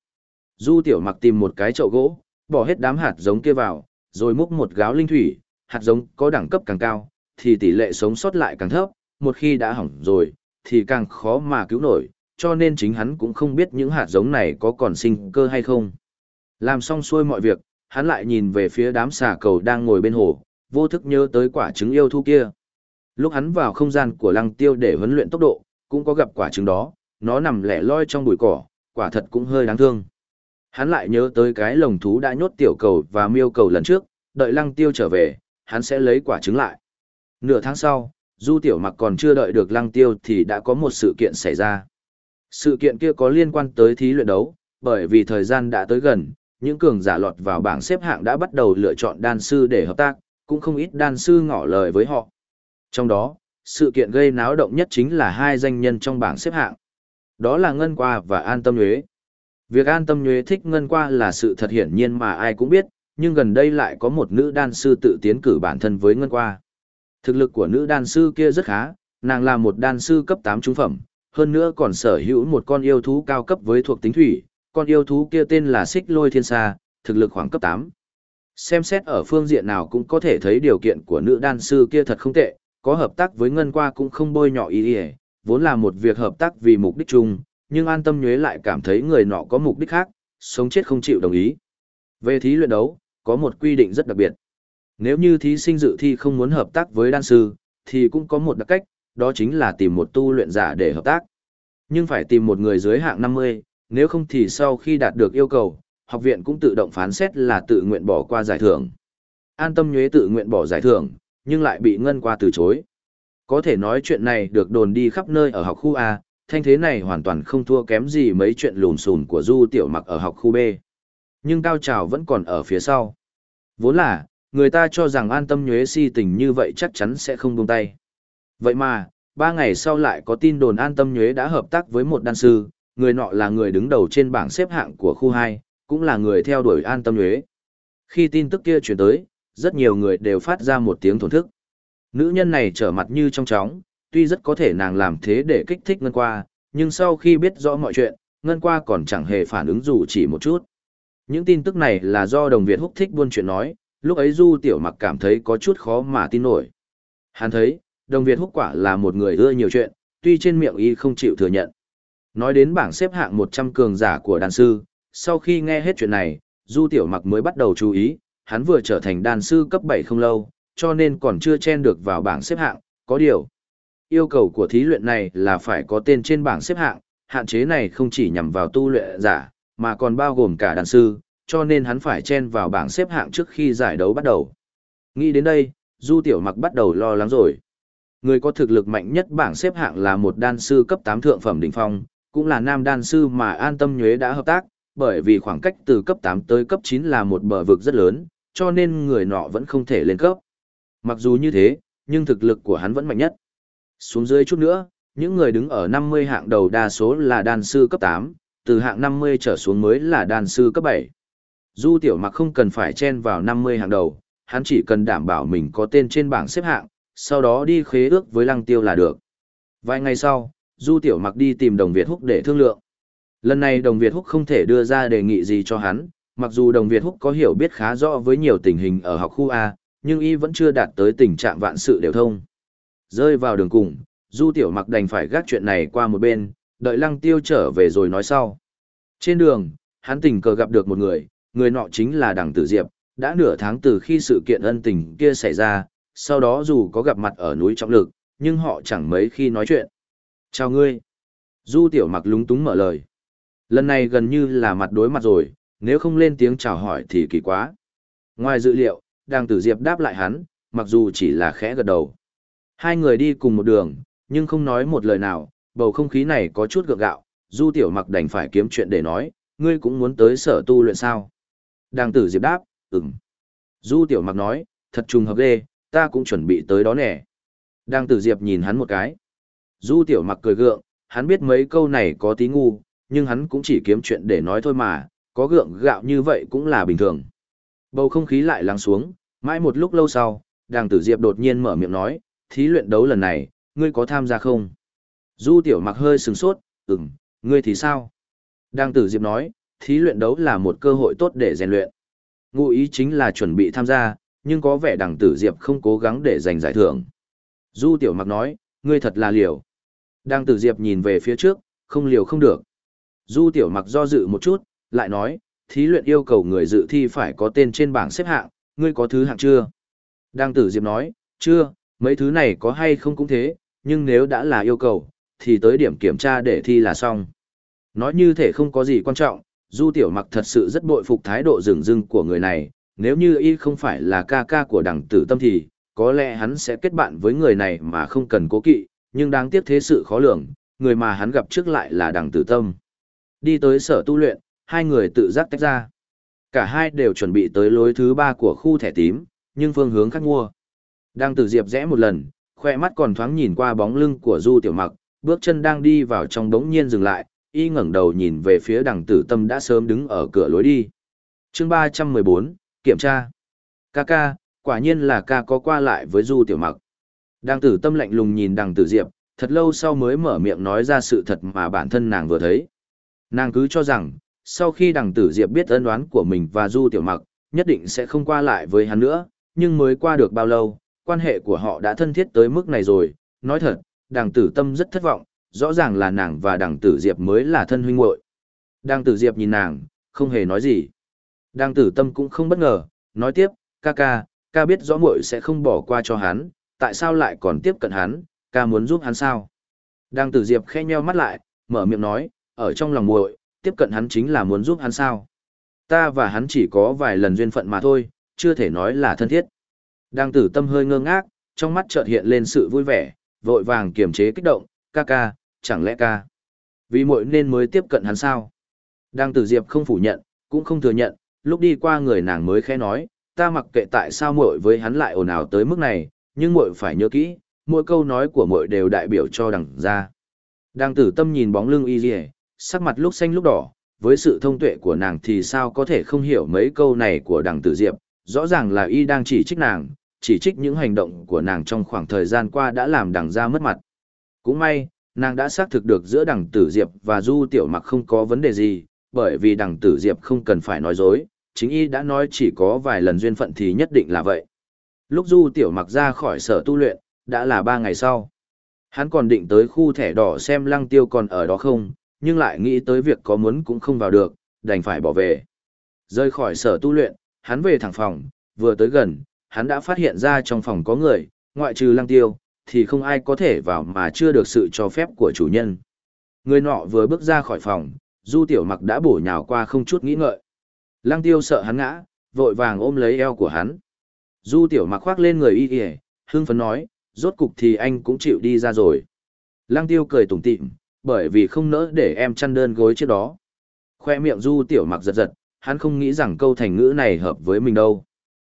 Du Tiểu Mặc tìm một cái chậu gỗ, bỏ hết đám hạt giống kia vào, rồi múc một gáo linh thủy, hạt giống có đẳng cấp càng cao, thì tỷ lệ sống sót lại càng thấp, một khi đã hỏng rồi, thì càng khó mà cứu nổi, cho nên chính hắn cũng không biết những hạt giống này có còn sinh cơ hay không. Làm xong xuôi mọi việc, hắn lại nhìn về phía đám xà cầu đang ngồi bên hồ, vô thức nhớ tới quả trứng yêu thu kia. Lúc hắn vào không gian của lăng tiêu để huấn luyện tốc độ, cũng có gặp quả trứng đó, nó nằm lẻ loi trong bụi cỏ, quả thật cũng hơi đáng thương. Hắn lại nhớ tới cái lồng thú đã nhốt tiểu cầu và miêu cầu lần trước, đợi lăng tiêu trở về, hắn sẽ lấy quả trứng lại. Nửa tháng sau, Du Tiểu Mặc còn chưa đợi được Lăng Tiêu thì đã có một sự kiện xảy ra. Sự kiện kia có liên quan tới thí luyện đấu, bởi vì thời gian đã tới gần, những cường giả lọt vào bảng xếp hạng đã bắt đầu lựa chọn đan sư để hợp tác, cũng không ít đan sư ngỏ lời với họ. Trong đó, sự kiện gây náo động nhất chính là hai danh nhân trong bảng xếp hạng. Đó là Ngân Qua và An Tâm Nhuế. Việc An Tâm Nhuế thích Ngân Qua là sự thật hiển nhiên mà ai cũng biết, nhưng gần đây lại có một nữ đan sư tự tiến cử bản thân với Ngân Qua. Thực lực của nữ đan sư kia rất khá, nàng là một đan sư cấp 8 trung phẩm, hơn nữa còn sở hữu một con yêu thú cao cấp với thuộc tính thủy, con yêu thú kia tên là Xích Lôi Thiên Sa, thực lực khoảng cấp 8. Xem xét ở phương diện nào cũng có thể thấy điều kiện của nữ đan sư kia thật không tệ, có hợp tác với Ngân Qua cũng không bôi nhọ ý ý, vốn là một việc hợp tác vì mục đích chung, nhưng an tâm nhuế lại cảm thấy người nọ có mục đích khác, sống chết không chịu đồng ý. Về thí luyện đấu, có một quy định rất đặc biệt. Nếu như thí sinh dự thi không muốn hợp tác với đan sư, thì cũng có một đặc cách, đó chính là tìm một tu luyện giả để hợp tác. Nhưng phải tìm một người dưới hạng 50, nếu không thì sau khi đạt được yêu cầu, học viện cũng tự động phán xét là tự nguyện bỏ qua giải thưởng. An tâm nhuế tự nguyện bỏ giải thưởng, nhưng lại bị ngân qua từ chối. Có thể nói chuyện này được đồn đi khắp nơi ở học khu A, thanh thế này hoàn toàn không thua kém gì mấy chuyện lùn xùn của Du Tiểu Mặc ở học khu B. Nhưng cao trào vẫn còn ở phía sau. Vốn là, người ta cho rằng an tâm nhuế si tình như vậy chắc chắn sẽ không buông tay. Vậy mà, ba ngày sau lại có tin đồn an tâm nhuế đã hợp tác với một đan sư, người nọ là người đứng đầu trên bảng xếp hạng của khu 2, cũng là người theo đuổi an tâm nhuế. Khi tin tức kia chuyển tới, rất nhiều người đều phát ra một tiếng thổn thức. Nữ nhân này trở mặt như trong chóng, tuy rất có thể nàng làm thế để kích thích Ngân Qua, nhưng sau khi biết rõ mọi chuyện, Ngân Qua còn chẳng hề phản ứng dù chỉ một chút. Những tin tức này là do đồng Việt húc thích buôn chuyện nói, lúc ấy Du Tiểu Mặc cảm thấy có chút khó mà tin nổi. Hắn thấy, đồng Việt húc quả là một người ưa nhiều chuyện, tuy trên miệng y không chịu thừa nhận. Nói đến bảng xếp hạng 100 cường giả của đàn sư, sau khi nghe hết chuyện này, Du Tiểu Mặc mới bắt đầu chú ý, hắn vừa trở thành đàn sư cấp 7 không lâu, cho nên còn chưa chen được vào bảng xếp hạng, có điều. Yêu cầu của thí luyện này là phải có tên trên bảng xếp hạng, hạn chế này không chỉ nhằm vào tu luyện giả, mà còn bao gồm cả đàn sư, cho nên hắn phải chen vào bảng xếp hạng trước khi giải đấu bắt đầu. Nghĩ đến đây, Du Tiểu Mặc bắt đầu lo lắng rồi. Người có thực lực mạnh nhất bảng xếp hạng là một đan sư cấp 8 thượng phẩm đỉnh phong, cũng là nam đan sư mà An Tâm Nhuế đã hợp tác, bởi vì khoảng cách từ cấp 8 tới cấp 9 là một bờ vực rất lớn, cho nên người nọ vẫn không thể lên cấp. Mặc dù như thế, nhưng thực lực của hắn vẫn mạnh nhất. Xuống dưới chút nữa, những người đứng ở 50 hạng đầu đa số là đan sư cấp 8, từ hạng 50 trở xuống mới là đan sư cấp 7. Du tiểu mặc không cần phải chen vào 50 hạng đầu, hắn chỉ cần đảm bảo mình có tên trên bảng xếp hạng, sau đó đi khế ước với lăng tiêu là được. Vài ngày sau, Du tiểu mặc đi tìm đồng Việt Húc để thương lượng. Lần này đồng Việt Húc không thể đưa ra đề nghị gì cho hắn, mặc dù đồng Việt Húc có hiểu biết khá rõ với nhiều tình hình ở học khu A, nhưng y vẫn chưa đạt tới tình trạng vạn sự đều thông. Rơi vào đường cùng, Du Tiểu Mặc đành phải gác chuyện này qua một bên, đợi Lăng Tiêu trở về rồi nói sau. Trên đường, hắn tình cờ gặp được một người, người nọ chính là Đằng Tử Diệp, đã nửa tháng từ khi sự kiện ân tình kia xảy ra, sau đó dù có gặp mặt ở núi Trọng Lực, nhưng họ chẳng mấy khi nói chuyện. Chào ngươi. Du Tiểu Mặc lúng túng mở lời. Lần này gần như là mặt đối mặt rồi, nếu không lên tiếng chào hỏi thì kỳ quá. Ngoài dự liệu, đàng Tử Diệp đáp lại hắn, mặc dù chỉ là khẽ gật đầu. Hai người đi cùng một đường, nhưng không nói một lời nào, bầu không khí này có chút gượng gạo, Du Tiểu Mặc đành phải kiếm chuyện để nói, ngươi cũng muốn tới sở tu luyện sao? đàng tử Diệp đáp, ừm. Du Tiểu Mặc nói, thật trùng hợp ghê, ta cũng chuẩn bị tới đó nè. đàng tử Diệp nhìn hắn một cái. Du Tiểu Mặc cười gượng, hắn biết mấy câu này có tí ngu, nhưng hắn cũng chỉ kiếm chuyện để nói thôi mà, có gượng gạo như vậy cũng là bình thường. Bầu không khí lại lắng xuống, mãi một lúc lâu sau, đàng tử Diệp đột nhiên mở miệng nói, thí luyện đấu lần này, ngươi có tham gia không? Du tiểu mặc hơi sừng sốt, ừm, ngươi thì sao? Đàng tử Diệp nói, thí luyện đấu là một cơ hội tốt để rèn luyện. Ngụ ý chính là chuẩn bị tham gia, nhưng có vẻ đằng tử Diệp không cố gắng để giành giải thưởng. Du tiểu mặc nói, ngươi thật là liều. Đang tử Diệp nhìn về phía trước, không liều không được. Du tiểu mặc do dự một chút, lại nói, thí luyện yêu cầu người dự thi phải có tên trên bảng xếp hạng, ngươi có thứ hạng chưa? Đang tử Diệp nói, chưa, mấy thứ này có hay không cũng thế, nhưng nếu đã là yêu cầu, thì tới điểm kiểm tra để thi là xong. Nói như thể không có gì quan trọng, Du Tiểu Mặc thật sự rất bội phục thái độ rừng rưng của người này, nếu như y không phải là ca ca của đằng tử tâm thì, có lẽ hắn sẽ kết bạn với người này mà không cần cố kỵ, nhưng đáng tiếc thế sự khó lường, người mà hắn gặp trước lại là đằng tử tâm. Đi tới sở tu luyện, hai người tự giác tách ra. Cả hai đều chuẩn bị tới lối thứ ba của khu thẻ tím, nhưng phương hướng khác mua. Đang tử diệp rẽ một lần, khoe mắt còn thoáng nhìn qua bóng lưng của Du Tiểu Mặc, bước chân đang đi vào trong đống nhiên dừng lại, y ngẩng đầu nhìn về phía đằng tử tâm đã sớm đứng ở cửa lối đi. chương ba trăm mười bốn kiểm tra. Kaka quả nhiên là ca có qua lại với Du Tiểu Mặc. Đang tử tâm lạnh lùng nhìn đằng tử diệp, thật lâu sau mới mở miệng nói ra sự thật mà bản thân nàng vừa thấy. Nàng cứ cho rằng, sau khi đằng tử diệp biết ân đoán của mình và Du Tiểu Mặc, nhất định sẽ không qua lại với hắn nữa, nhưng mới qua được bao lâu, quan hệ của họ đã thân thiết tới mức này rồi, nói thật, đằng tử tâm rất thất vọng, rõ ràng là nàng và đằng tử diệp mới là thân huynh muội. Đằng tử diệp nhìn nàng, không hề nói gì. Đằng tử tâm cũng không bất ngờ, nói tiếp, ca ca, ca biết rõ muội sẽ không bỏ qua cho hắn, tại sao lại còn tiếp cận hắn, ca muốn giúp hắn sao? Đang tử diệp khẽ nheo mắt lại, mở miệng nói, ở trong lòng muội, tiếp cận hắn chính là muốn giúp hắn sao? Ta và hắn chỉ có vài lần duyên phận mà thôi, chưa thể nói là thân thiết. Đang tử tâm hơi ngơ ngác, trong mắt chợt hiện lên sự vui vẻ, vội vàng kiềm chế kích động, ca ca, chẳng lẽ ca. Vì muội nên mới tiếp cận hắn sao? Đang tử diệp không phủ nhận, cũng không thừa nhận, lúc đi qua người nàng mới khẽ nói, ta mặc kệ tại sao muội với hắn lại ồn ào tới mức này, nhưng muội phải nhớ kỹ, mỗi câu nói của muội đều đại biểu cho đằng ra. Đang tử tâm nhìn bóng lưng y dì sắc mặt lúc xanh lúc đỏ, với sự thông tuệ của nàng thì sao có thể không hiểu mấy câu này của đằng tử diệp, rõ ràng là y đang chỉ trích nàng, chỉ trích những hành động của nàng trong khoảng thời gian qua đã làm đằng ra mất mặt. Cũng may, nàng đã xác thực được giữa đằng tử diệp và du tiểu mặc không có vấn đề gì, bởi vì đằng tử diệp không cần phải nói dối, chính y đã nói chỉ có vài lần duyên phận thì nhất định là vậy. Lúc du tiểu mặc ra khỏi sở tu luyện, đã là ba ngày sau. Hắn còn định tới khu thẻ đỏ xem lăng tiêu còn ở đó không, nhưng lại nghĩ tới việc có muốn cũng không vào được, đành phải bỏ về. Rơi khỏi sở tu luyện, hắn về thẳng phòng, vừa tới gần, hắn đã phát hiện ra trong phòng có người, ngoại trừ lăng tiêu, thì không ai có thể vào mà chưa được sự cho phép của chủ nhân. Người nọ vừa bước ra khỏi phòng, du tiểu mặc đã bổ nhào qua không chút nghĩ ngợi. Lăng tiêu sợ hắn ngã, vội vàng ôm lấy eo của hắn. Du tiểu mặc khoác lên người y y, hưng phấn nói, rốt cục thì anh cũng chịu đi ra rồi. Lăng tiêu cười tủm tỉm, bởi vì không nỡ để em chăn đơn gối trước đó. Khoe miệng du tiểu mặc giật giật, hắn không nghĩ rằng câu thành ngữ này hợp với mình đâu.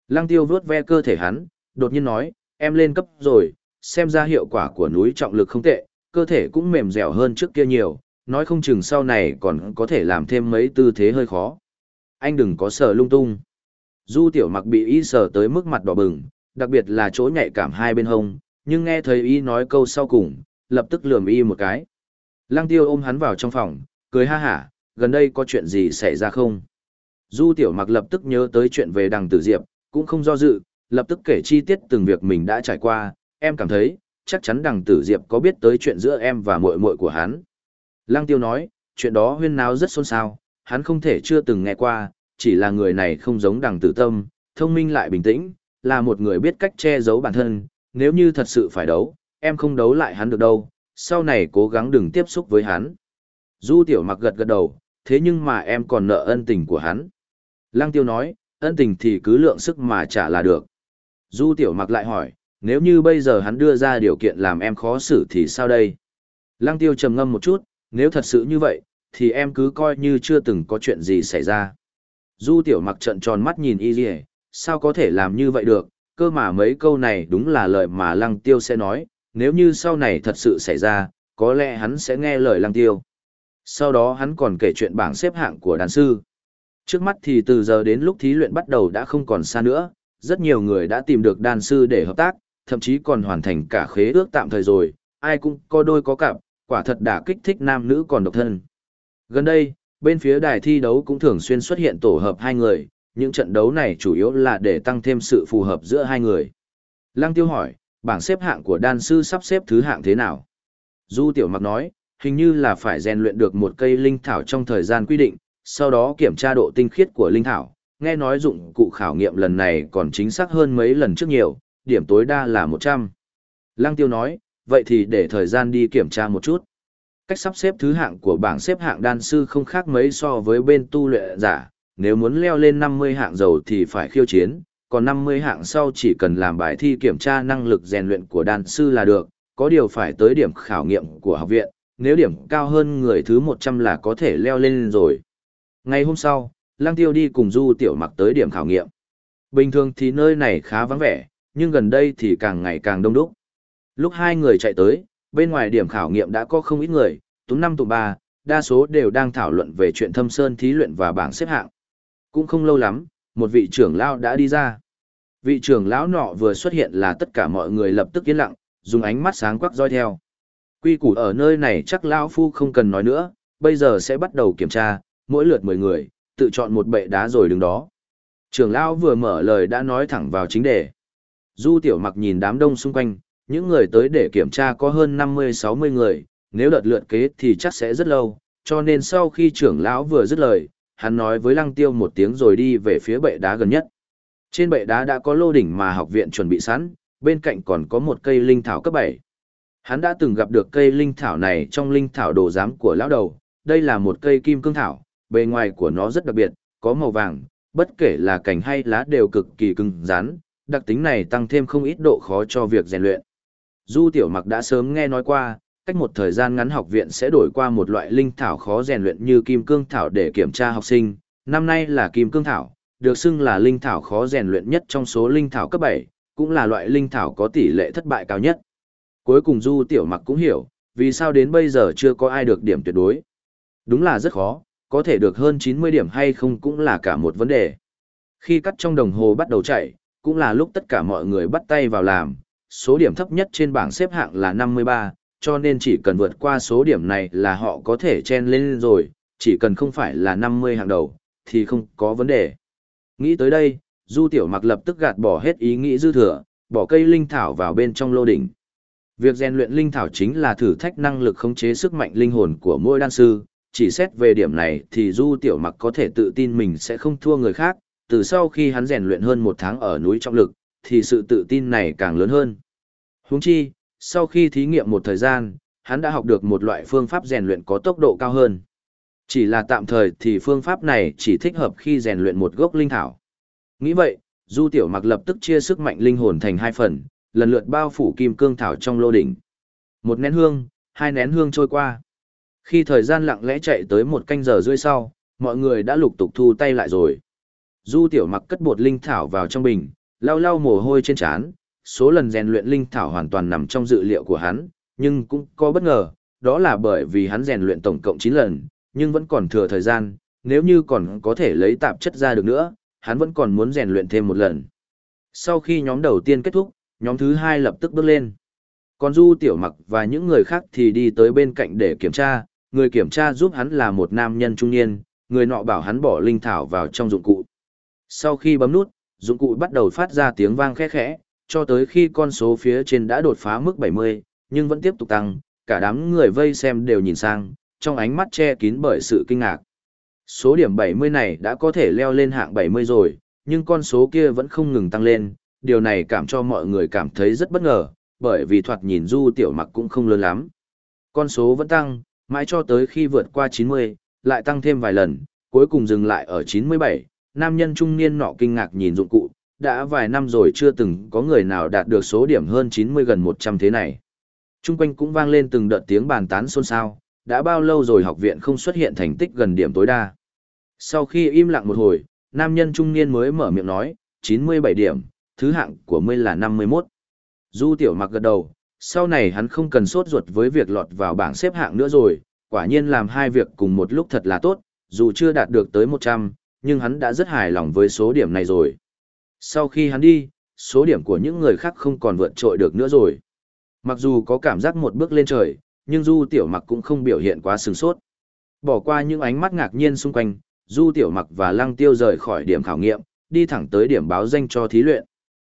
Lăng tiêu vướt ve cơ thể hắn, đột nhiên nói, em lên cấp rồi, xem ra hiệu quả của núi trọng lực không tệ, cơ thể cũng mềm dẻo hơn trước kia nhiều, nói không chừng sau này còn có thể làm thêm mấy tư thế hơi khó. Anh đừng có sờ lung tung. Du tiểu mặc bị y sờ tới mức mặt đỏ bừng, đặc biệt là chỗ nhạy cảm hai bên hông, nhưng nghe thấy y nói câu sau cùng, lập tức lườm y một cái. Lăng tiêu ôm hắn vào trong phòng, cười ha hả, gần đây có chuyện gì xảy ra không? Du tiểu mặc lập tức nhớ tới chuyện về đằng tử diệp, cũng không do dự, lập tức kể chi tiết từng việc mình đã trải qua, em cảm thấy, chắc chắn đằng tử diệp có biết tới chuyện giữa em và muội muội của hắn. Lăng tiêu nói, chuyện đó huyên náo rất xôn xao, hắn không thể chưa từng nghe qua, chỉ là người này không giống đằng tử tâm, thông minh lại bình tĩnh, là một người biết cách che giấu bản thân, nếu như thật sự phải đấu, em không đấu lại hắn được đâu, sau này cố gắng đừng tiếp xúc với hắn. Du tiểu mặc gật gật đầu, thế nhưng mà em còn nợ ân tình của hắn. Lăng tiêu nói, ân tình thì cứ lượng sức mà trả là được. Du tiểu mặc lại hỏi, nếu như bây giờ hắn đưa ra điều kiện làm em khó xử thì sao đây? Lăng tiêu trầm ngâm một chút, nếu thật sự như vậy, thì em cứ coi như chưa từng có chuyện gì xảy ra. Du tiểu mặc trận tròn mắt nhìn y dì sao có thể làm như vậy được, cơ mà mấy câu này đúng là lời mà lăng tiêu sẽ nói, nếu như sau này thật sự xảy ra, có lẽ hắn sẽ nghe lời lăng tiêu. Sau đó hắn còn kể chuyện bảng xếp hạng của đàn sư. Trước mắt thì từ giờ đến lúc thí luyện bắt đầu đã không còn xa nữa, rất nhiều người đã tìm được đàn sư để hợp tác, thậm chí còn hoàn thành cả khế ước tạm thời rồi, ai cũng có đôi có cặp, quả thật đã kích thích nam nữ còn độc thân. Gần đây, bên phía đài thi đấu cũng thường xuyên xuất hiện tổ hợp hai người, những trận đấu này chủ yếu là để tăng thêm sự phù hợp giữa hai người. Lăng tiêu hỏi, bảng xếp hạng của đan sư sắp xếp thứ hạng thế nào? Du Tiểu Mặc nói, hình như là phải rèn luyện được một cây linh thảo trong thời gian quy định, sau đó kiểm tra độ tinh khiết của linh thảo. Nghe nói dụng cụ khảo nghiệm lần này còn chính xác hơn mấy lần trước nhiều, điểm tối đa là 100. Lăng Tiêu nói, vậy thì để thời gian đi kiểm tra một chút. Cách sắp xếp thứ hạng của bảng xếp hạng đan sư không khác mấy so với bên tu luyện giả, nếu muốn leo lên 50 hạng dầu thì phải khiêu chiến, còn 50 hạng sau chỉ cần làm bài thi kiểm tra năng lực rèn luyện của đan sư là được, có điều phải tới điểm khảo nghiệm của học viện, nếu điểm cao hơn người thứ 100 là có thể leo lên rồi. Ngày hôm sau, Lăng Tiêu đi cùng Du Tiểu Mặc tới điểm khảo nghiệm. Bình thường thì nơi này khá vắng vẻ, nhưng gần đây thì càng ngày càng đông đúc. Lúc hai người chạy tới, bên ngoài điểm khảo nghiệm đã có không ít người, tú năm tụ ba, đa số đều đang thảo luận về chuyện thâm sơn thí luyện và bảng xếp hạng. Cũng không lâu lắm, một vị trưởng lão đã đi ra. Vị trưởng lão nọ vừa xuất hiện là tất cả mọi người lập tức yên lặng, dùng ánh mắt sáng quắc dõi theo. Quy củ ở nơi này chắc lão phu không cần nói nữa, bây giờ sẽ bắt đầu kiểm tra, mỗi lượt 10 người, tự chọn một bệ đá rồi đứng đó. Trưởng lão vừa mở lời đã nói thẳng vào chính đề. Du tiểu mặc nhìn đám đông xung quanh, những người tới để kiểm tra có hơn 50-60 người, nếu đợt lượt kế thì chắc sẽ rất lâu, cho nên sau khi trưởng lão vừa dứt lời, hắn nói với lăng tiêu một tiếng rồi đi về phía bệ đá gần nhất. Trên bệ đá đã có lô đỉnh mà học viện chuẩn bị sẵn, bên cạnh còn có một cây linh thảo cấp 7. Hắn đã từng gặp được cây linh thảo này trong linh thảo đồ giám của lão đầu, đây là một cây kim cương thảo, bề ngoài của nó rất đặc biệt, có màu vàng, bất kể là cành hay lá đều cực kỳ cứng rắn, đặc tính này tăng thêm không ít độ khó cho việc rèn luyện. Du Tiểu Mặc đã sớm nghe nói qua, cách một thời gian ngắn học viện sẽ đổi qua một loại linh thảo khó rèn luyện như kim cương thảo để kiểm tra học sinh, năm nay là kim cương thảo, được xưng là linh thảo khó rèn luyện nhất trong số linh thảo cấp 7, cũng là loại linh thảo có tỷ lệ thất bại cao nhất. Cuối cùng Du Tiểu Mặc cũng hiểu, vì sao đến bây giờ chưa có ai được điểm tuyệt đối. Đúng là rất khó, có thể được hơn 90 điểm hay không cũng là cả một vấn đề. Khi cắt trong đồng hồ bắt đầu chạy, cũng là lúc tất cả mọi người bắt tay vào làm, số điểm thấp nhất trên bảng xếp hạng là 53, cho nên chỉ cần vượt qua số điểm này là họ có thể chen lên rồi, chỉ cần không phải là 50 hạng đầu, thì không có vấn đề. Nghĩ tới đây, Du Tiểu Mặc lập tức gạt bỏ hết ý nghĩ dư thừa, bỏ cây linh thảo vào bên trong lô đỉnh. Việc rèn luyện linh thảo chính là thử thách năng lực khống chế sức mạnh linh hồn của mỗi đan sư, chỉ xét về điểm này thì Du Tiểu Mặc có thể tự tin mình sẽ không thua người khác, từ sau khi hắn rèn luyện hơn một tháng ở núi trọng lực, thì sự tự tin này càng lớn hơn. Huống chi, sau khi thí nghiệm một thời gian, hắn đã học được một loại phương pháp rèn luyện có tốc độ cao hơn. Chỉ là tạm thời thì phương pháp này chỉ thích hợp khi rèn luyện một gốc linh thảo. Nghĩ vậy, Du Tiểu Mặc lập tức chia sức mạnh linh hồn thành hai phần, lần lượt bao phủ kim cương thảo trong lô đỉnh. Một nén hương, hai nén hương trôi qua. Khi thời gian lặng lẽ chạy tới một canh giờ rưỡi sau, mọi người đã lục tục thu tay lại rồi. Du Tiểu Mặc cất bột linh thảo vào trong bình, lau lau mồ hôi trên trán, số lần rèn luyện linh thảo hoàn toàn nằm trong dự liệu của hắn, nhưng cũng có bất ngờ, đó là bởi vì hắn rèn luyện tổng cộng 9 lần, nhưng vẫn còn thừa thời gian, nếu như còn có thể lấy tạp chất ra được nữa, hắn vẫn còn muốn rèn luyện thêm một lần. Sau khi nhóm đầu tiên kết thúc, nhóm thứ hai lập tức bước lên. Còn Du Tiểu Mặc và những người khác thì đi tới bên cạnh để kiểm tra, người kiểm tra giúp hắn là một nam nhân trung niên, người nọ bảo hắn bỏ linh thảo vào trong dụng cụ. Sau khi bấm nút, dụng cụ bắt đầu phát ra tiếng vang khẽ khẽ, cho tới khi con số phía trên đã đột phá mức 70, nhưng vẫn tiếp tục tăng, cả đám người vây xem đều nhìn sang, trong ánh mắt che kín bởi sự kinh ngạc. Số điểm 70 này đã có thể leo lên hạng 70 rồi, nhưng con số kia vẫn không ngừng tăng lên, điều này cảm cho mọi người cảm thấy rất bất ngờ, bởi vì thoạt nhìn du tiểu mặc cũng không lớn lắm. Con số vẫn tăng, mãi cho tới khi vượt qua 90, lại tăng thêm vài lần, cuối cùng dừng lại ở 97, nam nhân trung niên nọ kinh ngạc nhìn dụng cụ, đã vài năm rồi chưa từng có người nào đạt được số điểm hơn 90 gần 100 thế này. Trung quanh cũng vang lên từng đợt tiếng bàn tán xôn xao, đã bao lâu rồi học viện không xuất hiện thành tích gần điểm tối đa. Sau khi im lặng một hồi, nam nhân trung niên mới mở miệng nói, 97 điểm, thứ hạng của ngươi là 51. Du tiểu mặc gật đầu, sau này hắn không cần sốt ruột với việc lọt vào bảng xếp hạng nữa rồi, quả nhiên làm hai việc cùng một lúc thật là tốt, dù chưa đạt được tới 100, nhưng hắn đã rất hài lòng với số điểm này rồi. Sau khi hắn đi, số điểm của những người khác không còn vượt trội được nữa rồi. Mặc dù có cảm giác một bước lên trời, nhưng Du Tiểu Mặc cũng không biểu hiện quá sừng sốt. Bỏ qua những ánh mắt ngạc nhiên xung quanh, Du Tiểu Mặc và Lăng Tiêu rời khỏi điểm khảo nghiệm, đi thẳng tới điểm báo danh cho thí luyện.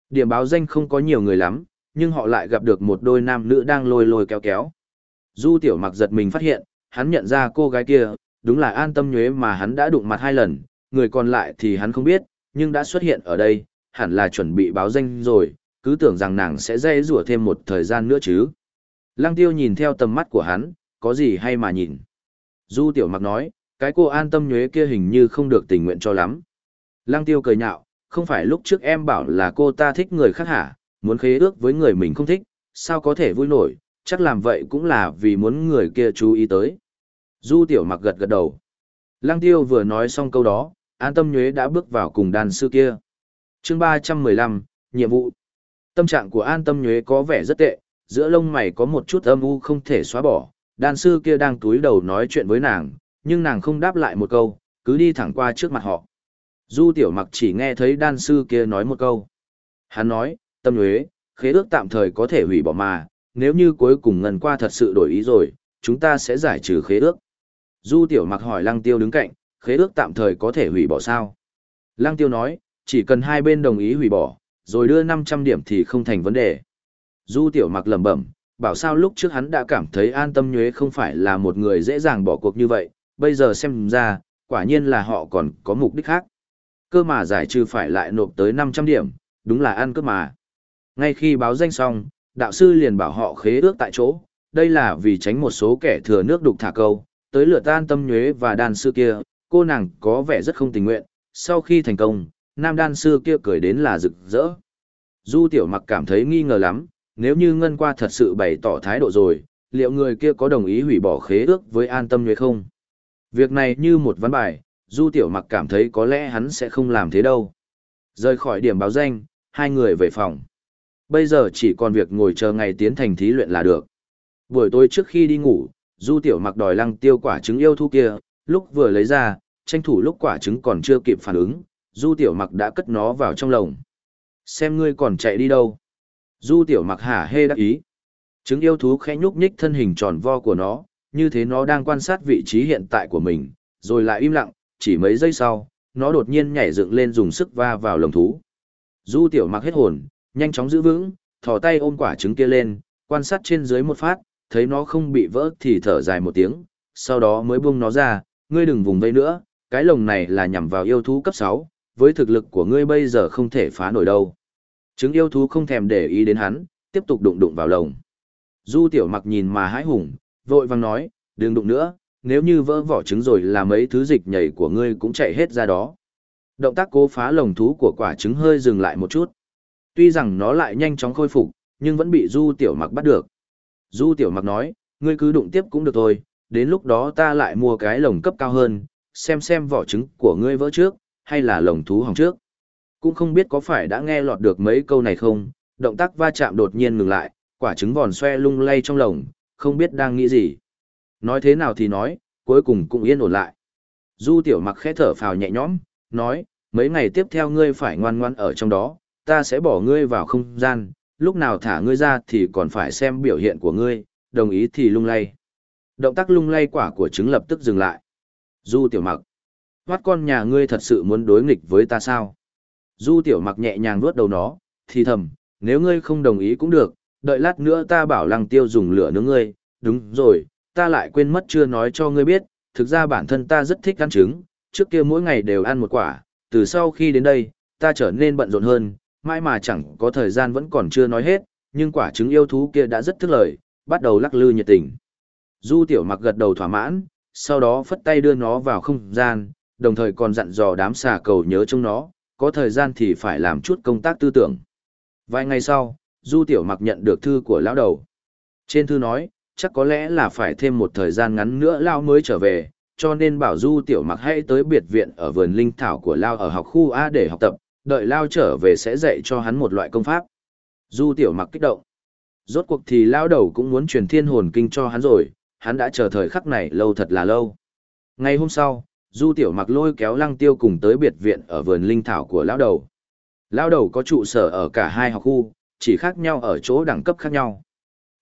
Điểm báo danh không có nhiều người lắm, nhưng họ lại gặp được một đôi nam nữ đang lôi lôi kéo kéo. Du Tiểu Mặc giật mình phát hiện, hắn nhận ra cô gái kia, đúng là an tâm nhuế mà hắn đã đụng mặt hai lần, người còn lại thì hắn không biết, nhưng đã xuất hiện ở đây, hẳn là chuẩn bị báo danh rồi, cứ tưởng rằng nàng sẽ dây rủa thêm một thời gian nữa chứ. Lăng tiêu nhìn theo tầm mắt của hắn, có gì hay mà nhìn. Du tiểu mặc nói, cái cô an tâm nhuế kia hình như không được tình nguyện cho lắm. Lăng tiêu cười nhạo, không phải lúc trước em bảo là cô ta thích người khác hả, muốn khế ước với người mình không thích, sao có thể vui nổi, chắc làm vậy cũng là vì muốn người kia chú ý tới. Du tiểu mặc gật gật đầu. Lăng tiêu vừa nói xong câu đó, an tâm nhuế đã bước vào cùng đàn sư kia. chương 315, nhiệm vụ. Tâm trạng của an tâm nhuế có vẻ rất tệ, giữa lông mày có một chút âm u không thể xóa bỏ. Đàn sư kia đang túi đầu nói chuyện với nàng, nhưng nàng không đáp lại một câu, cứ đi thẳng qua trước mặt họ. Du tiểu mặc chỉ nghe thấy đan sư kia nói một câu. Hắn nói, tâm nhuế, khế ước tạm thời có thể hủy bỏ mà, nếu như cuối cùng ngần qua thật sự đổi ý rồi, chúng ta sẽ giải trừ khế ước. Du tiểu mặc hỏi lăng tiêu đứng cạnh, khế ước tạm thời có thể hủy bỏ sao? Lăng tiêu nói, chỉ cần hai bên đồng ý hủy bỏ, rồi đưa 500 điểm thì không thành vấn đề. Du tiểu mặc lẩm bẩm, bảo sao lúc trước hắn đã cảm thấy an tâm nhuế không phải là một người dễ dàng bỏ cuộc như vậy, bây giờ xem ra, quả nhiên là họ còn có mục đích khác. Cơ mà giải trừ phải lại nộp tới 500 điểm, đúng là ăn cướp mà. Ngay khi báo danh xong, đạo sư liền bảo họ khế ước tại chỗ, đây là vì tránh một số kẻ thừa nước đục thả câu, tới lượt tan tâm nhuế và đan sư kia, cô nàng có vẻ rất không tình nguyện, sau khi thành công, nam đan sư kia cười đến là rực rỡ. Du tiểu mặc cảm thấy nghi ngờ lắm, nếu như ngân qua thật sự bày tỏ thái độ rồi, liệu người kia có đồng ý hủy bỏ khế ước với an tâm nhuế không? Việc này như một vấn bài, du tiểu mặc cảm thấy có lẽ hắn sẽ không làm thế đâu. Rời khỏi điểm báo danh, hai người về phòng. Bây giờ chỉ còn việc ngồi chờ ngày tiến thành thí luyện là được. Buổi tối trước khi đi ngủ, du tiểu mặc đòi lăng tiêu quả trứng yêu thú kia, lúc vừa lấy ra, tranh thủ lúc quả trứng còn chưa kịp phản ứng, du tiểu mặc đã cất nó vào trong lồng. Xem ngươi còn chạy đi đâu. Du tiểu mặc hả hê đắc ý. Trứng yêu thú khẽ nhúc nhích thân hình tròn vo của nó, như thế nó đang quan sát vị trí hiện tại của mình, rồi lại im lặng, chỉ mấy giây sau, nó đột nhiên nhảy dựng lên dùng sức va vào lồng thú. Du tiểu mặc hết hồn, nhanh chóng giữ vững, thò tay ôm quả trứng kia lên, quan sát trên dưới một phát, thấy nó không bị vỡ thì thở dài một tiếng, sau đó mới buông nó ra, ngươi đừng vùng vây nữa, cái lồng này là nhằm vào yêu thú cấp 6, với thực lực của ngươi bây giờ không thể phá nổi đâu. Trứng yêu thú không thèm để ý đến hắn, tiếp tục đụng đụng vào lồng. Du tiểu mặc nhìn mà hãi hùng, vội vàng nói, đừng đụng nữa, nếu như vỡ vỏ trứng rồi là mấy thứ dịch nhảy của ngươi cũng chạy hết ra đó. Động tác cố phá lồng thú của quả trứng hơi dừng lại một chút. Tuy rằng nó lại nhanh chóng khôi phục, nhưng vẫn bị Du Tiểu Mặc bắt được. Du Tiểu Mặc nói, ngươi cứ đụng tiếp cũng được thôi, đến lúc đó ta lại mua cái lồng cấp cao hơn, xem xem vỏ trứng của ngươi vỡ trước, hay là lồng thú hỏng trước. Cũng không biết có phải đã nghe lọt được mấy câu này không, động tác va chạm đột nhiên ngừng lại, quả trứng vòn xoe lung lay trong lồng, không biết đang nghĩ gì. Nói thế nào thì nói, cuối cùng cũng yên ổn lại. Du tiểu mặc khẽ thở phào nhẹ nhõm, nói, mấy ngày tiếp theo ngươi phải ngoan ngoan ở trong đó, ta sẽ bỏ ngươi vào không gian, lúc nào thả ngươi ra thì còn phải xem biểu hiện của ngươi, đồng ý thì lung lay. Động tác lung lay quả của trứng lập tức dừng lại. Du tiểu mặc, hoát con nhà ngươi thật sự muốn đối nghịch với ta sao? Du tiểu mặc nhẹ nhàng vuốt đầu nó, thì thầm, nếu ngươi không đồng ý cũng được, đợi lát nữa ta bảo lăng tiêu dùng lửa nướng ngươi, đúng rồi, ta lại quên mất chưa nói cho ngươi biết, thực ra bản thân ta rất thích ăn trứng, trước kia mỗi ngày đều ăn một quả, từ sau khi đến đây, ta trở nên bận rộn hơn, mãi mà chẳng có thời gian vẫn còn chưa nói hết, nhưng quả trứng yêu thú kia đã rất thức lời, bắt đầu lắc lư nhiệt tình. Du tiểu mặc gật đầu thỏa mãn, sau đó phất tay đưa nó vào không gian, đồng thời còn dặn dò đám xà cầu nhớ trong nó, có thời gian thì phải làm chút công tác tư tưởng. Vài ngày sau, Du tiểu mặc nhận được thư của lão đầu. Trên thư nói, chắc có lẽ là phải thêm một thời gian ngắn nữa Lao mới trở về, cho nên bảo Du Tiểu Mặc hãy tới biệt viện ở vườn linh thảo của Lao ở học khu A để học tập, đợi Lao trở về sẽ dạy cho hắn một loại công pháp. Du Tiểu Mặc kích động. Rốt cuộc thì Lao đầu cũng muốn truyền thiên hồn kinh cho hắn rồi, hắn đã chờ thời khắc này lâu thật là lâu. Ngày hôm sau, Du Tiểu Mặc lôi kéo Lăng Tiêu cùng tới biệt viện ở vườn linh thảo của Lão đầu. Lão đầu có trụ sở ở cả hai học khu, chỉ khác nhau ở chỗ đẳng cấp khác nhau.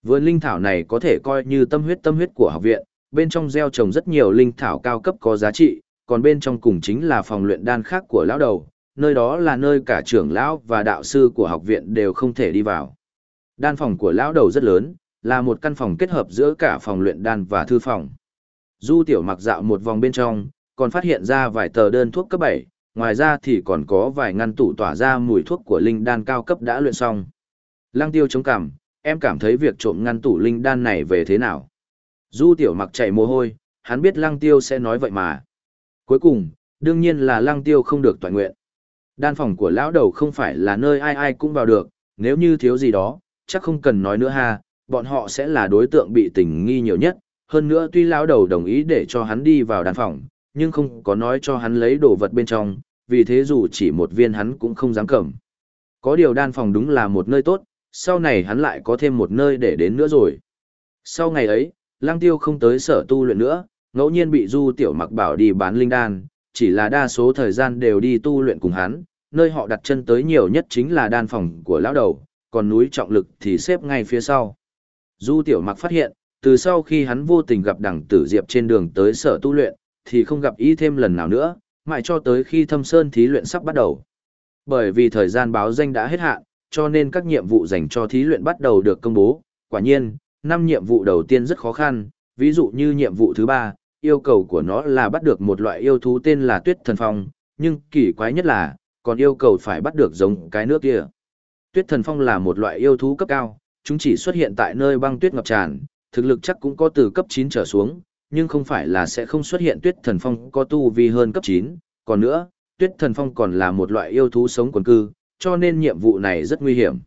Vườn linh thảo này có thể coi như tâm huyết tâm huyết của học viện, bên trong gieo trồng rất nhiều linh thảo cao cấp có giá trị, còn bên trong cùng chính là phòng luyện đan khác của lão đầu, nơi đó là nơi cả trưởng lão và đạo sư của học viện đều không thể đi vào. Đan phòng của lão đầu rất lớn, là một căn phòng kết hợp giữa cả phòng luyện đan và thư phòng. Du tiểu mặc dạo một vòng bên trong, còn phát hiện ra vài tờ đơn thuốc cấp 7, ngoài ra thì còn có vài ngăn tủ tỏa ra mùi thuốc của linh đan cao cấp đã luyện xong. Lăng tiêu chống cằm, em cảm thấy việc trộm ngăn tủ linh đan này về thế nào? Du tiểu mặc chạy mồ hôi, hắn biết lăng tiêu sẽ nói vậy mà. Cuối cùng, đương nhiên là lăng tiêu không được toàn nguyện. Đan phòng của lão đầu không phải là nơi ai ai cũng vào được, nếu như thiếu gì đó, chắc không cần nói nữa ha, bọn họ sẽ là đối tượng bị tình nghi nhiều nhất. Hơn nữa tuy lão đầu đồng ý để cho hắn đi vào đan phòng, nhưng không có nói cho hắn lấy đồ vật bên trong, vì thế dù chỉ một viên hắn cũng không dám cầm. Có điều đan phòng đúng là một nơi tốt, sau này hắn lại có thêm một nơi để đến nữa rồi. Sau ngày ấy, lang tiêu không tới sở tu luyện nữa, ngẫu nhiên bị du tiểu mặc bảo đi bán linh đan, chỉ là đa số thời gian đều đi tu luyện cùng hắn, nơi họ đặt chân tới nhiều nhất chính là đan phòng của lão đầu, còn núi trọng lực thì xếp ngay phía sau. Du tiểu mặc phát hiện, từ sau khi hắn vô tình gặp đằng tử diệp trên đường tới sở tu luyện, thì không gặp ý thêm lần nào nữa, mãi cho tới khi thâm sơn thí luyện sắp bắt đầu. Bởi vì thời gian báo danh đã hết hạn, cho nên các nhiệm vụ dành cho thí luyện bắt đầu được công bố. Quả nhiên, năm nhiệm vụ đầu tiên rất khó khăn, ví dụ như nhiệm vụ thứ ba, yêu cầu của nó là bắt được một loại yêu thú tên là tuyết thần phong, nhưng kỳ quái nhất là, còn yêu cầu phải bắt được giống cái nước kia. Tuyết thần phong là một loại yêu thú cấp cao, chúng chỉ xuất hiện tại nơi băng tuyết ngập tràn, thực lực chắc cũng có từ cấp 9 trở xuống, nhưng không phải là sẽ không xuất hiện tuyết thần phong có tu vi hơn cấp 9, còn nữa, tuyết thần phong còn là một loại yêu thú sống quần cư, cho nên nhiệm vụ này rất nguy hiểm.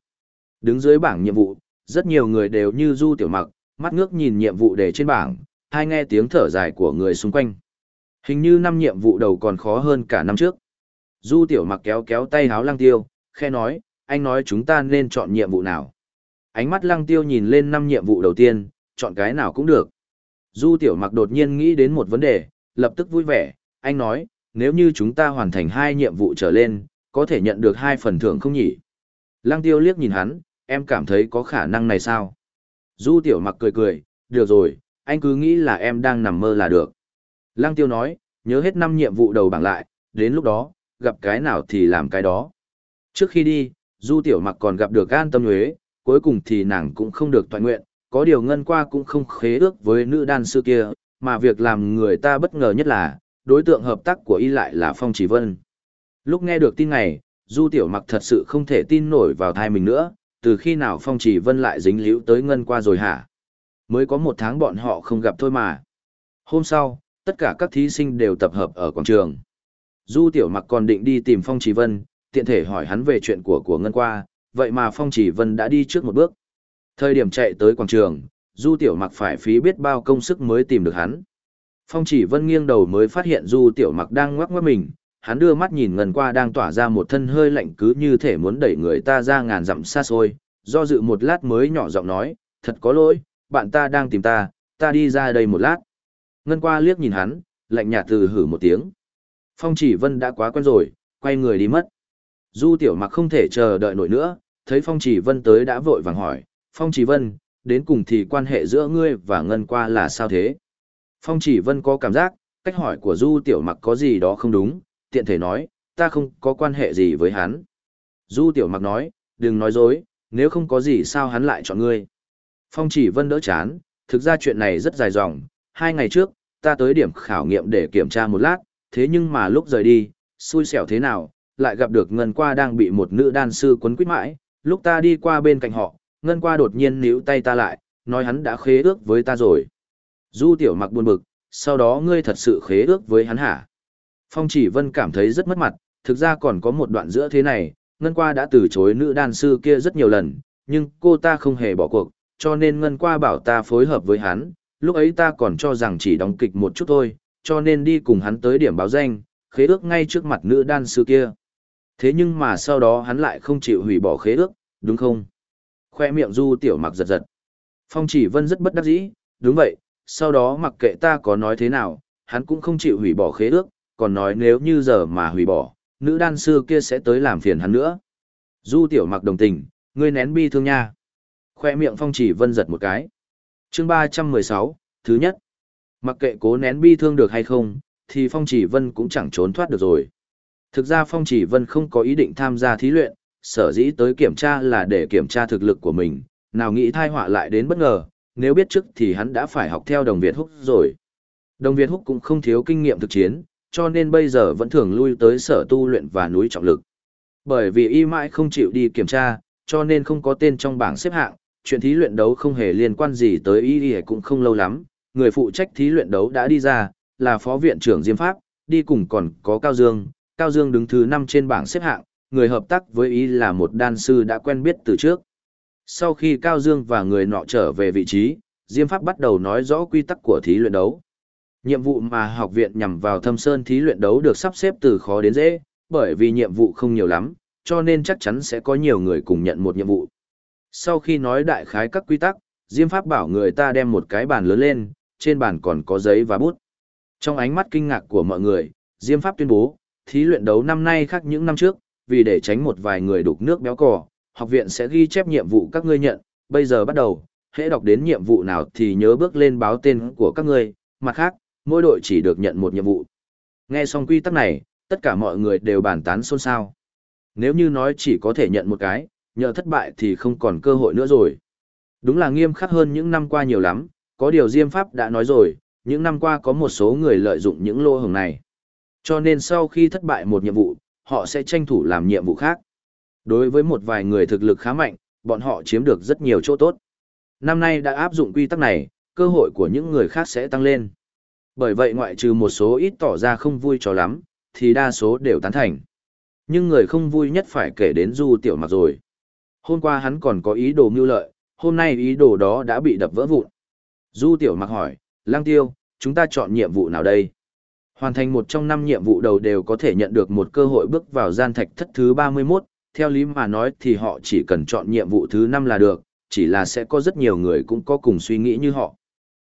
Đứng dưới bảng nhiệm vụ, rất nhiều người đều như du tiểu mặc, mắt ngước nhìn nhiệm vụ để trên bảng, hai nghe tiếng thở dài của người xung quanh. Hình như năm nhiệm vụ đầu còn khó hơn cả năm trước. Du tiểu mặc kéo kéo tay háo lăng tiêu, khe nói, anh nói chúng ta nên chọn nhiệm vụ nào. Ánh mắt lăng tiêu nhìn lên năm nhiệm vụ đầu tiên, chọn cái nào cũng được. Du tiểu mặc đột nhiên nghĩ đến một vấn đề, lập tức vui vẻ, anh nói, nếu như chúng ta hoàn thành hai nhiệm vụ trở lên, có thể nhận được hai phần thưởng không nhỉ? Lăng tiêu liếc nhìn hắn, em cảm thấy có khả năng này sao? Du tiểu mặc cười cười, được rồi, anh cứ nghĩ là em đang nằm mơ là được. Lăng tiêu nói, nhớ hết năm nhiệm vụ đầu bảng lại, đến lúc đó, gặp cái nào thì làm cái đó. Trước khi đi, Du tiểu mặc còn gặp được an tâm nhuế, cuối cùng thì nàng cũng không được toàn nguyện, có điều ngân qua cũng không khế ước với nữ đan sư kia, mà việc làm người ta bất ngờ nhất là, đối tượng hợp tác của y lại là Phong Chỉ Vân. Lúc nghe được tin này, Du Tiểu Mặc thật sự không thể tin nổi vào thai mình nữa, từ khi nào Phong Chỉ Vân lại dính líu tới ngân qua rồi hả? Mới có một tháng bọn họ không gặp thôi mà. Hôm sau, tất cả các thí sinh đều tập hợp ở quảng trường. Du Tiểu Mặc còn định đi tìm Phong Chỉ Vân, tiện thể hỏi hắn về chuyện của của ngân qua, vậy mà Phong Chỉ Vân đã đi trước một bước. Thời điểm chạy tới quảng trường, Du Tiểu Mặc phải phí biết bao công sức mới tìm được hắn. Phong Chỉ Vân nghiêng đầu mới phát hiện Du Tiểu Mặc đang ngoắc ngoắc mình, hắn đưa mắt nhìn ngần qua đang tỏa ra một thân hơi lạnh cứ như thể muốn đẩy người ta ra ngàn dặm xa xôi, do dự một lát mới nhỏ giọng nói, thật có lỗi, bạn ta đang tìm ta, ta đi ra đây một lát. Ngân qua liếc nhìn hắn, lạnh nhạt từ hử một tiếng. Phong Chỉ Vân đã quá quen rồi, quay người đi mất. Du Tiểu Mặc không thể chờ đợi nổi nữa, thấy Phong Chỉ Vân tới đã vội vàng hỏi, Phong Chỉ Vân, đến cùng thì quan hệ giữa ngươi và Ngân qua là sao thế? Phong Chỉ Vân có cảm giác, cách hỏi của Du Tiểu Mặc có gì đó không đúng, tiện thể nói, ta không có quan hệ gì với hắn. Du Tiểu Mặc nói, đừng nói dối, nếu không có gì sao hắn lại chọn ngươi. Phong Chỉ Vân đỡ chán, thực ra chuyện này rất dài dòng, hai ngày trước, ta tới điểm khảo nghiệm để kiểm tra một lát, thế nhưng mà lúc rời đi, xui xẻo thế nào, lại gặp được Ngân Qua đang bị một nữ đan sư quấn quýt mãi, lúc ta đi qua bên cạnh họ, Ngân Qua đột nhiên níu tay ta lại, nói hắn đã khế ước với ta rồi. Du tiểu mặc buồn bực, sau đó ngươi thật sự khế ước với hắn hả? Phong chỉ vân cảm thấy rất mất mặt, thực ra còn có một đoạn giữa thế này, Ngân Qua đã từ chối nữ đan sư kia rất nhiều lần, nhưng cô ta không hề bỏ cuộc, cho nên Ngân Qua bảo ta phối hợp với hắn, lúc ấy ta còn cho rằng chỉ đóng kịch một chút thôi, cho nên đi cùng hắn tới điểm báo danh, khế ước ngay trước mặt nữ đan sư kia. Thế nhưng mà sau đó hắn lại không chịu hủy bỏ khế ước, đúng không? Khoe miệng du tiểu mặc giật giật. Phong chỉ vân rất bất đắc dĩ, đúng vậy, sau đó mặc kệ ta có nói thế nào, hắn cũng không chịu hủy bỏ khế ước, còn nói nếu như giờ mà hủy bỏ, nữ đan sư kia sẽ tới làm phiền hắn nữa. Du tiểu mặc đồng tình, ngươi nén bi thương nha. Khoe miệng phong chỉ vân giật một cái. chương 316, thứ nhất. Mặc kệ cố nén bi thương được hay không, thì phong chỉ vân cũng chẳng trốn thoát được rồi. Thực ra phong chỉ vân không có ý định tham gia thí luyện, sở dĩ tới kiểm tra là để kiểm tra thực lực của mình, nào nghĩ thai họa lại đến bất ngờ, nếu biết trước thì hắn đã phải học theo đồng Việt Húc rồi. Đồng Việt Húc cũng không thiếu kinh nghiệm thực chiến, cho nên bây giờ vẫn thường lui tới sở tu luyện và núi trọng lực. Bởi vì y mãi không chịu đi kiểm tra, cho nên không có tên trong bảng xếp hạng, chuyện thí luyện đấu không hề liên quan gì tới y y cũng không lâu lắm, người phụ trách thí luyện đấu đã đi ra, là phó viện trưởng Diêm Pháp, đi cùng còn có Cao Dương, Cao Dương đứng thứ 5 trên bảng xếp hạng, người hợp tác với ý là một đan sư đã quen biết từ trước. Sau khi Cao Dương và người nọ trở về vị trí, Diêm Pháp bắt đầu nói rõ quy tắc của thí luyện đấu. Nhiệm vụ mà học viện nhằm vào thâm sơn thí luyện đấu được sắp xếp từ khó đến dễ, bởi vì nhiệm vụ không nhiều lắm, cho nên chắc chắn sẽ có nhiều người cùng nhận một nhiệm vụ. Sau khi nói đại khái các quy tắc, Diêm Pháp bảo người ta đem một cái bàn lớn lên, trên bàn còn có giấy và bút. Trong ánh mắt kinh ngạc của mọi người, Diêm Pháp tuyên bố, thí luyện đấu năm nay khác những năm trước, vì để tránh một vài người đục nước béo cò, học viện sẽ ghi chép nhiệm vụ các ngươi nhận, bây giờ bắt đầu, hễ đọc đến nhiệm vụ nào thì nhớ bước lên báo tên của các ngươi, mặt khác, mỗi đội chỉ được nhận một nhiệm vụ. Nghe xong quy tắc này, tất cả mọi người đều bàn tán xôn xao. Nếu như nói chỉ có thể nhận một cái, nhờ thất bại thì không còn cơ hội nữa rồi. Đúng là nghiêm khắc hơn những năm qua nhiều lắm, có điều Diêm Pháp đã nói rồi, những năm qua có một số người lợi dụng những lô hồng này. Cho nên sau khi thất bại một nhiệm vụ, họ sẽ tranh thủ làm nhiệm vụ khác. Đối với một vài người thực lực khá mạnh, bọn họ chiếm được rất nhiều chỗ tốt. Năm nay đã áp dụng quy tắc này, cơ hội của những người khác sẽ tăng lên. Bởi vậy ngoại trừ một số ít tỏ ra không vui cho lắm, thì đa số đều tán thành. Nhưng người không vui nhất phải kể đến Du Tiểu Mặc rồi. Hôm qua hắn còn có ý đồ mưu lợi, hôm nay ý đồ đó đã bị đập vỡ vụn. Du Tiểu Mặc hỏi, Lang Tiêu, chúng ta chọn nhiệm vụ nào đây? Hoàn thành một trong năm nhiệm vụ đầu đều có thể nhận được một cơ hội bước vào gian thạch thất thứ 31, theo lý mà nói thì họ chỉ cần chọn nhiệm vụ thứ 5 là được, chỉ là sẽ có rất nhiều người cũng có cùng suy nghĩ như họ.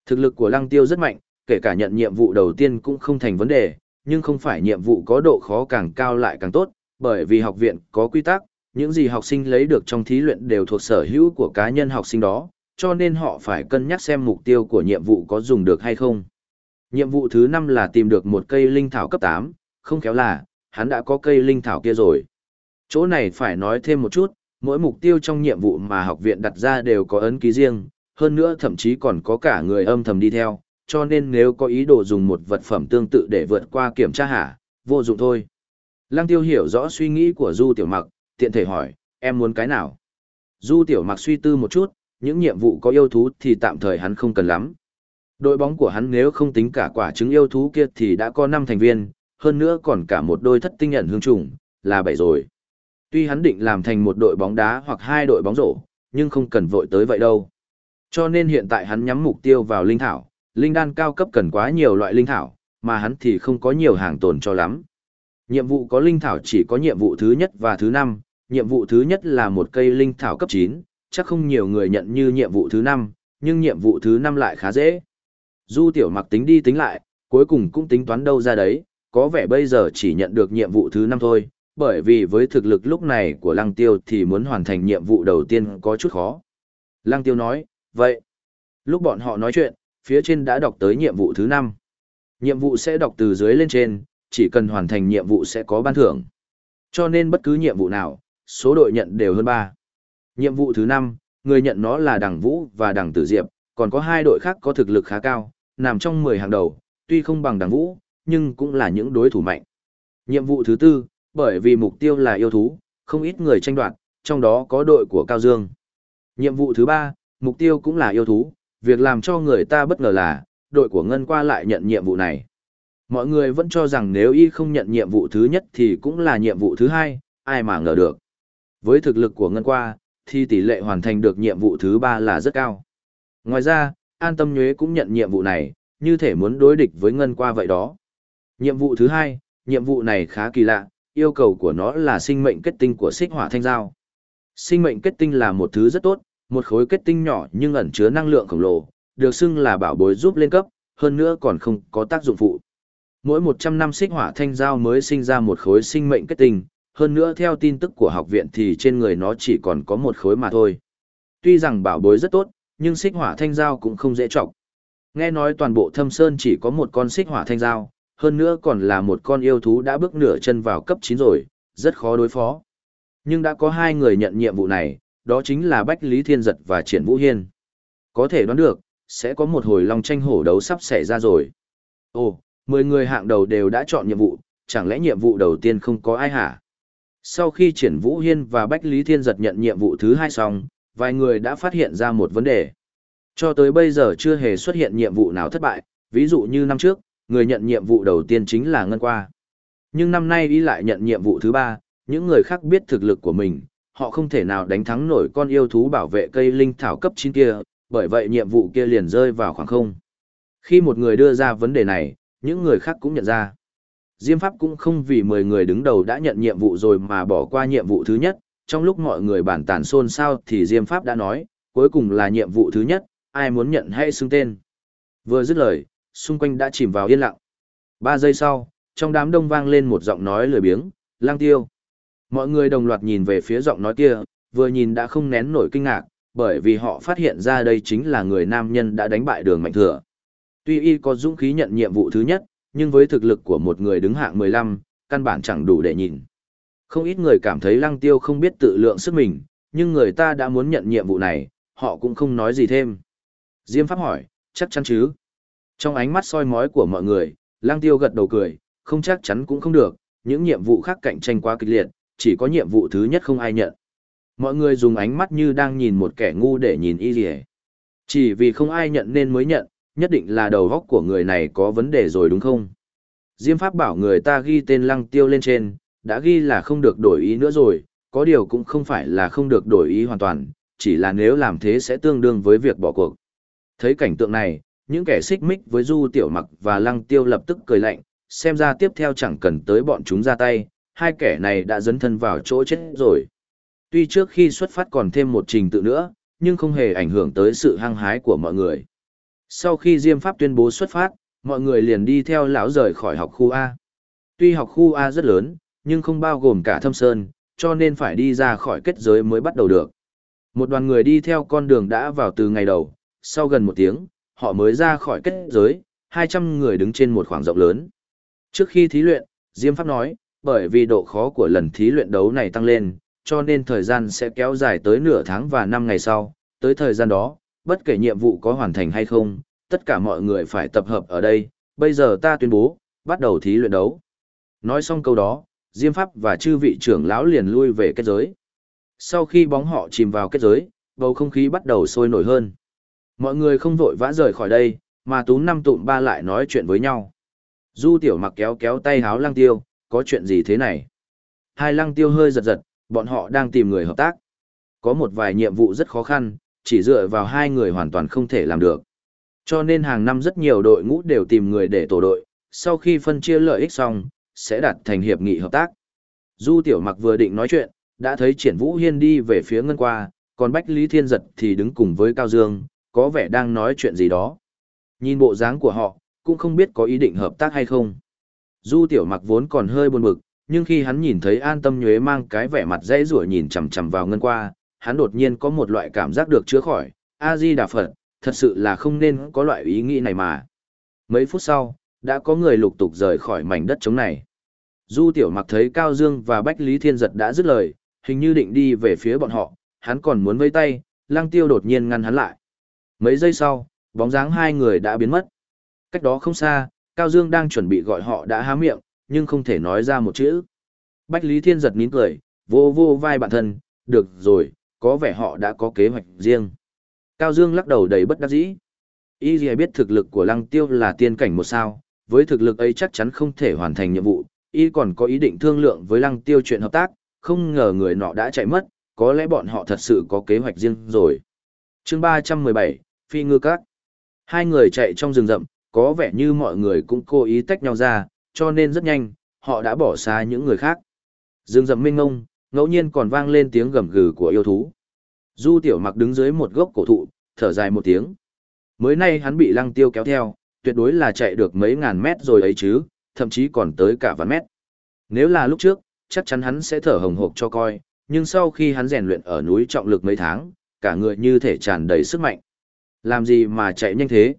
Thực lực của Lăng Tiêu rất mạnh, kể cả nhận nhiệm vụ đầu tiên cũng không thành vấn đề, nhưng không phải nhiệm vụ có độ khó càng cao lại càng tốt, bởi vì học viện có quy tắc, những gì học sinh lấy được trong thí luyện đều thuộc sở hữu của cá nhân học sinh đó, cho nên họ phải cân nhắc xem mục tiêu của nhiệm vụ có dùng được hay không. Nhiệm vụ thứ 5 là tìm được một cây linh thảo cấp 8, không khéo là, hắn đã có cây linh thảo kia rồi. Chỗ này phải nói thêm một chút, mỗi mục tiêu trong nhiệm vụ mà học viện đặt ra đều có ấn ký riêng, hơn nữa thậm chí còn có cả người âm thầm đi theo, cho nên nếu có ý đồ dùng một vật phẩm tương tự để vượt qua kiểm tra hả, vô dụng thôi. Lăng tiêu hiểu rõ suy nghĩ của Du Tiểu Mặc, tiện thể hỏi, em muốn cái nào? Du Tiểu Mặc suy tư một chút, những nhiệm vụ có yêu thú thì tạm thời hắn không cần lắm. Đội bóng của hắn nếu không tính cả quả trứng yêu thú kia thì đã có 5 thành viên, hơn nữa còn cả một đôi thất tinh nhận hương trùng, là 7 rồi. Tuy hắn định làm thành một đội bóng đá hoặc hai đội bóng rổ, nhưng không cần vội tới vậy đâu. Cho nên hiện tại hắn nhắm mục tiêu vào linh thảo, linh đan cao cấp cần quá nhiều loại linh thảo, mà hắn thì không có nhiều hàng tồn cho lắm. Nhiệm vụ có linh thảo chỉ có nhiệm vụ thứ nhất và thứ năm, nhiệm vụ thứ nhất là một cây linh thảo cấp 9, chắc không nhiều người nhận như nhiệm vụ thứ năm, nhưng nhiệm vụ thứ năm lại khá dễ. Du tiểu mặc tính đi tính lại, cuối cùng cũng tính toán đâu ra đấy, có vẻ bây giờ chỉ nhận được nhiệm vụ thứ năm thôi, bởi vì với thực lực lúc này của Lăng Tiêu thì muốn hoàn thành nhiệm vụ đầu tiên có chút khó. Lăng Tiêu nói, vậy. Lúc bọn họ nói chuyện, phía trên đã đọc tới nhiệm vụ thứ năm. Nhiệm vụ sẽ đọc từ dưới lên trên, chỉ cần hoàn thành nhiệm vụ sẽ có ban thưởng. Cho nên bất cứ nhiệm vụ nào, số đội nhận đều hơn 3. Nhiệm vụ thứ 5, người nhận nó là Đằng Vũ và Đằng Tử Diệp, còn có hai đội khác có thực lực khá cao, nằm trong 10 hàng đầu, tuy không bằng Đằng Vũ, nhưng cũng là những đối thủ mạnh. Nhiệm vụ thứ tư, bởi vì mục tiêu là yêu thú, không ít người tranh đoạt, trong đó có đội của Cao Dương. Nhiệm vụ thứ ba, mục tiêu cũng là yêu thú, việc làm cho người ta bất ngờ là, đội của Ngân qua lại nhận nhiệm vụ này. Mọi người vẫn cho rằng nếu y không nhận nhiệm vụ thứ nhất thì cũng là nhiệm vụ thứ hai, ai mà ngờ được. Với thực lực của Ngân qua, thì tỷ lệ hoàn thành được nhiệm vụ thứ ba là rất cao. Ngoài ra, An Tâm Nhuế cũng nhận nhiệm vụ này, như thể muốn đối địch với Ngân qua vậy đó. Nhiệm vụ thứ hai, nhiệm vụ này khá kỳ lạ, yêu cầu của nó là sinh mệnh kết tinh của xích hỏa thanh giao. Sinh mệnh kết tinh là một thứ rất tốt, một khối kết tinh nhỏ nhưng ẩn chứa năng lượng khổng lồ, được xưng là bảo bối giúp lên cấp, hơn nữa còn không có tác dụng phụ. Mỗi 100 năm xích hỏa thanh giao mới sinh ra một khối sinh mệnh kết tinh, hơn nữa theo tin tức của học viện thì trên người nó chỉ còn có một khối mà thôi. Tuy rằng bảo bối rất tốt, nhưng xích hỏa thanh giao cũng không dễ trọng. Nghe nói toàn bộ thâm sơn chỉ có một con xích hỏa thanh giao, hơn nữa còn là một con yêu thú đã bước nửa chân vào cấp 9 rồi, rất khó đối phó. Nhưng đã có hai người nhận nhiệm vụ này, đó chính là Bách Lý Thiên Giật và Triển Vũ Hiên. Có thể đoán được, sẽ có một hồi long tranh hổ đấu sắp xảy ra rồi. Ồ, 10 người hạng đầu đều đã chọn nhiệm vụ, chẳng lẽ nhiệm vụ đầu tiên không có ai hả? Sau khi Triển Vũ Hiên và Bách Lý Thiên Giật nhận nhiệm vụ thứ hai xong, vài người đã phát hiện ra một vấn đề. Cho tới bây giờ chưa hề xuất hiện nhiệm vụ nào thất bại, ví dụ như năm trước, người nhận nhiệm vụ đầu tiên chính là Ngân Qua. Nhưng năm nay y lại nhận nhiệm vụ thứ ba, những người khác biết thực lực của mình, họ không thể nào đánh thắng nổi con yêu thú bảo vệ cây linh thảo cấp 9 kia, bởi vậy nhiệm vụ kia liền rơi vào khoảng không. Khi một người đưa ra vấn đề này, những người khác cũng nhận ra. Diêm Pháp cũng không vì 10 người đứng đầu đã nhận nhiệm vụ rồi mà bỏ qua nhiệm vụ thứ nhất, trong lúc mọi người bàn tản xôn xao thì Diêm Pháp đã nói, cuối cùng là nhiệm vụ thứ nhất, ai muốn nhận hãy xưng tên. Vừa dứt lời, xung quanh đã chìm vào yên lặng. Ba giây sau, trong đám đông vang lên một giọng nói lười biếng, lang tiêu. Mọi người đồng loạt nhìn về phía giọng nói kia, vừa nhìn đã không nén nổi kinh ngạc, bởi vì họ phát hiện ra đây chính là người nam nhân đã đánh bại đường mạnh thừa. Tuy y có dũng khí nhận nhiệm vụ thứ nhất, nhưng với thực lực của một người đứng hạng 15, căn bản chẳng đủ để nhìn. Không ít người cảm thấy lăng tiêu không biết tự lượng sức mình, nhưng người ta đã muốn nhận nhiệm vụ này, họ cũng không nói gì thêm. Diêm Pháp hỏi, chắc chắn chứ? Trong ánh mắt soi mói của mọi người, lăng tiêu gật đầu cười, không chắc chắn cũng không được, những nhiệm vụ khác cạnh tranh quá kịch liệt, chỉ có nhiệm vụ thứ nhất không ai nhận. Mọi người dùng ánh mắt như đang nhìn một kẻ ngu để nhìn y gì Chỉ vì không ai nhận nên mới nhận, nhất định là đầu góc của người này có vấn đề rồi đúng không? Diêm Pháp bảo người ta ghi tên lăng tiêu lên trên, đã ghi là không được đổi ý nữa rồi, có điều cũng không phải là không được đổi ý hoàn toàn, chỉ là nếu làm thế sẽ tương đương với việc bỏ cuộc. Thấy cảnh tượng này, những kẻ xích mích với Du Tiểu Mặc và Lăng Tiêu lập tức cười lạnh, xem ra tiếp theo chẳng cần tới bọn chúng ra tay, hai kẻ này đã dấn thân vào chỗ chết rồi. Tuy trước khi xuất phát còn thêm một trình tự nữa, nhưng không hề ảnh hưởng tới sự hăng hái của mọi người. Sau khi Diêm Pháp tuyên bố xuất phát, mọi người liền đi theo lão rời khỏi học khu A. Tuy học khu A rất lớn, nhưng không bao gồm cả thâm sơn, cho nên phải đi ra khỏi kết giới mới bắt đầu được. Một đoàn người đi theo con đường đã vào từ ngày đầu, sau gần một tiếng, họ mới ra khỏi kết giới, 200 người đứng trên một khoảng rộng lớn. Trước khi thí luyện, Diêm Pháp nói, bởi vì độ khó của lần thí luyện đấu này tăng lên, cho nên thời gian sẽ kéo dài tới nửa tháng và 5 ngày sau. Tới thời gian đó, bất kể nhiệm vụ có hoàn thành hay không, tất cả mọi người phải tập hợp ở đây. Bây giờ ta tuyên bố, bắt đầu thí luyện đấu. Nói xong câu đó, Diêm Pháp và chư vị trưởng lão liền lui về kết giới. Sau khi bóng họ chìm vào kết giới, bầu không khí bắt đầu sôi nổi hơn. Mọi người không vội vã rời khỏi đây, mà túm năm tụm ba lại nói chuyện với nhau. Du tiểu mặc kéo kéo tay háo lăng tiêu, có chuyện gì thế này? Hai lăng tiêu hơi giật giật, bọn họ đang tìm người hợp tác. Có một vài nhiệm vụ rất khó khăn, chỉ dựa vào hai người hoàn toàn không thể làm được. Cho nên hàng năm rất nhiều đội ngũ đều tìm người để tổ đội, sau khi phân chia lợi ích xong, sẽ đạt thành hiệp nghị hợp tác. Du tiểu mặc vừa định nói chuyện, đã thấy triển vũ hiên đi về phía ngân qua, còn Bách Lý Thiên Giật thì đứng cùng với Cao Dương, có vẻ đang nói chuyện gì đó. Nhìn bộ dáng của họ, cũng không biết có ý định hợp tác hay không. Du tiểu mặc vốn còn hơi buồn bực, nhưng khi hắn nhìn thấy an tâm nhuế mang cái vẻ mặt dễ rủa nhìn chằm chằm vào ngân qua, hắn đột nhiên có một loại cảm giác được chữa khỏi, A-di Đà Phật, thật sự là không nên có loại ý nghĩ này mà. Mấy phút sau, đã có người lục tục rời khỏi mảnh đất trống này. Du tiểu mặc thấy Cao Dương và Bách Lý Thiên Giật đã dứt lời, hình như định đi về phía bọn họ, hắn còn muốn vây tay, lăng tiêu đột nhiên ngăn hắn lại. Mấy giây sau, bóng dáng hai người đã biến mất. Cách đó không xa, Cao Dương đang chuẩn bị gọi họ đã há miệng, nhưng không thể nói ra một chữ. Bách Lý Thiên giật nín cười, vô vô vai bản thân, được rồi, có vẻ họ đã có kế hoạch riêng. Cao Dương lắc đầu đầy bất đắc dĩ. Y biết thực lực của Lăng Tiêu là tiên cảnh một sao, với thực lực ấy chắc chắn không thể hoàn thành nhiệm vụ, y còn có ý định thương lượng với Lăng Tiêu chuyện hợp tác, không ngờ người nọ đã chạy mất, có lẽ bọn họ thật sự có kế hoạch riêng rồi. Chương 317, Phi Ngư Các Hai người chạy trong rừng rậm, có vẻ như mọi người cũng cố ý tách nhau ra, cho nên rất nhanh, họ đã bỏ xa những người khác. Rừng rậm mênh ngông, ngẫu nhiên còn vang lên tiếng gầm gừ của yêu thú. Du tiểu mặc đứng dưới một gốc cổ thụ, thở dài một tiếng. Mới nay hắn bị lăng tiêu kéo theo, tuyệt đối là chạy được mấy ngàn mét rồi ấy chứ, thậm chí còn tới cả vạn mét. Nếu là lúc trước, chắc chắn hắn sẽ thở hồng hộc cho coi, nhưng sau khi hắn rèn luyện ở núi trọng lực mấy tháng, cả người như thể tràn đầy sức mạnh. Làm gì mà chạy nhanh thế?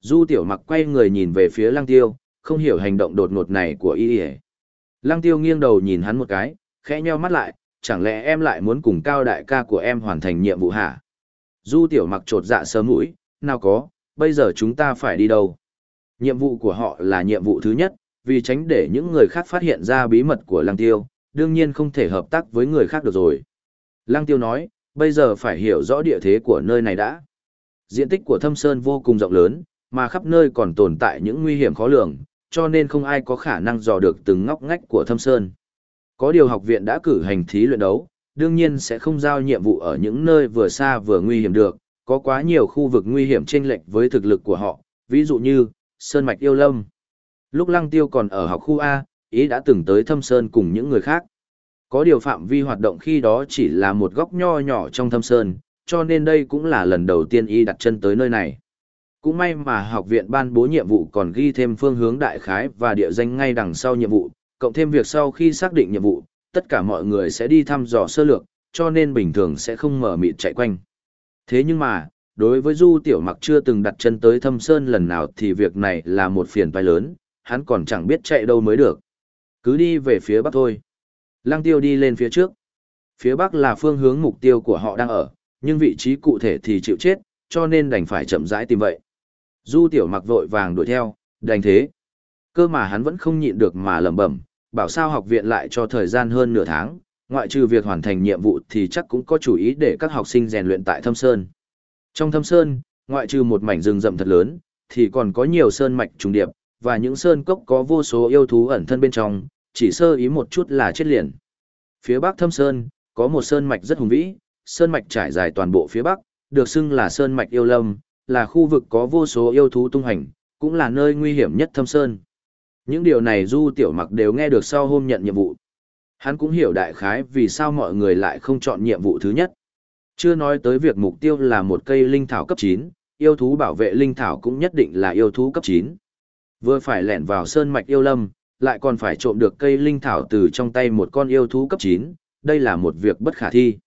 Du tiểu mặc quay người nhìn về phía lăng tiêu, không hiểu hành động đột ngột này của y y Lăng tiêu nghiêng đầu nhìn hắn một cái, khẽ nheo mắt lại, chẳng lẽ em lại muốn cùng cao đại ca của em hoàn thành nhiệm vụ hả? Du tiểu mặc trột dạ sớm mũi, nào có, bây giờ chúng ta phải đi đâu? Nhiệm vụ của họ là nhiệm vụ thứ nhất, vì tránh để những người khác phát hiện ra bí mật của lăng tiêu, đương nhiên không thể hợp tác với người khác được rồi. Lăng tiêu nói, bây giờ phải hiểu rõ địa thế của nơi này đã. Diện tích của thâm sơn vô cùng rộng lớn, mà khắp nơi còn tồn tại những nguy hiểm khó lường, cho nên không ai có khả năng dò được từng ngóc ngách của thâm sơn. Có điều học viện đã cử hành thí luyện đấu, đương nhiên sẽ không giao nhiệm vụ ở những nơi vừa xa vừa nguy hiểm được, có quá nhiều khu vực nguy hiểm chênh lệch với thực lực của họ, ví dụ như Sơn Mạch Yêu Lâm. Lúc Lăng Tiêu còn ở học khu A, ý đã từng tới Thâm Sơn cùng những người khác. Có điều phạm vi hoạt động khi đó chỉ là một góc nho nhỏ trong Thâm Sơn, cho nên đây cũng là lần đầu tiên y đặt chân tới nơi này. Cũng may mà học viện ban bố nhiệm vụ còn ghi thêm phương hướng đại khái và địa danh ngay đằng sau nhiệm vụ, cộng thêm việc sau khi xác định nhiệm vụ, tất cả mọi người sẽ đi thăm dò sơ lược, cho nên bình thường sẽ không mở mịt chạy quanh. Thế nhưng mà, đối với Du Tiểu Mặc chưa từng đặt chân tới thâm sơn lần nào thì việc này là một phiền toái lớn, hắn còn chẳng biết chạy đâu mới được. Cứ đi về phía bắc thôi. Lăng tiêu đi lên phía trước. Phía bắc là phương hướng mục tiêu của họ đang ở, nhưng vị trí cụ thể thì chịu chết, cho nên đành phải chậm rãi tìm vậy. Du Tiểu Mặc vội vàng đuổi theo, đành thế. Cơ mà hắn vẫn không nhịn được mà lẩm bẩm, bảo sao học viện lại cho thời gian hơn nửa tháng, ngoại trừ việc hoàn thành nhiệm vụ thì chắc cũng có chủ ý để các học sinh rèn luyện tại Thâm Sơn. Trong Thâm Sơn, ngoại trừ một mảnh rừng rậm thật lớn, thì còn có nhiều sơn mạch trùng điệp, và những sơn cốc có vô số yêu thú ẩn thân bên trong, chỉ sơ ý một chút là chết liền. Phía bắc Thâm Sơn, có một sơn mạch rất hùng vĩ, sơn mạch trải dài toàn bộ phía bắc, được xưng là sơn mạch yêu lâm, là khu vực có vô số yêu thú tung hành, cũng là nơi nguy hiểm nhất Thâm Sơn. Những điều này Du Tiểu Mặc đều nghe được sau hôm nhận nhiệm vụ. Hắn cũng hiểu đại khái vì sao mọi người lại không chọn nhiệm vụ thứ nhất. Chưa nói tới việc mục tiêu là một cây linh thảo cấp 9, yêu thú bảo vệ linh thảo cũng nhất định là yêu thú cấp 9. Vừa phải lẻn vào sơn mạch yêu lâm, lại còn phải trộm được cây linh thảo từ trong tay một con yêu thú cấp 9, đây là một việc bất khả thi.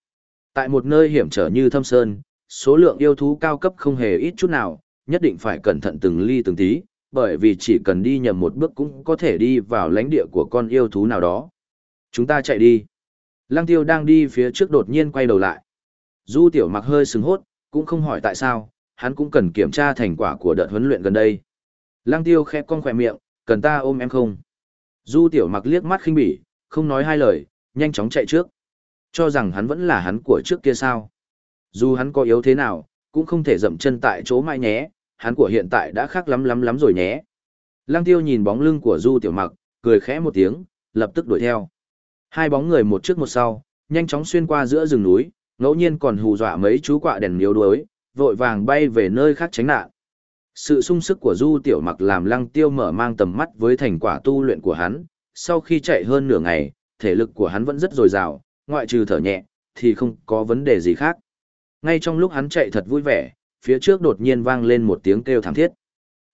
Tại một nơi hiểm trở như thâm sơn, số lượng yêu thú cao cấp không hề ít chút nào, nhất định phải cẩn thận từng ly từng tí, bởi vì chỉ cần đi nhầm một bước cũng có thể đi vào lãnh địa của con yêu thú nào đó. Chúng ta chạy đi. Lăng tiêu đang đi phía trước đột nhiên quay đầu lại. Du tiểu mặc hơi sừng hốt, cũng không hỏi tại sao, hắn cũng cần kiểm tra thành quả của đợt huấn luyện gần đây. Lăng tiêu khẽ cong khỏe miệng, cần ta ôm em không? Du tiểu mặc liếc mắt khinh bỉ, không nói hai lời, nhanh chóng chạy trước. Cho rằng hắn vẫn là hắn của trước kia sao. Dù hắn có yếu thế nào, cũng không thể dậm chân tại chỗ mãi nhé, hắn của hiện tại đã khác lắm lắm lắm rồi nhé. Lăng tiêu nhìn bóng lưng của Du tiểu mặc, cười khẽ một tiếng, lập tức đuổi theo. Hai bóng người một trước một sau, nhanh chóng xuyên qua giữa rừng núi, ngẫu nhiên còn hù dọa mấy chú quạ đèn yếu đuối, vội vàng bay về nơi khác tránh nạn. Sự sung sức của Du Tiểu Mặc làm Lăng Tiêu mở mang tầm mắt với thành quả tu luyện của hắn, sau khi chạy hơn nửa ngày, thể lực của hắn vẫn rất dồi dào, ngoại trừ thở nhẹ, thì không có vấn đề gì khác. Ngay trong lúc hắn chạy thật vui vẻ, phía trước đột nhiên vang lên một tiếng kêu thảm thiết.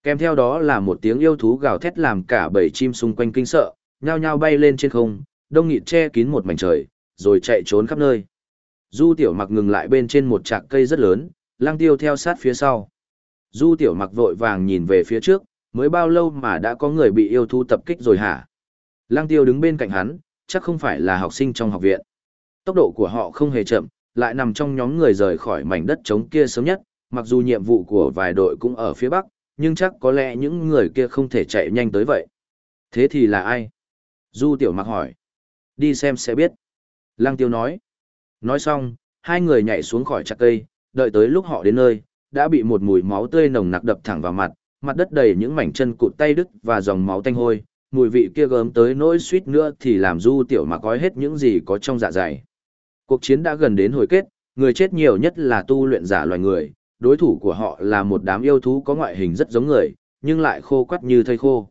Kèm theo đó là một tiếng yêu thú gào thét làm cả bầy chim xung quanh kinh sợ, nhao nhao bay lên trên không, đông nghịt che kín một mảnh trời, rồi chạy trốn khắp nơi. Du tiểu mặc ngừng lại bên trên một trạc cây rất lớn, lang tiêu theo sát phía sau. Du tiểu mặc vội vàng nhìn về phía trước, mới bao lâu mà đã có người bị yêu thú tập kích rồi hả? Lang tiêu đứng bên cạnh hắn, chắc không phải là học sinh trong học viện. Tốc độ của họ không hề chậm, lại nằm trong nhóm người rời khỏi mảnh đất trống kia sớm nhất, mặc dù nhiệm vụ của vài đội cũng ở phía bắc, nhưng chắc có lẽ những người kia không thể chạy nhanh tới vậy. Thế thì là ai? Du tiểu mặc hỏi. Đi xem sẽ biết. Lăng tiêu nói. Nói xong, hai người nhảy xuống khỏi chặt cây, đợi tới lúc họ đến nơi, đã bị một mùi máu tươi nồng nặc đập thẳng vào mặt, mặt đất đầy những mảnh chân cụt tay đứt và dòng máu tanh hôi, mùi vị kia gớm tới nỗi suýt nữa thì làm du tiểu mà gói hết những gì có trong dạ dày. Cuộc chiến đã gần đến hồi kết, người chết nhiều nhất là tu luyện giả loài người, đối thủ của họ là một đám yêu thú có ngoại hình rất giống người, nhưng lại khô quắt như thây khô.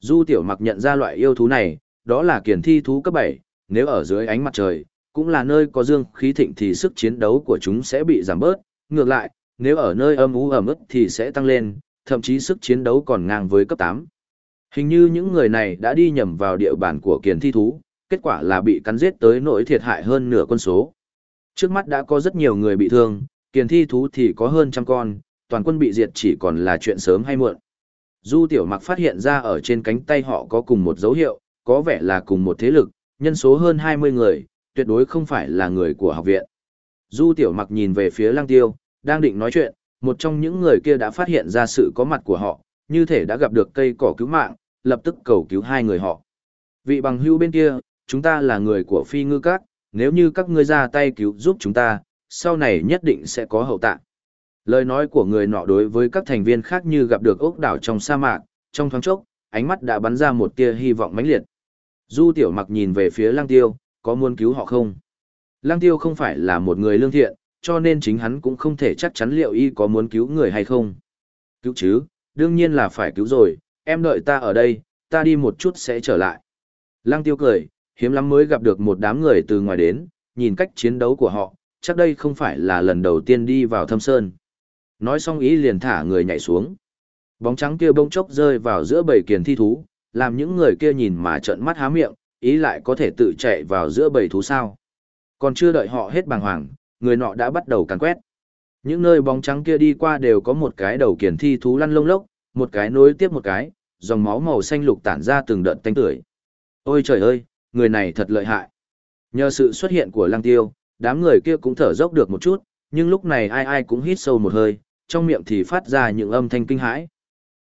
Du tiểu mặc nhận ra loại yêu thú này, đó là kiển thi thú cấp 7, nếu ở dưới ánh mặt trời, cũng là nơi có dương khí thịnh thì sức chiến đấu của chúng sẽ bị giảm bớt, ngược lại, nếu ở nơi âm u ẩm ướt thì sẽ tăng lên, thậm chí sức chiến đấu còn ngang với cấp 8. Hình như những người này đã đi nhầm vào địa bàn của kiền thi thú, kết quả là bị cắn giết tới nỗi thiệt hại hơn nửa quân số. Trước mắt đã có rất nhiều người bị thương, kiền thi thú thì có hơn trăm con, toàn quân bị diệt chỉ còn là chuyện sớm hay muộn. Du Tiểu Mặc phát hiện ra ở trên cánh tay họ có cùng một dấu hiệu, có vẻ là cùng một thế lực, nhân số hơn 20 người, tuyệt đối không phải là người của học viện. Du Tiểu Mặc nhìn về phía Lăng Tiêu, đang định nói chuyện, một trong những người kia đã phát hiện ra sự có mặt của họ, như thể đã gặp được cây cỏ cứu mạng, lập tức cầu cứu hai người họ. Vị bằng hưu bên kia, chúng ta là người của phi ngư các, nếu như các ngươi ra tay cứu giúp chúng ta, sau này nhất định sẽ có hậu tạ. Lời nói của người nọ đối với các thành viên khác như gặp được ốc đảo trong sa mạc, trong thoáng chốc, ánh mắt đã bắn ra một tia hy vọng mãnh liệt. Du tiểu mặc nhìn về phía lăng tiêu, có muốn cứu họ không? Lăng tiêu không phải là một người lương thiện, cho nên chính hắn cũng không thể chắc chắn liệu y có muốn cứu người hay không. Cứu chứ, đương nhiên là phải cứu rồi, em đợi ta ở đây, ta đi một chút sẽ trở lại. Lăng tiêu cười, hiếm lắm mới gặp được một đám người từ ngoài đến, nhìn cách chiến đấu của họ, chắc đây không phải là lần đầu tiên đi vào thâm sơn. Nói xong ý liền thả người nhảy xuống. Bóng trắng kia bông chốc rơi vào giữa bầy kiền thi thú, làm những người kia nhìn mà trợn mắt há miệng, ý lại có thể tự chạy vào giữa bầy thú sao. Còn chưa đợi họ hết bàng hoàng, người nọ đã bắt đầu càn quét. Những nơi bóng trắng kia đi qua đều có một cái đầu kiền thi thú lăn lông lốc, một cái nối tiếp một cái, dòng máu màu xanh lục tản ra từng đợt tanh tưởi. Ôi trời ơi, người này thật lợi hại. Nhờ sự xuất hiện của lăng tiêu, đám người kia cũng thở dốc được một chút, nhưng lúc này ai ai cũng hít sâu một hơi, trong miệng thì phát ra những âm thanh kinh hãi.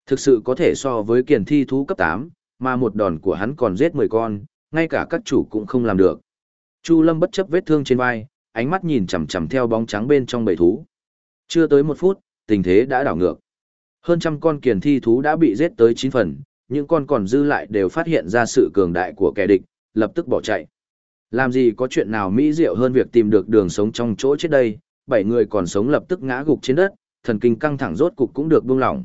Thực sự có thể so với kiền thi thú cấp 8, mà một đòn của hắn còn giết 10 con, ngay cả các chủ cũng không làm được. Chu Lâm bất chấp vết thương trên vai, ánh mắt nhìn chằm chằm theo bóng trắng bên trong bầy thú. Chưa tới một phút, tình thế đã đảo ngược. Hơn trăm con kiền thi thú đã bị giết tới chín phần, những con còn dư lại đều phát hiện ra sự cường đại của kẻ địch, lập tức bỏ chạy. Làm gì có chuyện nào mỹ diệu hơn việc tìm được đường sống trong chỗ chết đây, bảy người còn sống lập tức ngã gục trên đất, thần kinh căng thẳng rốt cục cũng được buông lỏng.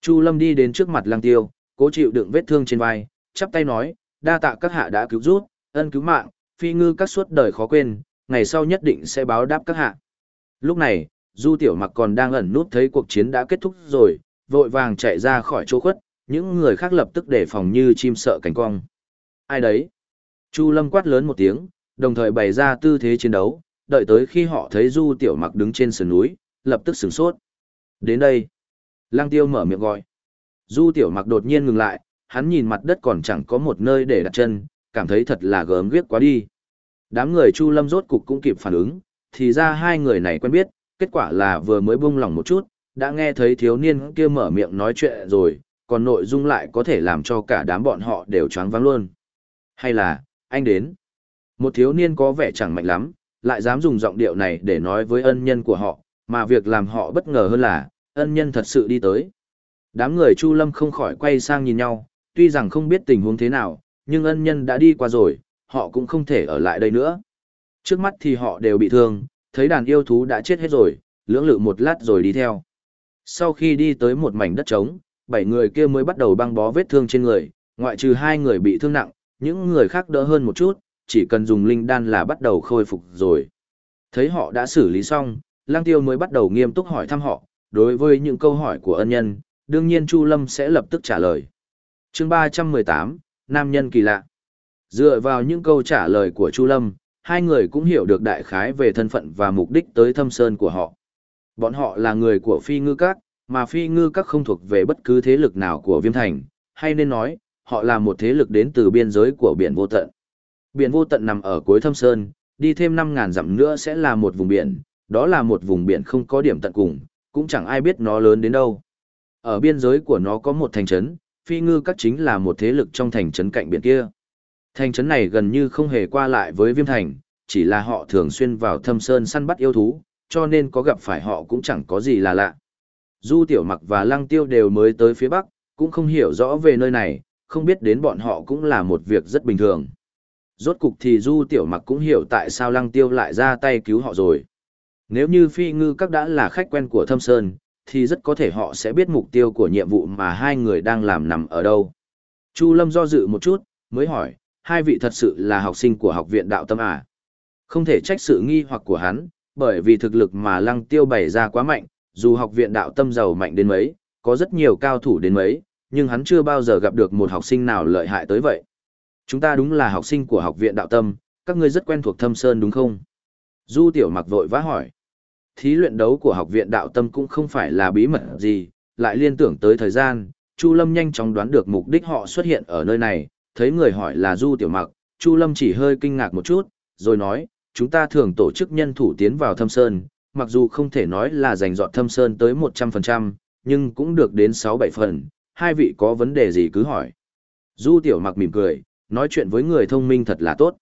Chu Lâm đi đến trước mặt Lăng Tiêu, cố chịu đựng vết thương trên vai, chắp tay nói, đa tạ các hạ đã cứu rút, ân cứu mạng, phi ngư các suốt đời khó quên, ngày sau nhất định sẽ báo đáp các hạ. Lúc này, Du Tiểu Mặc còn đang ẩn nút thấy cuộc chiến đã kết thúc rồi, vội vàng chạy ra khỏi chỗ khuất, những người khác lập tức đề phòng như chim sợ cánh cong. Ai đấy? Chu Lâm quát lớn một tiếng, đồng thời bày ra tư thế chiến đấu, đợi tới khi họ thấy Du Tiểu Mặc đứng trên sườn núi, lập tức sửng sốt. Đến đây. Lăng Tiêu mở miệng gọi. Du Tiểu Mặc đột nhiên ngừng lại, hắn nhìn mặt đất còn chẳng có một nơi để đặt chân, cảm thấy thật là gớm ghiếc quá đi. Đám người Chu Lâm rốt cục cũng kịp phản ứng, thì ra hai người này quen biết, kết quả là vừa mới buông lỏng một chút, đã nghe thấy thiếu niên kia mở miệng nói chuyện rồi, còn nội dung lại có thể làm cho cả đám bọn họ đều choáng váng luôn. Hay là, anh đến. Một thiếu niên có vẻ chẳng mạnh lắm, lại dám dùng giọng điệu này để nói với ân nhân của họ, mà việc làm họ bất ngờ hơn là, ân nhân thật sự đi tới. Đám người Chu Lâm không khỏi quay sang nhìn nhau, tuy rằng không biết tình huống thế nào, nhưng ân nhân đã đi qua rồi, họ cũng không thể ở lại đây nữa. Trước mắt thì họ đều bị thương, thấy đàn yêu thú đã chết hết rồi, lưỡng lự một lát rồi đi theo. Sau khi đi tới một mảnh đất trống, bảy người kia mới bắt đầu băng bó vết thương trên người, ngoại trừ hai người bị thương nặng, những người khác đỡ hơn một chút, chỉ cần dùng linh đan là bắt đầu khôi phục rồi. Thấy họ đã xử lý xong, Lang Tiêu mới bắt đầu nghiêm túc hỏi thăm họ, đối với những câu hỏi của ân nhân, đương nhiên Chu Lâm sẽ lập tức trả lời. Chương 318, Nam nhân kỳ lạ. Dựa vào những câu trả lời của Chu Lâm, hai người cũng hiểu được đại khái về thân phận và mục đích tới thâm sơn của họ. Bọn họ là người của phi ngư các, mà phi ngư các không thuộc về bất cứ thế lực nào của viêm thành, hay nên nói, họ là một thế lực đến từ biên giới của biển vô tận. Biển vô tận nằm ở cuối thâm sơn, đi thêm 5.000 dặm nữa sẽ là một vùng biển, đó là một vùng biển không có điểm tận cùng, cũng chẳng ai biết nó lớn đến đâu. Ở biên giới của nó có một thành trấn, phi ngư các chính là một thế lực trong thành trấn cạnh biển kia. Thành trấn này gần như không hề qua lại với viêm thành, chỉ là họ thường xuyên vào thâm sơn săn bắt yêu thú, cho nên có gặp phải họ cũng chẳng có gì là lạ. Du Tiểu Mặc và Lăng Tiêu đều mới tới phía Bắc, cũng không hiểu rõ về nơi này, không biết đến bọn họ cũng là một việc rất bình thường. Rốt cục thì Du Tiểu Mặc cũng hiểu tại sao Lăng Tiêu lại ra tay cứu họ rồi. Nếu như phi ngư các đã là khách quen của Thâm Sơn, thì rất có thể họ sẽ biết mục tiêu của nhiệm vụ mà hai người đang làm nằm ở đâu. Chu Lâm do dự một chút, mới hỏi, hai vị thật sự là học sinh của học viện đạo tâm à? Không thể trách sự nghi hoặc của hắn, bởi vì thực lực mà lăng tiêu bày ra quá mạnh, dù học viện đạo tâm giàu mạnh đến mấy, có rất nhiều cao thủ đến mấy, nhưng hắn chưa bao giờ gặp được một học sinh nào lợi hại tới vậy. Chúng ta đúng là học sinh của học viện đạo tâm, các ngươi rất quen thuộc thâm sơn đúng không? Du tiểu mặc vội vã hỏi. Thí luyện đấu của học viện đạo tâm cũng không phải là bí mật gì, lại liên tưởng tới thời gian, Chu Lâm nhanh chóng đoán được mục đích họ xuất hiện ở nơi này, thấy người hỏi là Du tiểu mặc, Chu Lâm chỉ hơi kinh ngạc một chút, rồi nói, chúng ta thường tổ chức nhân thủ tiến vào thâm sơn, mặc dù không thể nói là giành dọn thâm sơn tới 100%, nhưng cũng được đến 6-7 phần, hai vị có vấn đề gì cứ hỏi. Du tiểu mặc mỉm cười, nói chuyện với người thông minh thật là tốt.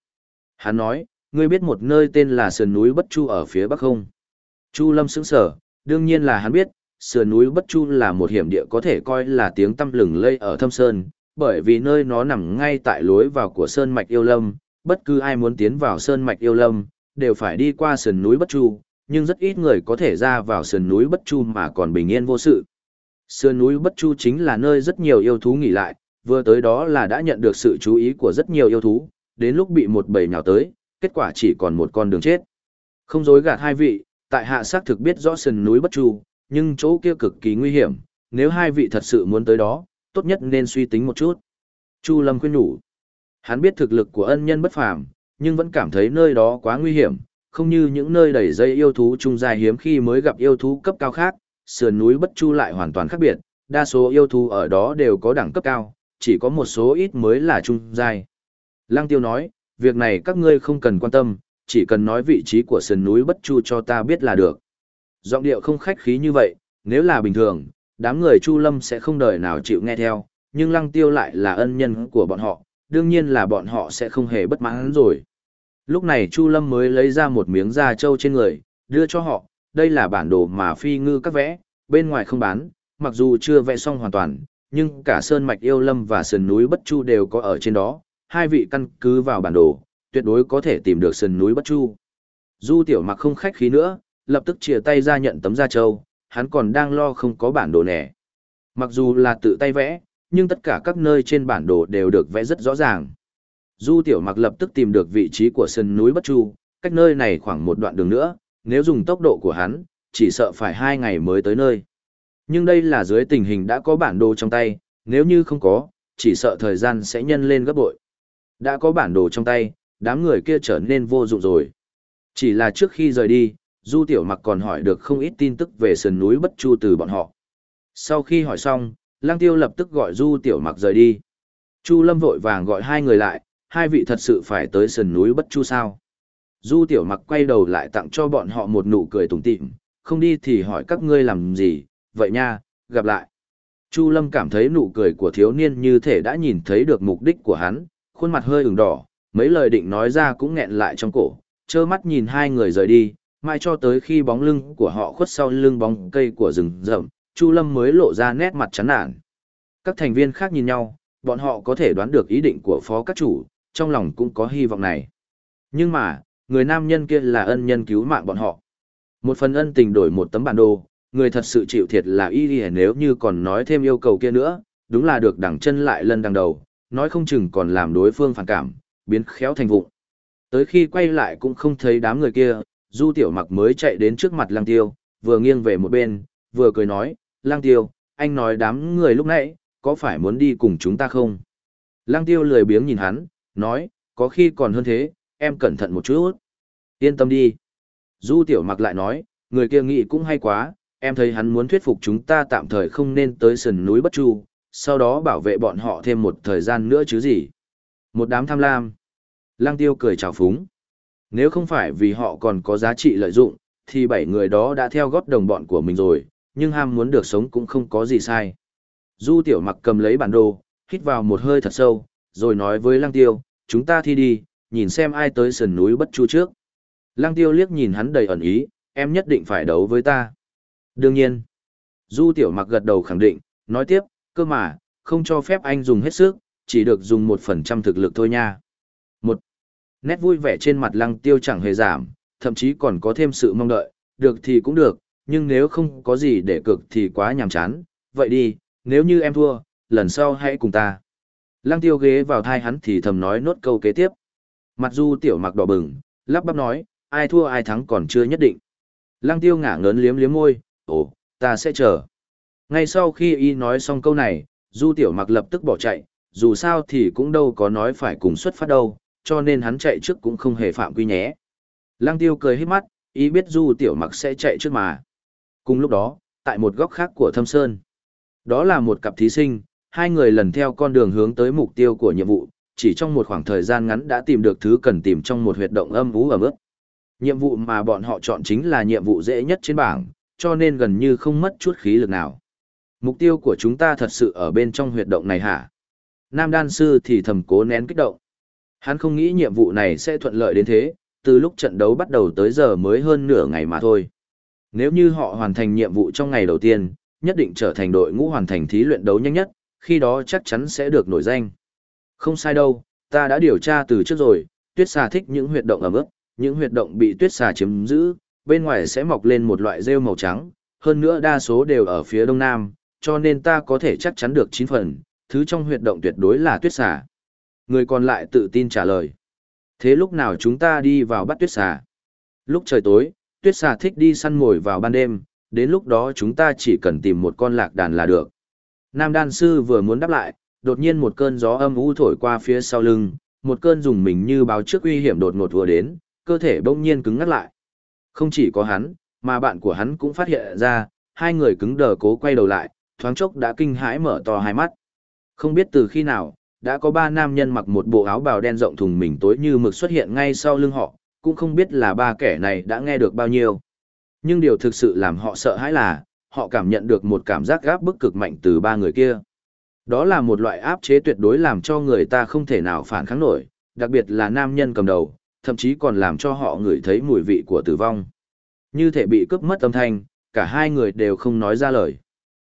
Hắn nói, ngươi biết một nơi tên là sườn núi Bất Chu ở phía bắc không? Chu Lâm sững sở, đương nhiên là hắn biết, sườn núi Bất Chu là một hiểm địa có thể coi là tiếng tâm lừng lây ở thâm sơn, bởi vì nơi nó nằm ngay tại lối vào của Sơn Mạch Yêu Lâm, bất cứ ai muốn tiến vào Sơn Mạch Yêu Lâm, đều phải đi qua sườn núi Bất Chu, nhưng rất ít người có thể ra vào sườn núi Bất Chu mà còn bình yên vô sự. Sườn núi Bất Chu chính là nơi rất nhiều yêu thú nghỉ lại, vừa tới đó là đã nhận được sự chú ý của rất nhiều yêu thú, đến lúc bị một bầy nhào tới, kết quả chỉ còn một con đường chết. Không dối gạt hai vị, tại hạ xác thực biết rõ sườn núi Bất Chu, nhưng chỗ kia cực kỳ nguy hiểm, nếu hai vị thật sự muốn tới đó, tốt nhất nên suy tính một chút. Chu Lâm khuyên nhủ. Hắn biết thực lực của ân nhân bất phàm, nhưng vẫn cảm thấy nơi đó quá nguy hiểm, không như những nơi đầy dây yêu thú trung dài hiếm khi mới gặp yêu thú cấp cao khác, sườn núi Bất Chu lại hoàn toàn khác biệt, đa số yêu thú ở đó đều có đẳng cấp cao, chỉ có một số ít mới là trung dài. Lăng Tiêu nói, việc này các ngươi không cần quan tâm, chỉ cần nói vị trí của sườn núi Bất Chu cho ta biết là được. Giọng điệu không khách khí như vậy, nếu là bình thường, đám người Chu Lâm sẽ không đời nào chịu nghe theo, nhưng Lăng Tiêu lại là ân nhân của bọn họ, đương nhiên là bọn họ sẽ không hề bất mãn rồi. Lúc này Chu Lâm mới lấy ra một miếng da trâu trên người, đưa cho họ, đây là bản đồ mà phi ngư các vẽ, bên ngoài không bán, mặc dù chưa vẽ xong hoàn toàn, nhưng cả sơn mạch yêu lâm và sườn núi bất chu đều có ở trên đó, hai vị căn cứ vào bản đồ, tuyệt đối có thể tìm được sườn núi bất chu. Du tiểu mặc không khách khí nữa, lập tức chia tay ra nhận tấm da trâu, hắn còn đang lo không có bản đồ nẻ. Mặc dù là tự tay vẽ, nhưng tất cả các nơi trên bản đồ đều được vẽ rất rõ ràng. Du tiểu mặc lập tức tìm được vị trí của sườn núi bất chu, cách nơi này khoảng một đoạn đường nữa, nếu dùng tốc độ của hắn, chỉ sợ phải hai ngày mới tới nơi. Nhưng đây là dưới tình hình đã có bản đồ trong tay, nếu như không có, chỉ sợ thời gian sẽ nhân lên gấp bội. Đã có bản đồ trong tay, đám người kia trở nên vô dụng rồi. Chỉ là trước khi rời đi, Du Tiểu Mặc còn hỏi được không ít tin tức về sườn núi Bất Chu từ bọn họ. Sau khi hỏi xong, Lang Tiêu lập tức gọi Du Tiểu Mặc rời đi. Chu Lâm vội vàng gọi hai người lại, hai vị thật sự phải tới sườn núi Bất Chu sao? Du Tiểu Mặc quay đầu lại tặng cho bọn họ một nụ cười tủm tỉm, không đi thì hỏi các ngươi làm gì, vậy nha, gặp lại. Chu Lâm cảm thấy nụ cười của thiếu niên như thể đã nhìn thấy được mục đích của hắn, khuôn mặt hơi ửng đỏ, mấy lời định nói ra cũng nghẹn lại trong cổ, trơ mắt nhìn hai người rời đi, mai cho tới khi bóng lưng của họ khuất sau lưng bóng cây của rừng rậm, Chu Lâm mới lộ ra nét mặt chán nản. Các thành viên khác nhìn nhau, bọn họ có thể đoán được ý định của phó các chủ, trong lòng cũng có hy vọng này. Nhưng mà, người nam nhân kia là ân nhân cứu mạng bọn họ. Một phần ân tình đổi một tấm bản đồ, người thật sự chịu thiệt là y đi nếu như còn nói thêm yêu cầu kia nữa, đúng là được đằng chân lại lần đằng đầu, nói không chừng còn làm đối phương phản cảm, biến khéo thành vụng. Tới khi quay lại cũng không thấy đám người kia, Du Tiểu Mặc mới chạy đến trước mặt Lang Tiêu, vừa nghiêng về một bên, vừa cười nói, Lang Tiêu, anh nói đám người lúc nãy, có phải muốn đi cùng chúng ta không? Lang Tiêu lười biếng nhìn hắn, nói, có khi còn hơn thế, em cẩn thận một chút. Yên tâm đi. Du Tiểu Mặc lại nói, người kia nghĩ cũng hay quá, em thấy hắn muốn thuyết phục chúng ta tạm thời không nên tới sườn núi Bất Chu, sau đó bảo vệ bọn họ thêm một thời gian nữa chứ gì. Một đám tham lam. Lang Tiêu cười chào phúng. Nếu không phải vì họ còn có giá trị lợi dụng, thì bảy người đó đã theo góp đồng bọn của mình rồi, nhưng ham muốn được sống cũng không có gì sai. Du Tiểu Mặc cầm lấy bản đồ, hít vào một hơi thật sâu, rồi nói với Lăng Tiêu, chúng ta thi đi, nhìn xem ai tới sườn núi Bất Chu trước. Lăng Tiêu liếc nhìn hắn đầy ẩn ý, em nhất định phải đấu với ta. Đương nhiên. Du Tiểu Mặc gật đầu khẳng định, nói tiếp, cơ mà, không cho phép anh dùng hết sức, chỉ được dùng một phần trăm thực lực thôi nha. Một. Nét vui vẻ trên mặt lăng tiêu chẳng hề giảm, thậm chí còn có thêm sự mong đợi, được thì cũng được, nhưng nếu không có gì để cực thì quá nhàm chán, vậy đi, nếu như em thua, lần sau hãy cùng ta. Lăng tiêu ghế vào thai hắn thì thầm nói nốt câu kế tiếp. Mặt du tiểu mặc đỏ bừng, lắp bắp nói, ai thua ai thắng còn chưa nhất định. Lăng tiêu ngả ngớn liếm liếm môi, ồ, ta sẽ chờ. Ngay sau khi y nói xong câu này, du tiểu mặc lập tức bỏ chạy, dù sao thì cũng đâu có nói phải cùng xuất phát đâu, cho nên hắn chạy trước cũng không hề phạm quy nhé. Lăng tiêu cười hết mắt, ý biết du tiểu mặc sẽ chạy trước mà. Cùng lúc đó, tại một góc khác của thâm sơn, đó là một cặp thí sinh, hai người lần theo con đường hướng tới mục tiêu của nhiệm vụ, chỉ trong một khoảng thời gian ngắn đã tìm được thứ cần tìm trong một huyệt động âm vũ ở mức. Nhiệm vụ mà bọn họ chọn chính là nhiệm vụ dễ nhất trên bảng, cho nên gần như không mất chút khí lực nào. Mục tiêu của chúng ta thật sự ở bên trong huyệt động này hả? Nam đan sư thì thầm cố nén kích động. Hắn không nghĩ nhiệm vụ này sẽ thuận lợi đến thế, từ lúc trận đấu bắt đầu tới giờ mới hơn nửa ngày mà thôi. Nếu như họ hoàn thành nhiệm vụ trong ngày đầu tiên, nhất định trở thành đội ngũ hoàn thành thí luyện đấu nhanh nhất, khi đó chắc chắn sẽ được nổi danh. Không sai đâu, ta đã điều tra từ trước rồi, tuyết xà thích những huyệt động ẩm ướt, những huyệt động bị tuyết xà chiếm giữ, bên ngoài sẽ mọc lên một loại rêu màu trắng, hơn nữa đa số đều ở phía đông nam, cho nên ta có thể chắc chắn được 9 phần, thứ trong huyệt động tuyệt đối là tuyết xà. Người còn lại tự tin trả lời. Thế lúc nào chúng ta đi vào bắt tuyết xà? Lúc trời tối, tuyết xà thích đi săn mồi vào ban đêm, đến lúc đó chúng ta chỉ cần tìm một con lạc đàn là được. Nam đan sư vừa muốn đáp lại, đột nhiên một cơn gió âm u thổi qua phía sau lưng, một cơn dùng mình như báo trước uy hiểm đột ngột vừa đến, cơ thể bỗng nhiên cứng ngắt lại. Không chỉ có hắn, mà bạn của hắn cũng phát hiện ra, hai người cứng đờ cố quay đầu lại, thoáng chốc đã kinh hãi mở to hai mắt. Không biết từ khi nào, đã có ba nam nhân mặc một bộ áo bào đen rộng thùng mình tối như mực xuất hiện ngay sau lưng họ, cũng không biết là ba kẻ này đã nghe được bao nhiêu. Nhưng điều thực sự làm họ sợ hãi là, họ cảm nhận được một cảm giác gáp bức cực mạnh từ ba người kia. Đó là một loại áp chế tuyệt đối làm cho người ta không thể nào phản kháng nổi, đặc biệt là nam nhân cầm đầu, thậm chí còn làm cho họ ngửi thấy mùi vị của tử vong. Như thể bị cướp mất âm thanh, cả hai người đều không nói ra lời.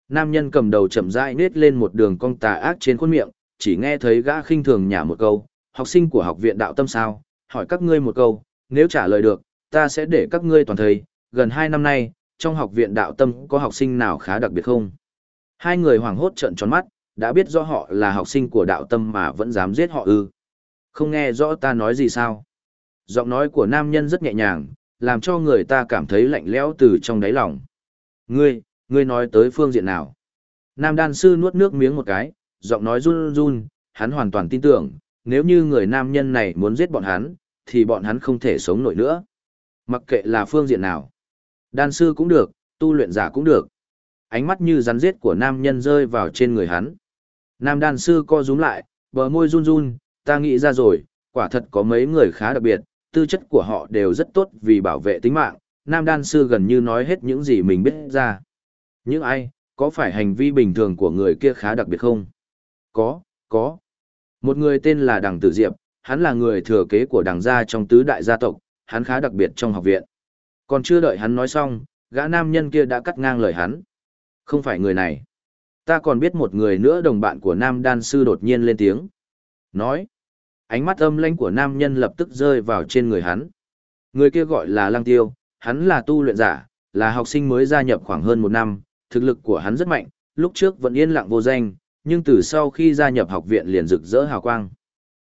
Nam nhân cầm đầu chậm rãi nết lên một đường cong tà ác trên khuôn miệng, chỉ nghe thấy gã khinh thường nhả một câu, học sinh của học viện đạo tâm sao, hỏi các ngươi một câu, nếu trả lời được, ta sẽ để các ngươi toàn thời, gần hai năm nay, trong học viện đạo tâm có học sinh nào khá đặc biệt không? Hai người hoảng hốt trợn tròn mắt, đã biết rõ họ là học sinh của đạo tâm mà vẫn dám giết họ ư. Không nghe rõ ta nói gì sao? Giọng nói của nam nhân rất nhẹ nhàng, làm cho người ta cảm thấy lạnh lẽo từ trong đáy lòng. Ngươi, ngươi nói tới phương diện nào? Nam đan sư nuốt nước miếng một cái, giọng nói run run, hắn hoàn toàn tin tưởng, nếu như người nam nhân này muốn giết bọn hắn, thì bọn hắn không thể sống nổi nữa. Mặc kệ là phương diện nào. Đan sư cũng được, tu luyện giả cũng được. Ánh mắt như rắn giết của nam nhân rơi vào trên người hắn. Nam đan sư co rúm lại, bờ môi run run, ta nghĩ ra rồi, quả thật có mấy người khá đặc biệt, tư chất của họ đều rất tốt vì bảo vệ tính mạng. Nam đan sư gần như nói hết những gì mình biết ra. Những ai, có phải hành vi bình thường của người kia khá đặc biệt không? Có, có. Một người tên là Đằng Tử Diệp, hắn là người thừa kế của đằng gia trong tứ đại gia tộc, hắn khá đặc biệt trong học viện. Còn chưa đợi hắn nói xong, gã nam nhân kia đã cắt ngang lời hắn. Không phải người này. Ta còn biết một người nữa đồng bạn của nam đan sư đột nhiên lên tiếng. Nói. Ánh mắt âm lãnh của nam nhân lập tức rơi vào trên người hắn. Người kia gọi là Lăng Tiêu, hắn là tu luyện giả, là học sinh mới gia nhập khoảng hơn một năm, thực lực của hắn rất mạnh, lúc trước vẫn yên lặng vô danh, nhưng từ sau khi gia nhập học viện liền rực rỡ hào quang.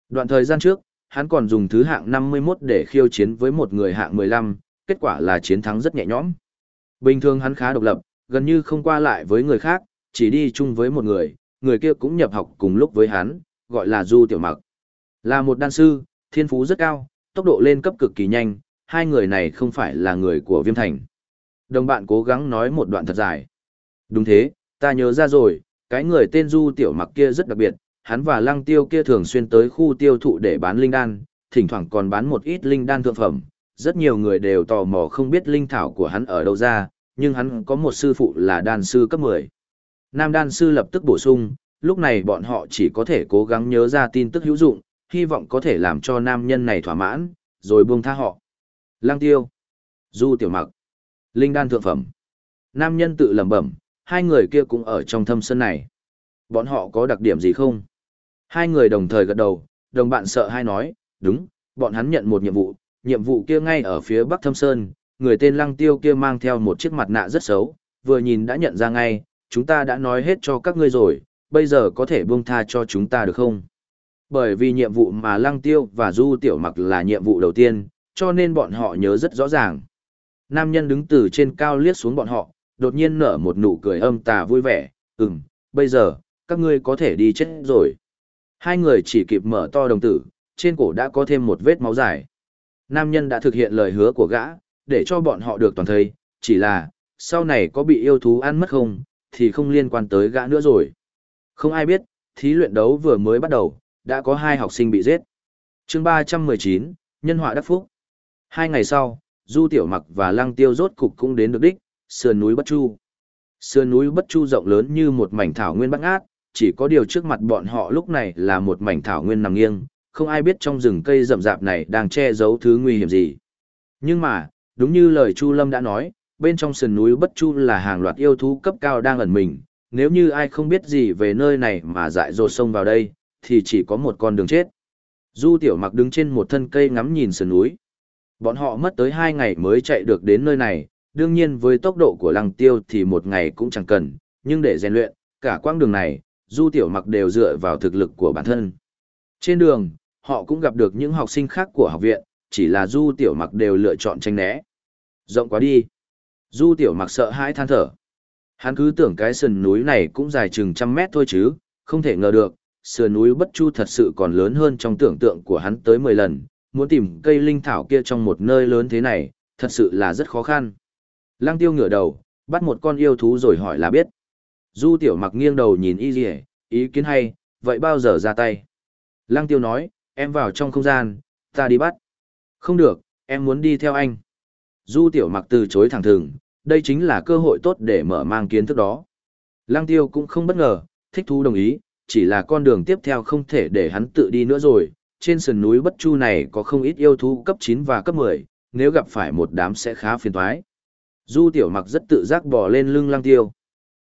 Đoạn thời gian trước, hắn còn dùng thứ hạng 51 để khiêu chiến với một người hạng 15, kết quả là chiến thắng rất nhẹ nhõm. Bình thường hắn khá độc lập, gần như không qua lại với người khác, chỉ đi chung với một người, người kia cũng nhập học cùng lúc với hắn, gọi là Du Tiểu Mặc. Là một đan sư, thiên phú rất cao, tốc độ lên cấp cực kỳ nhanh, hai người này không phải là người của Viêm Thành. Đồng bạn cố gắng nói một đoạn thật dài. Đúng thế, ta nhớ ra rồi, cái người tên Du Tiểu Mặc kia rất đặc biệt, hắn và Lăng Tiêu kia thường xuyên tới khu tiêu thụ để bán linh đan, thỉnh thoảng còn bán một ít linh đan thượng phẩm. Rất nhiều người đều tò mò không biết linh thảo của hắn ở đâu ra, nhưng hắn có một sư phụ là đan sư cấp 10. Nam đan sư lập tức bổ sung, lúc này bọn họ chỉ có thể cố gắng nhớ ra tin tức hữu dụng, hy vọng có thể làm cho nam nhân này thỏa mãn, rồi buông tha họ. Lăng tiêu, du tiểu mặc, linh đan thượng phẩm. Nam nhân tự lẩm bẩm, hai người kia cũng ở trong thâm sân này. Bọn họ có đặc điểm gì không? Hai người đồng thời gật đầu, đồng bạn sợ hai nói, đúng, bọn hắn nhận một nhiệm vụ, nhiệm vụ kia ngay ở phía bắc thâm sơn, người tên lăng tiêu kia mang theo một chiếc mặt nạ rất xấu, vừa nhìn đã nhận ra ngay, chúng ta đã nói hết cho các ngươi rồi, bây giờ có thể buông tha cho chúng ta được không? Bởi vì nhiệm vụ mà lăng tiêu và du tiểu mặc là nhiệm vụ đầu tiên, cho nên bọn họ nhớ rất rõ ràng. Nam nhân đứng từ trên cao liếc xuống bọn họ, đột nhiên nở một nụ cười âm tà vui vẻ, ừm, bây giờ, các ngươi có thể đi chết rồi. Hai người chỉ kịp mở to đồng tử, trên cổ đã có thêm một vết máu dài. Nam nhân đã thực hiện lời hứa của gã, để cho bọn họ được toàn thây, chỉ là, sau này có bị yêu thú ăn mất không, thì không liên quan tới gã nữa rồi. Không ai biết, thí luyện đấu vừa mới bắt đầu, đã có hai học sinh bị giết. chương 319, Nhân họa đắc phúc. Hai ngày sau, Du Tiểu Mặc và Lăng Tiêu rốt cục cũng đến được đích, sườn núi Bất Chu. Sườn núi Bất Chu rộng lớn như một mảnh thảo nguyên bát ngát, chỉ có điều trước mặt bọn họ lúc này là một mảnh thảo nguyên nằm nghiêng, không ai biết trong rừng cây rậm rạp này đang che giấu thứ nguy hiểm gì. Nhưng mà, đúng như lời Chu Lâm đã nói, bên trong sườn núi Bất Chu là hàng loạt yêu thú cấp cao đang ẩn mình, nếu như ai không biết gì về nơi này mà dại dột sông vào đây, thì chỉ có một con đường chết. Du tiểu mặc đứng trên một thân cây ngắm nhìn sườn núi. Bọn họ mất tới hai ngày mới chạy được đến nơi này, đương nhiên với tốc độ của lăng tiêu thì một ngày cũng chẳng cần, nhưng để rèn luyện, cả quãng đường này, du tiểu mặc đều dựa vào thực lực của bản thân. Trên đường, họ cũng gặp được những học sinh khác của học viện, chỉ là du tiểu mặc đều lựa chọn tranh né. Rộng quá đi. Du tiểu mặc sợ hãi than thở. Hắn cứ tưởng cái sườn núi này cũng dài chừng trăm mét thôi chứ, không thể ngờ được, sườn núi bất chu thật sự còn lớn hơn trong tưởng tượng của hắn tới 10 lần, muốn tìm cây linh thảo kia trong một nơi lớn thế này, thật sự là rất khó khăn. Lăng tiêu ngửa đầu, bắt một con yêu thú rồi hỏi là biết. Du tiểu mặc nghiêng đầu nhìn y dì ý kiến hay, vậy bao giờ ra tay? Lăng tiêu nói, em vào trong không gian, ta đi bắt. Không được, em muốn đi theo anh. Du tiểu mặc từ chối thẳng thừng, đây chính là cơ hội tốt để mở mang kiến thức đó. Lăng tiêu cũng không bất ngờ, thích thú đồng ý, chỉ là con đường tiếp theo không thể để hắn tự đi nữa rồi. Trên sườn núi Bất Chu này có không ít yêu thú cấp 9 và cấp 10, nếu gặp phải một đám sẽ khá phiền toái. Du tiểu mặc rất tự giác bỏ lên lưng lăng tiêu.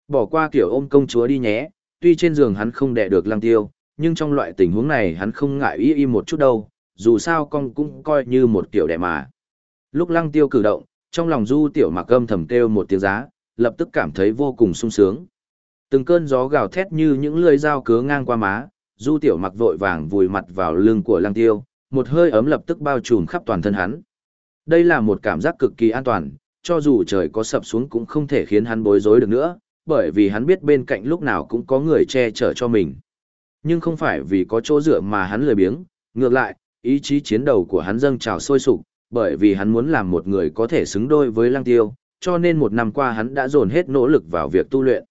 Bỏ qua kiểu ôm công chúa đi nhé, tuy trên giường hắn không đè được lăng tiêu, nhưng trong loại tình huống này hắn không ngại y y một chút đâu, dù sao con cũng coi như một kiểu đẻ mà. Lúc lăng tiêu cử động, trong lòng du tiểu mặc âm thầm kêu một tiếng giá, lập tức cảm thấy vô cùng sung sướng. Từng cơn gió gào thét như những lưỡi dao cứa ngang qua má, du tiểu mặc vội vàng vùi mặt vào lưng của lăng tiêu, một hơi ấm lập tức bao trùm khắp toàn thân hắn. Đây là một cảm giác cực kỳ an toàn, cho dù trời có sập xuống cũng không thể khiến hắn bối rối được nữa, bởi vì hắn biết bên cạnh lúc nào cũng có người che chở cho mình. Nhưng không phải vì có chỗ dựa mà hắn lười biếng, ngược lại, ý chí chiến đấu của hắn dâng trào sôi sục, bởi vì hắn muốn làm một người có thể xứng đôi với lăng tiêu, cho nên một năm qua hắn đã dồn hết nỗ lực vào việc tu luyện.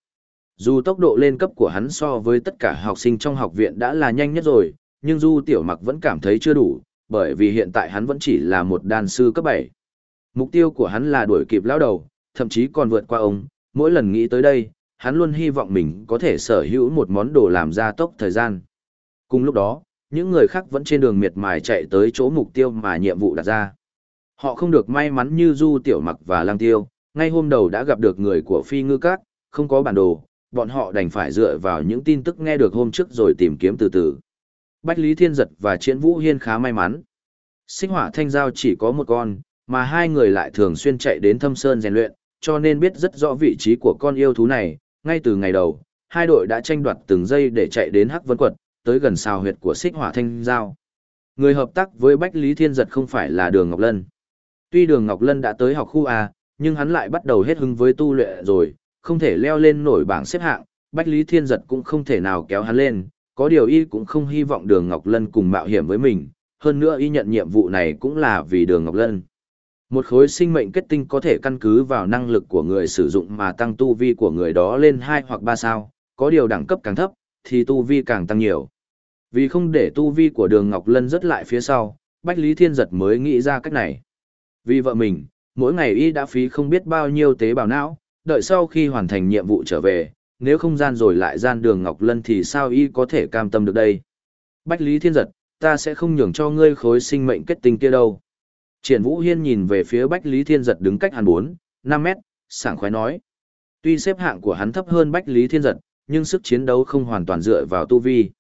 Dù tốc độ lên cấp của hắn so với tất cả học sinh trong học viện đã là nhanh nhất rồi, nhưng Du Tiểu Mặc vẫn cảm thấy chưa đủ, bởi vì hiện tại hắn vẫn chỉ là một đan sư cấp 7. Mục tiêu của hắn là đuổi kịp lão đầu, thậm chí còn vượt qua ông, mỗi lần nghĩ tới đây, hắn luôn hy vọng mình có thể sở hữu một món đồ làm ra tốc thời gian. Cùng lúc đó, những người khác vẫn trên đường miệt mài chạy tới chỗ mục tiêu mà nhiệm vụ đặt ra. Họ không được may mắn như Du Tiểu Mặc và Lang Tiêu, ngay hôm đầu đã gặp được người của Phi Ngư Các, không có bản đồ, bọn họ đành phải dựa vào những tin tức nghe được hôm trước rồi tìm kiếm từ từ. Bách Lý Thiên Giật và Chiến Vũ Hiên khá may mắn. Sinh hỏa thanh giao chỉ có một con, mà hai người lại thường xuyên chạy đến thâm sơn rèn luyện, cho nên biết rất rõ vị trí của con yêu thú này. Ngay từ ngày đầu, hai đội đã tranh đoạt từng giây để chạy đến Hắc Vân Quật, tới gần xào huyệt của xích hỏa thanh giao. Người hợp tác với Bách Lý Thiên Giật không phải là Đường Ngọc Lân. Tuy Đường Ngọc Lân đã tới học khu A, nhưng hắn lại bắt đầu hết hứng với tu luyện rồi, không thể leo lên nổi bảng xếp hạng, Bách Lý Thiên Giật cũng không thể nào kéo hắn lên, có điều y cũng không hy vọng Đường Ngọc Lân cùng mạo hiểm với mình, hơn nữa y nhận nhiệm vụ này cũng là vì Đường Ngọc Lân. Một khối sinh mệnh kết tinh có thể căn cứ vào năng lực của người sử dụng mà tăng tu vi của người đó lên 2 hoặc 3 sao, có điều đẳng cấp càng thấp, thì tu vi càng tăng nhiều. Vì không để tu vi của đường Ngọc Lân rớt lại phía sau, Bách Lý Thiên Giật mới nghĩ ra cách này. Vì vợ mình, mỗi ngày y đã phí không biết bao nhiêu tế bào não, đợi sau khi hoàn thành nhiệm vụ trở về, nếu không gian rồi lại gian đường Ngọc Lân thì sao y có thể cam tâm được đây. Bách Lý Thiên Giật, ta sẽ không nhường cho ngươi khối sinh mệnh kết tinh kia đâu. Triển Vũ Hiên nhìn về phía Bách Lý Thiên Giật đứng cách hắn 4, 5 mét, sảng khoái nói. Tuy xếp hạng của hắn thấp hơn Bách Lý Thiên Giật, nhưng sức chiến đấu không hoàn toàn dựa vào tu vi.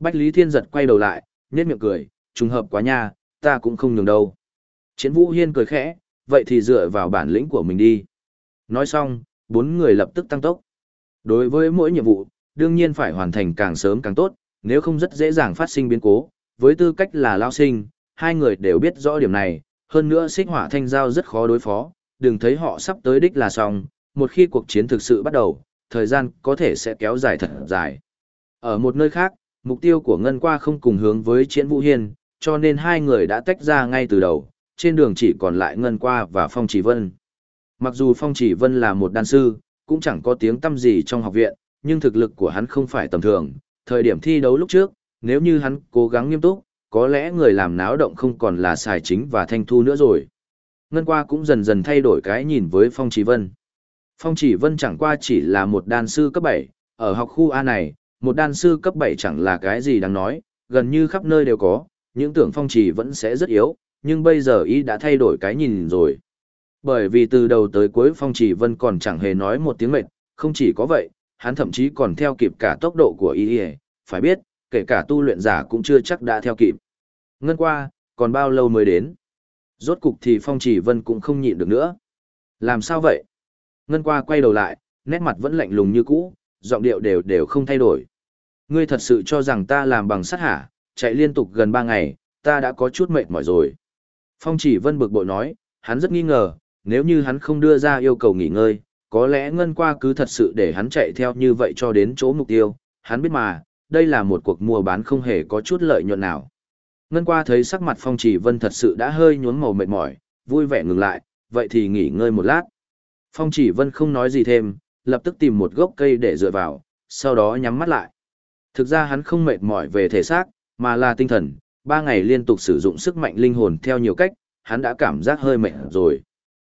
Bách Lý Thiên Giật quay đầu lại, nhếch miệng cười, trùng hợp quá nha, ta cũng không nhường đâu. Chiến Vũ Hiên cười khẽ, vậy thì dựa vào bản lĩnh của mình đi. Nói xong, bốn người lập tức tăng tốc. Đối với mỗi nhiệm vụ, đương nhiên phải hoàn thành càng sớm càng tốt, nếu không rất dễ dàng phát sinh biến cố. Với tư cách là lao sinh, hai người đều biết rõ điểm này, hơn nữa xích hỏa thanh giao rất khó đối phó, đừng thấy họ sắp tới đích là xong, một khi cuộc chiến thực sự bắt đầu, thời gian có thể sẽ kéo dài thật dài. Ở một nơi khác, mục tiêu của Ngân Qua không cùng hướng với Chiến Vũ Hiên, cho nên hai người đã tách ra ngay từ đầu, trên đường chỉ còn lại Ngân Qua và Phong Chỉ Vân. Mặc dù Phong Chỉ Vân là một đan sư, cũng chẳng có tiếng tăm gì trong học viện, nhưng thực lực của hắn không phải tầm thường. Thời điểm thi đấu lúc trước, nếu như hắn cố gắng nghiêm túc, có lẽ người làm náo động không còn là xài chính và thanh thu nữa rồi. Ngân qua cũng dần dần thay đổi cái nhìn với Phong Chỉ Vân. Phong Chỉ Vân chẳng qua chỉ là một đan sư cấp 7, ở học khu A này, một đan sư cấp 7 chẳng là cái gì đáng nói, gần như khắp nơi đều có, những tưởng Phong Chỉ vẫn sẽ rất yếu, nhưng bây giờ ý đã thay đổi cái nhìn rồi. Bởi vì từ đầu tới cuối Phong Chỉ Vân còn chẳng hề nói một tiếng mệt, không chỉ có vậy, hắn thậm chí còn theo kịp cả tốc độ của y phải biết, kể cả tu luyện giả cũng chưa chắc đã theo kịp. Ngân qua, còn bao lâu mới đến? Rốt cục thì Phong Chỉ Vân cũng không nhịn được nữa. Làm sao vậy? Ngân qua quay đầu lại, nét mặt vẫn lạnh lùng như cũ, giọng điệu đều đều không thay đổi. Ngươi thật sự cho rằng ta làm bằng sắt hả, chạy liên tục gần ba ngày, ta đã có chút mệt mỏi rồi. Phong chỉ vân bực bội nói, hắn rất nghi ngờ, nếu như hắn không đưa ra yêu cầu nghỉ ngơi, có lẽ ngân qua cứ thật sự để hắn chạy theo như vậy cho đến chỗ mục tiêu, hắn biết mà, đây là một cuộc mua bán không hề có chút lợi nhuận nào. Ngân qua thấy sắc mặt phong chỉ vân thật sự đã hơi nhuốm màu mệt mỏi, vui vẻ ngừng lại, vậy thì nghỉ ngơi một lát. Phong chỉ vân không nói gì thêm, lập tức tìm một gốc cây để dựa vào, sau đó nhắm mắt lại. Thực ra hắn không mệt mỏi về thể xác, mà là tinh thần, ba ngày liên tục sử dụng sức mạnh linh hồn theo nhiều cách, hắn đã cảm giác hơi mệt rồi.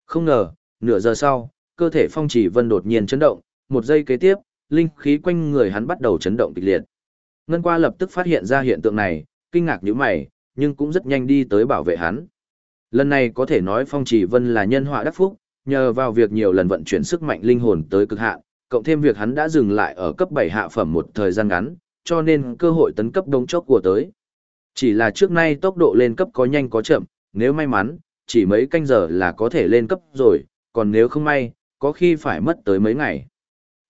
Không ngờ, nửa giờ sau, cơ thể phong chỉ vân đột nhiên chấn động, một giây kế tiếp, linh khí quanh người hắn bắt đầu chấn động kịch liệt. Ngân qua lập tức phát hiện ra hiện tượng này, kinh ngạc như mày, nhưng cũng rất nhanh đi tới bảo vệ hắn. Lần này có thể nói phong chỉ vân là nhân họa đắc phúc, nhờ vào việc nhiều lần vận chuyển sức mạnh linh hồn tới cực hạn, cộng thêm việc hắn đã dừng lại ở cấp 7 hạ phẩm một thời gian ngắn, cho nên cơ hội tấn cấp đống chốc của tới. Chỉ là trước nay tốc độ lên cấp có nhanh có chậm, nếu may mắn, chỉ mấy canh giờ là có thể lên cấp rồi, còn nếu không may, có khi phải mất tới mấy ngày.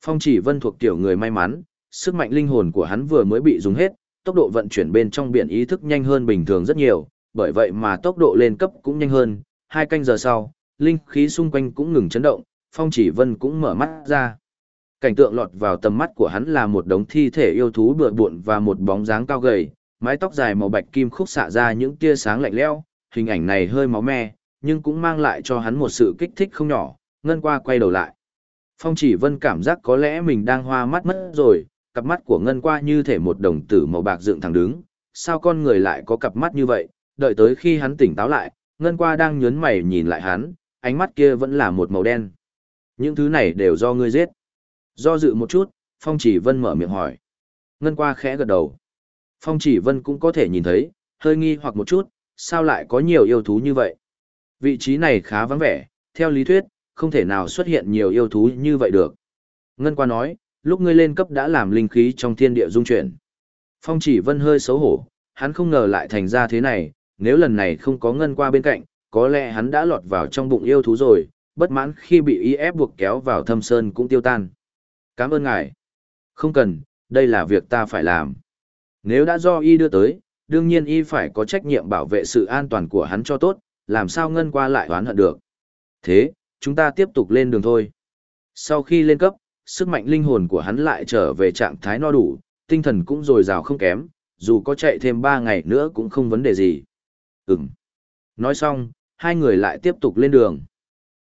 Phong chỉ vân thuộc tiểu người may mắn, sức mạnh linh hồn của hắn vừa mới bị dùng hết, tốc độ vận chuyển bên trong biển ý thức nhanh hơn bình thường rất nhiều, bởi vậy mà tốc độ lên cấp cũng nhanh hơn, hai canh giờ sau, linh khí xung quanh cũng ngừng chấn động, phong chỉ vân cũng mở mắt ra. Cảnh tượng lọt vào tầm mắt của hắn là một đống thi thể yêu thú bừa bộn và một bóng dáng cao gầy, mái tóc dài màu bạch kim khúc xạ ra những tia sáng lạnh lẽo, hình ảnh này hơi máu me, nhưng cũng mang lại cho hắn một sự kích thích không nhỏ, ngân qua quay đầu lại. Phong chỉ vân cảm giác có lẽ mình đang hoa mắt mất rồi, cặp mắt của ngân qua như thể một đồng tử màu bạc dựng thẳng đứng, sao con người lại có cặp mắt như vậy, đợi tới khi hắn tỉnh táo lại, ngân qua đang nhớn mày nhìn lại hắn, ánh mắt kia vẫn là một màu đen. Những thứ này đều do ngươi giết. Do dự một chút, Phong Chỉ Vân mở miệng hỏi. Ngân qua khẽ gật đầu. Phong Chỉ Vân cũng có thể nhìn thấy, hơi nghi hoặc một chút, sao lại có nhiều yêu thú như vậy? Vị trí này khá vắng vẻ, theo lý thuyết, không thể nào xuất hiện nhiều yêu thú như vậy được. Ngân qua nói, lúc ngươi lên cấp đã làm linh khí trong thiên địa dung chuyển. Phong Chỉ Vân hơi xấu hổ, hắn không ngờ lại thành ra thế này, nếu lần này không có ngân qua bên cạnh, có lẽ hắn đã lọt vào trong bụng yêu thú rồi, bất mãn khi bị y ép buộc kéo vào thâm sơn cũng tiêu tan. Cảm ơn ngài. Không cần, đây là việc ta phải làm. Nếu đã do y đưa tới, đương nhiên y phải có trách nhiệm bảo vệ sự an toàn của hắn cho tốt, làm sao ngân qua lại oán hận được. Thế, chúng ta tiếp tục lên đường thôi. Sau khi lên cấp, sức mạnh linh hồn của hắn lại trở về trạng thái no đủ, tinh thần cũng dồi dào không kém, dù có chạy thêm 3 ngày nữa cũng không vấn đề gì. Ừm. Nói xong, hai người lại tiếp tục lên đường.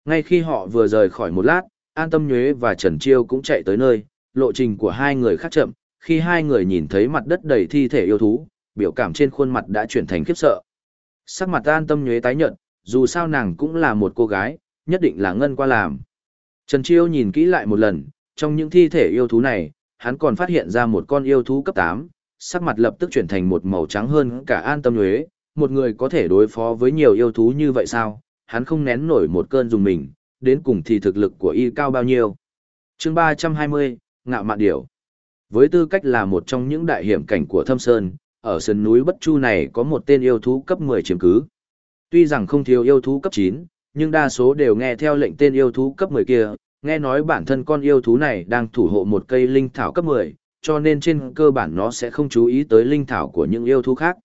Ngay khi họ vừa rời khỏi một lát, An Tâm Nhuế và Trần Chiêu cũng chạy tới nơi, lộ trình của hai người khác chậm, khi hai người nhìn thấy mặt đất đầy thi thể yêu thú, biểu cảm trên khuôn mặt đã chuyển thành khiếp sợ. Sắc mặt An Tâm Nhuế tái nhợt, dù sao nàng cũng là một cô gái, nhất định là ngân qua làm. Trần Chiêu nhìn kỹ lại một lần, trong những thi thể yêu thú này, hắn còn phát hiện ra một con yêu thú cấp 8, sắc mặt lập tức chuyển thành một màu trắng hơn cả An Tâm Nhuế, một người có thể đối phó với nhiều yêu thú như vậy sao, hắn không nén nổi một cơn dùng mình, đến cùng thì thực lực của y cao bao nhiêu. chương 320, Ngạo Mạn Điểu Với tư cách là một trong những đại hiểm cảnh của Thâm Sơn, ở sườn núi Bất Chu này có một tên yêu thú cấp 10 chiếm cứ. Tuy rằng không thiếu yêu thú cấp 9, nhưng đa số đều nghe theo lệnh tên yêu thú cấp 10 kia, nghe nói bản thân con yêu thú này đang thủ hộ một cây linh thảo cấp 10, cho nên trên cơ bản nó sẽ không chú ý tới linh thảo của những yêu thú khác.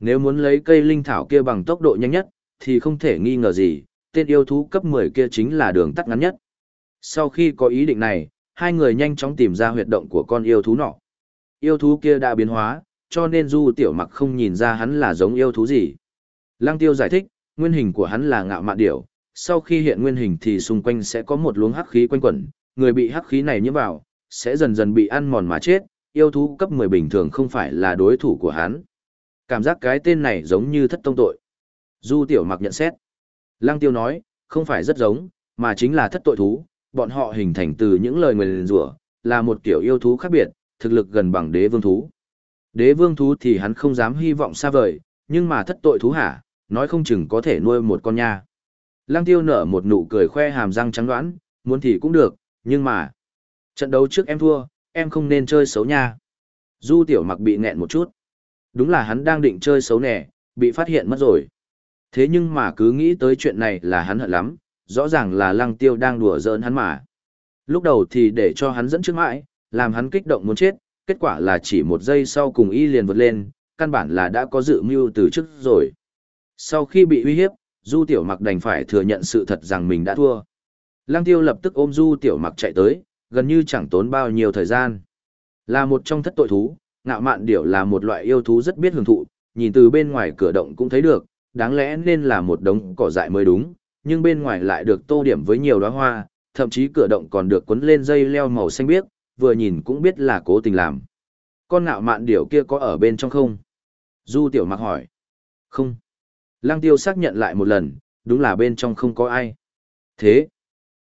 Nếu muốn lấy cây linh thảo kia bằng tốc độ nhanh nhất, thì không thể nghi ngờ gì, tên yêu thú cấp 10 kia chính là đường tắt ngắn nhất. Sau khi có ý định này, hai người nhanh chóng tìm ra huyệt động của con yêu thú nọ. Yêu thú kia đã biến hóa, cho nên Du Tiểu Mặc không nhìn ra hắn là giống yêu thú gì. Lăng Tiêu giải thích, nguyên hình của hắn là ngạo mạn điểu, sau khi hiện nguyên hình thì xung quanh sẽ có một luống hắc khí quanh quẩn, người bị hắc khí này nhiễm vào, sẽ dần dần bị ăn mòn mà chết, yêu thú cấp 10 bình thường không phải là đối thủ của hắn. Cảm giác cái tên này giống như thất tông tội. Du tiểu mặc nhận xét. Lăng tiêu nói, không phải rất giống, mà chính là thất tội thú, bọn họ hình thành từ những lời nguyền rủa, là một kiểu yêu thú khác biệt, thực lực gần bằng đế vương thú. Đế vương thú thì hắn không dám hy vọng xa vời, nhưng mà thất tội thú hả, nói không chừng có thể nuôi một con nha. Lăng tiêu nở một nụ cười khoe hàm răng trắng đoán, muốn thì cũng được, nhưng mà... Trận đấu trước em thua, em không nên chơi xấu nha. Du tiểu mặc bị nghẹn một chút. Đúng là hắn đang định chơi xấu nè, bị phát hiện mất rồi. Thế nhưng mà cứ nghĩ tới chuyện này là hắn hận lắm, rõ ràng là lăng tiêu đang đùa giỡn hắn mà. Lúc đầu thì để cho hắn dẫn trước mãi, làm hắn kích động muốn chết, kết quả là chỉ một giây sau cùng y liền vượt lên, căn bản là đã có dự mưu từ trước rồi. Sau khi bị uy hiếp, Du Tiểu Mặc đành phải thừa nhận sự thật rằng mình đã thua. Lăng Tiêu lập tức ôm Du Tiểu Mặc chạy tới, gần như chẳng tốn bao nhiêu thời gian. Là một trong thất tội thú, ngạo mạn điểu là một loại yêu thú rất biết hưởng thụ, nhìn từ bên ngoài cửa động cũng thấy được, đáng lẽ nên là một đống cỏ dại mới đúng, nhưng bên ngoài lại được tô điểm với nhiều đóa hoa, thậm chí cửa động còn được quấn lên dây leo màu xanh biếc, vừa nhìn cũng biết là cố tình làm. Con ngạo mạn điểu kia có ở bên trong không? Du tiểu mặc hỏi. Không. Lăng tiêu xác nhận lại một lần, đúng là bên trong không có ai. Thế.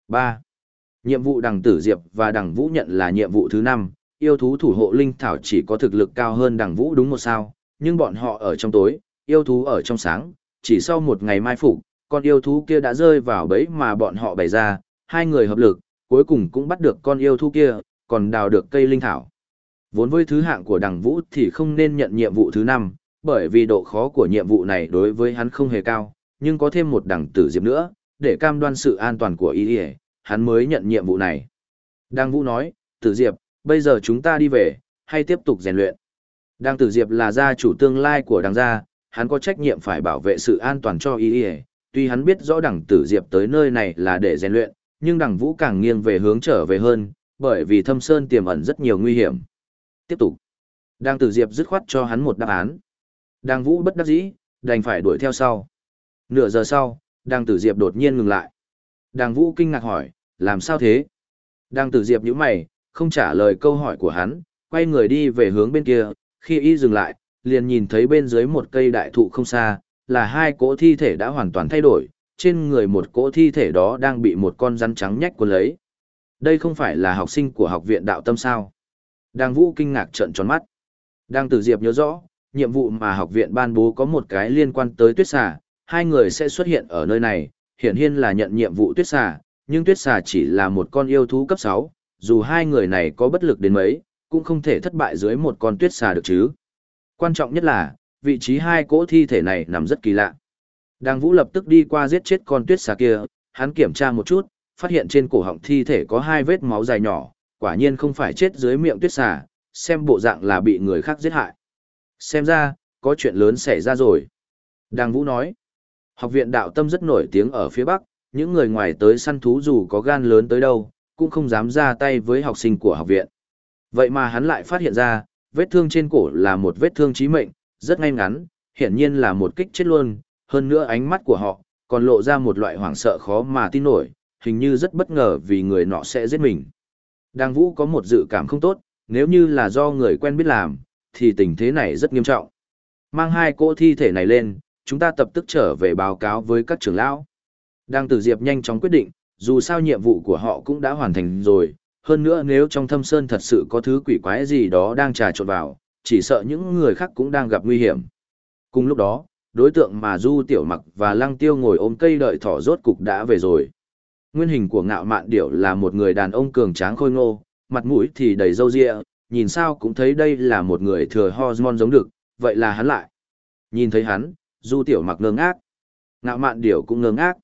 ba Nhiệm vụ đằng tử diệp và đằng vũ nhận là nhiệm vụ thứ năm yêu thú thủ hộ linh thảo chỉ có thực lực cao hơn đằng vũ đúng một sao, nhưng bọn họ ở trong tối, yêu thú ở trong sáng, chỉ sau một ngày mai phục, con yêu thú kia đã rơi vào bẫy mà bọn họ bày ra, hai người hợp lực, cuối cùng cũng bắt được con yêu thú kia, còn đào được cây linh thảo. Vốn với thứ hạng của đằng vũ thì không nên nhận nhiệm vụ thứ năm, bởi vì độ khó của nhiệm vụ này đối với hắn không hề cao, nhưng có thêm một đẳng tử diệp nữa, để cam đoan sự an toàn của y ý, hắn mới nhận nhiệm vụ này. Đăng vũ nói, tử diệp, bây giờ chúng ta đi về, hay tiếp tục rèn luyện. Đăng tử diệp là gia chủ tương lai của đăng gia, hắn có trách nhiệm phải bảo vệ sự an toàn cho y ý, tuy hắn biết rõ đẳng tử diệp tới nơi này là để rèn luyện, nhưng đẳng vũ càng nghiêng về hướng trở về hơn, bởi vì thâm sơn tiềm ẩn rất nhiều nguy hiểm. Tiếp tục. Đang tử diệp dứt khoát cho hắn một đáp án. Đàng vũ bất đắc dĩ, đành phải đuổi theo sau. Nửa giờ sau, Đàng tử diệp đột nhiên ngừng lại. Đàng vũ kinh ngạc hỏi, làm sao thế? Đàng tử diệp nhíu mày, không trả lời câu hỏi của hắn, quay người đi về hướng bên kia, khi y dừng lại, liền nhìn thấy bên dưới một cây đại thụ không xa, là hai cỗ thi thể đã hoàn toàn thay đổi, trên người một cỗ thi thể đó đang bị một con rắn trắng nhách cuốn lấy. Đây không phải là học sinh của học viện đạo tâm sao? Đang vũ kinh ngạc trợn tròn mắt. Đang tử diệp nhớ rõ, nhiệm vụ mà học viện ban bố có một cái liên quan tới tuyết xà, hai người sẽ xuất hiện ở nơi này, hiển nhiên là nhận nhiệm vụ tuyết xà, nhưng tuyết xà chỉ là một con yêu thú cấp 6, dù hai người này có bất lực đến mấy, cũng không thể thất bại dưới một con tuyết xà được chứ. Quan trọng nhất là, vị trí hai cỗ thi thể này nằm rất kỳ lạ. Đàng Vũ lập tức đi qua giết chết con tuyết xà kia, hắn kiểm tra một chút, phát hiện trên cổ họng thi thể có hai vết máu dài nhỏ, quả nhiên không phải chết dưới miệng tuyết xà, xem bộ dạng là bị người khác giết hại. Xem ra, có chuyện lớn xảy ra rồi. Đàng Vũ nói, học viện đạo tâm rất nổi tiếng ở phía Bắc, những người ngoài tới săn thú dù có gan lớn tới đâu, cũng không dám ra tay với học sinh của học viện. Vậy mà hắn lại phát hiện ra, vết thương trên cổ là một vết thương chí mệnh, rất ngay ngắn, hiển nhiên là một kích chết luôn, hơn nữa ánh mắt của họ, còn lộ ra một loại hoảng sợ khó mà tin nổi, hình như rất bất ngờ vì người nọ sẽ giết mình. Đang Vũ có một dự cảm không tốt, nếu như là do người quen biết làm, thì tình thế này rất nghiêm trọng. Mang hai cỗ thi thể này lên, chúng ta tập tức trở về báo cáo với các trưởng lão. Đang Tử Diệp nhanh chóng quyết định, dù sao nhiệm vụ của họ cũng đã hoàn thành rồi, hơn nữa nếu trong thâm sơn thật sự có thứ quỷ quái gì đó đang trà trộn vào, chỉ sợ những người khác cũng đang gặp nguy hiểm. Cùng lúc đó, đối tượng mà Du Tiểu Mặc và Lăng Tiêu ngồi ôm cây đợi thỏ rốt cục đã về rồi. Nguyên hình của ngạo mạn điểu là một người đàn ông cường tráng khôi ngô, mặt mũi thì đầy râu ria, nhìn sao cũng thấy đây là một người thừa hormone giống được, vậy là hắn lại. Nhìn thấy hắn, Du Tiểu Mặc ngơ ngác. Ngạo mạn điểu cũng ngơ ngác.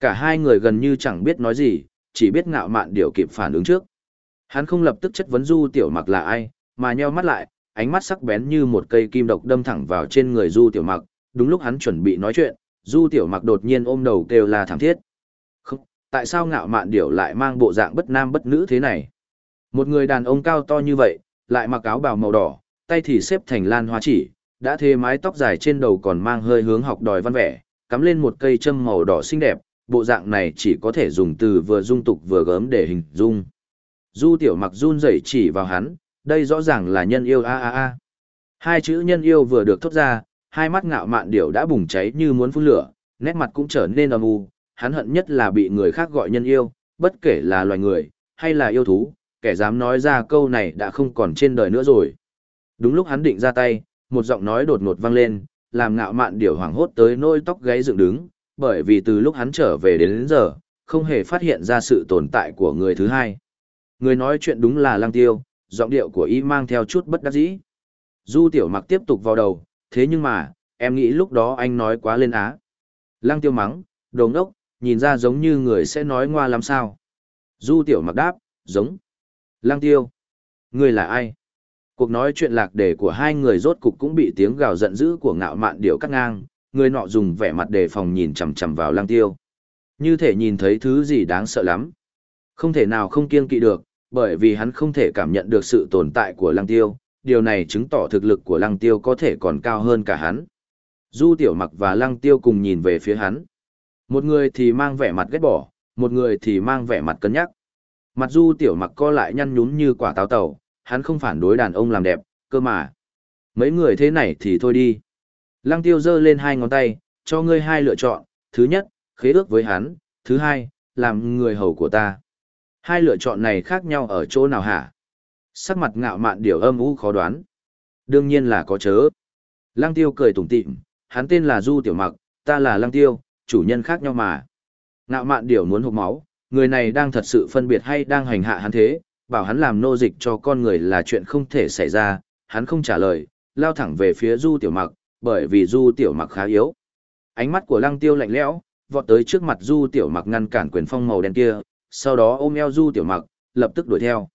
Cả hai người gần như chẳng biết nói gì, chỉ biết ngạo mạn điểu kịp phản ứng trước. Hắn không lập tức chất vấn Du Tiểu Mặc là ai, mà nheo mắt lại, ánh mắt sắc bén như một cây kim độc đâm thẳng vào trên người Du Tiểu Mặc, đúng lúc hắn chuẩn bị nói chuyện, Du Tiểu Mặc đột nhiên ôm đầu kêu la thảm thiết. Không, tại sao ngạo mạn điểu lại mang bộ dạng bất nam bất nữ thế này? Một người đàn ông cao to như vậy, lại mặc áo bào màu đỏ, tay thì xếp thành lan hoa chỉ, đã thê mái tóc dài trên đầu còn mang hơi hướng học đòi văn vẻ, cắm lên một cây châm màu đỏ xinh đẹp, bộ dạng này chỉ có thể dùng từ vừa dung tục vừa gớm để hình dung. Du tiểu mặc run rẩy chỉ vào hắn, đây rõ ràng là nhân yêu a a a. Hai chữ nhân yêu vừa được thốt ra, hai mắt ngạo mạn điểu đã bùng cháy như muốn phun lửa, nét mặt cũng trở nên âm u, hắn hận nhất là bị người khác gọi nhân yêu, bất kể là loài người, hay là yêu thú, kẻ dám nói ra câu này đã không còn trên đời nữa rồi. Đúng lúc hắn định ra tay, một giọng nói đột ngột vang lên, làm ngạo mạn điểu hoảng hốt tới nôi tóc gáy dựng đứng, bởi vì từ lúc hắn trở về đến, đến giờ, không hề phát hiện ra sự tồn tại của người thứ hai. Người nói chuyện đúng là lăng tiêu, giọng điệu của y mang theo chút bất đắc dĩ. Du tiểu mặc tiếp tục vào đầu, thế nhưng mà, em nghĩ lúc đó anh nói quá lên á. Lăng tiêu mắng, đồ ngốc, nhìn ra giống như người sẽ nói ngoa làm sao. Du tiểu mặc đáp, giống. Lăng tiêu. Người là ai? Cuộc nói chuyện lạc đề của hai người rốt cục cũng bị tiếng gào giận dữ của ngạo mạn điệu cắt ngang, người nọ dùng vẻ mặt đề phòng nhìn chằm chằm vào lăng tiêu. Như thể nhìn thấy thứ gì đáng sợ lắm. Không thể nào không kiêng kỵ được, bởi vì hắn không thể cảm nhận được sự tồn tại của lăng tiêu, điều này chứng tỏ thực lực của lăng tiêu có thể còn cao hơn cả hắn. Du tiểu mặc và lăng tiêu cùng nhìn về phía hắn. Một người thì mang vẻ mặt ghét bỏ, một người thì mang vẻ mặt cân nhắc. Mặt du tiểu mặc co lại nhăn nhún như quả táo tàu, hắn không phản đối đàn ông làm đẹp, cơ mà. Mấy người thế này thì thôi đi. Lăng tiêu giơ lên hai ngón tay, cho ngươi hai lựa chọn, thứ nhất, khế ước với hắn, thứ hai, làm người hầu của ta. Hai lựa chọn này khác nhau ở chỗ nào hả? Sắc mặt ngạo mạn điều âm u khó đoán. Đương nhiên là có chớ. Lăng tiêu cười tủm tỉm, hắn tên là Du Tiểu Mặc, ta là Lăng Tiêu, chủ nhân khác nhau mà. Ngạo mạn điều muốn hộp máu, người này đang thật sự phân biệt hay đang hành hạ hắn thế, bảo hắn làm nô dịch cho con người là chuyện không thể xảy ra, hắn không trả lời, lao thẳng về phía Du Tiểu Mặc, bởi vì Du Tiểu Mặc khá yếu. Ánh mắt của Lăng Tiêu lạnh lẽo, vọt tới trước mặt Du Tiểu Mặc ngăn cản quyền phong màu đen kia, sau đó ôm eo Du Tiểu Mặc, lập tức đuổi theo.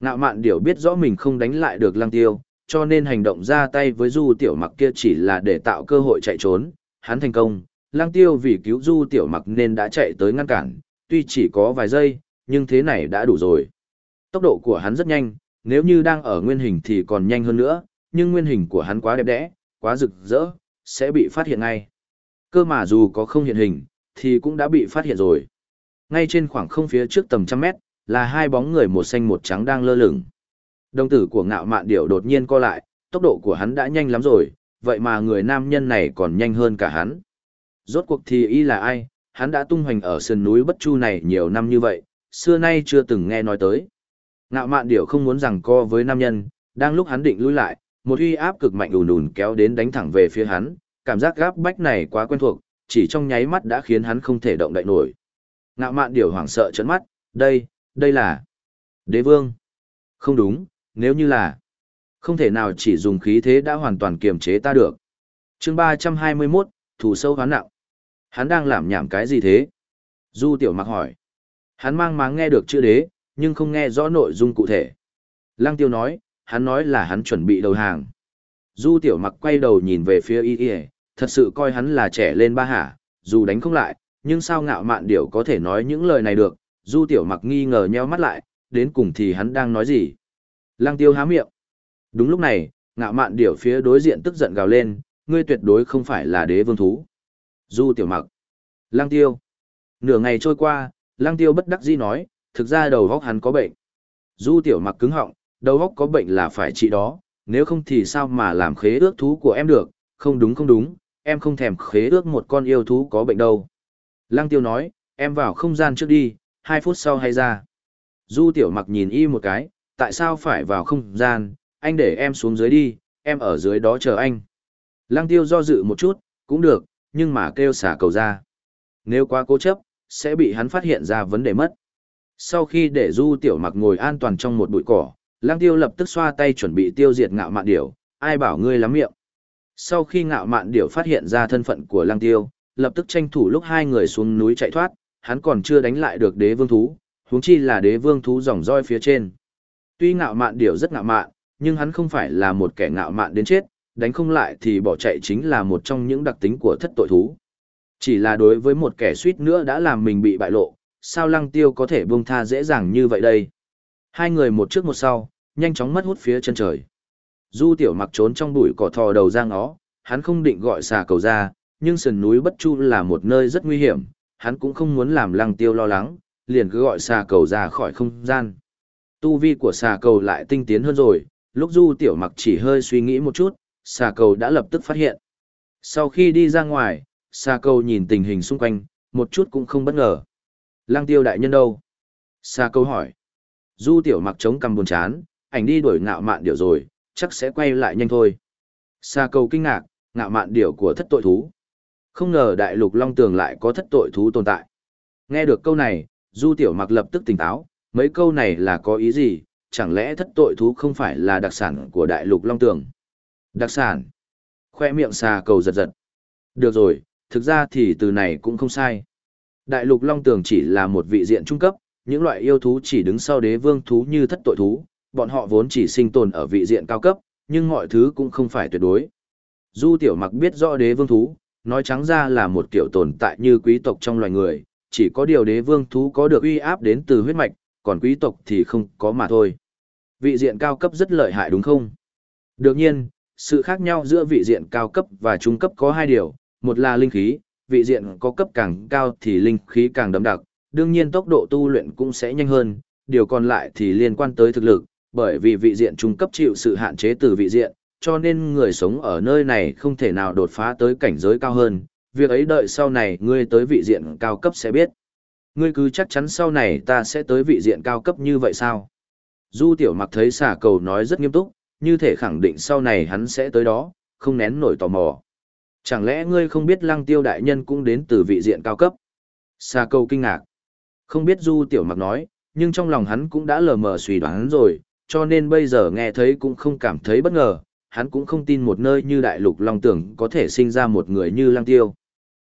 Ngạo mạn điểu biết rõ mình không đánh lại được Lăng Tiêu, cho nên hành động ra tay với Du Tiểu Mặc kia chỉ là để tạo cơ hội chạy trốn. Hắn thành công, Lăng Tiêu vì cứu Du Tiểu Mặc nên đã chạy tới ngăn cản, tuy chỉ có vài giây, nhưng thế này đã đủ rồi. Tốc độ của hắn rất nhanh, nếu như đang ở nguyên hình thì còn nhanh hơn nữa, nhưng nguyên hình của hắn quá đẹp đẽ, quá rực rỡ, sẽ bị phát hiện ngay. Cơ mà dù có không hiện hình, thì cũng đã bị phát hiện rồi. Ngay trên khoảng không phía trước tầm trăm mét, là hai bóng người một xanh một trắng đang lơ lửng. Đồng tử của ngạo mạn điệu đột nhiên co lại, tốc độ của hắn đã nhanh lắm rồi, vậy mà người nam nhân này còn nhanh hơn cả hắn. Rốt cuộc thì y là ai, hắn đã tung hoành ở sườn núi bất chu này nhiều năm như vậy, xưa nay chưa từng nghe nói tới. Ngạo mạn Điểu không muốn rằng co với nam nhân, đang lúc hắn định lui lại, một uy áp cực mạnh ùn ùn kéo đến đánh thẳng về phía hắn, cảm giác gáp bách này quá quen thuộc, chỉ trong nháy mắt đã khiến hắn không thể động đậy nổi. Ngạo mạn Điểu hoảng sợ trấn mắt, đây, đây là đế vương. Không đúng, nếu như là không thể nào chỉ dùng khí thế đã hoàn toàn kiềm chế ta được. chương 321, thủ sâu hoán nặng. Hắn đang làm nhảm cái gì thế? Du tiểu mặc hỏi. Hắn mang máng nghe được chữ đế, nhưng không nghe rõ nội dung cụ thể. Lăng tiêu nói, hắn nói là hắn chuẩn bị đầu hàng. Du tiểu mặc quay đầu nhìn về phía y y, thật sự coi hắn là trẻ lên ba hả, dù đánh không lại, nhưng sao ngạo mạn điểu có thể nói những lời này được, du tiểu mặc nghi ngờ nheo mắt lại, đến cùng thì hắn đang nói gì. Lăng tiêu há miệng. Đúng lúc này, ngạo mạn điểu phía đối diện tức giận gào lên, ngươi tuyệt đối không phải là đế vương thú. Du tiểu mặc. Lăng tiêu. Nửa ngày trôi qua, lăng tiêu bất đắc dĩ nói, thực ra đầu góc hắn có bệnh. Du tiểu mặc cứng họng, đầu góc có bệnh là phải trị đó, nếu không thì sao mà làm khế ước thú của em được, không đúng không đúng, em không thèm khế ước một con yêu thú có bệnh đâu. Lăng tiêu nói, em vào không gian trước đi, hai phút sau hay ra. Du tiểu mặc nhìn y một cái, tại sao phải vào không gian, anh để em xuống dưới đi, em ở dưới đó chờ anh. Lăng tiêu do dự một chút, cũng được, nhưng mà kêu xả cầu ra. Nếu quá cố chấp, sẽ bị hắn phát hiện ra vấn đề mất. Sau khi để du tiểu mặc ngồi an toàn trong một bụi cỏ, lang tiêu lập tức xoa tay chuẩn bị tiêu diệt ngạo mạn điểu, ai bảo ngươi lắm miệng. Sau khi ngạo mạn điểu phát hiện ra thân phận của lang tiêu, lập tức tranh thủ lúc hai người xuống núi chạy thoát, hắn còn chưa đánh lại được đế vương thú, huống chi là đế vương thú dòng roi phía trên. Tuy ngạo mạn điểu rất ngạo mạn, nhưng hắn không phải là một kẻ ngạo mạn đến chết, đánh không lại thì bỏ chạy chính là một trong những đặc tính của thất tội thú. Chỉ là đối với một kẻ suýt nữa đã làm mình bị bại lộ, sao lăng tiêu có thể buông tha dễ dàng như vậy đây? Hai người một trước một sau, nhanh chóng mất hút phía chân trời. Du tiểu mặc trốn trong bụi cỏ thò đầu ra ngó, hắn không định gọi xà cầu ra, nhưng sườn núi bất chu là một nơi rất nguy hiểm, hắn cũng không muốn làm lăng tiêu lo lắng, liền cứ gọi xà cầu ra khỏi không gian. Tu vi của xà cầu lại tinh tiến hơn rồi, lúc du tiểu mặc chỉ hơi suy nghĩ một chút, xà cầu đã lập tức phát hiện. Sau khi đi ra ngoài, xà cầu nhìn tình hình xung quanh, một chút cũng không bất ngờ. Lăng tiêu đại nhân đâu? Xà cầu hỏi. Du tiểu mặc chống cằm buồn chán, ảnh đi đuổi ngạo mạn điểu rồi, chắc sẽ quay lại nhanh thôi. Xà cầu kinh ngạc, ngạo mạn điểu của thất tội thú. Không ngờ đại lục long tường lại có thất tội thú tồn tại. Nghe được câu này, du tiểu mặc lập tức tỉnh táo, mấy câu này là có ý gì, chẳng lẽ thất tội thú không phải là đặc sản của đại lục Long Tường? Đặc sản? Khoe miệng xà cầu giật giật. Được rồi, thực ra thì từ này cũng không sai. Đại lục Long Tường chỉ là một vị diện trung cấp, những loại yêu thú chỉ đứng sau đế vương thú như thất tội thú, bọn họ vốn chỉ sinh tồn ở vị diện cao cấp, nhưng mọi thứ cũng không phải tuyệt đối. Du tiểu mặc biết rõ đế vương thú, nói trắng ra là một kiểu tồn tại như quý tộc trong loài người, chỉ có điều đế vương thú có được uy áp đến từ huyết mạch, còn quý tộc thì không có mà thôi. Vị diện cao cấp rất lợi hại đúng không? Đương nhiên, sự khác nhau giữa vị diện cao cấp và trung cấp có hai điều, một là linh khí, vị diện có cấp càng cao thì linh khí càng đậm đặc, đương nhiên tốc độ tu luyện cũng sẽ nhanh hơn, điều còn lại thì liên quan tới thực lực, bởi vì vị diện trung cấp chịu sự hạn chế từ vị diện, cho nên người sống ở nơi này không thể nào đột phá tới cảnh giới cao hơn, việc ấy đợi sau này ngươi tới vị diện cao cấp sẽ biết. Ngươi cứ chắc chắn sau này ta sẽ tới vị diện cao cấp như vậy sao? Du tiểu mặc thấy xả cầu nói rất nghiêm túc, như thể khẳng định sau này hắn sẽ tới đó, không nén nổi tò mò. Chẳng lẽ ngươi không biết lăng tiêu đại nhân cũng đến từ vị diện cao cấp? Sa cầu kinh ngạc. Không biết du tiểu mặc nói, nhưng trong lòng hắn cũng đã lờ mờ suy đoán rồi, cho nên bây giờ nghe thấy cũng không cảm thấy bất ngờ, hắn cũng không tin một nơi như đại lục long tưởng có thể sinh ra một người như lăng tiêu.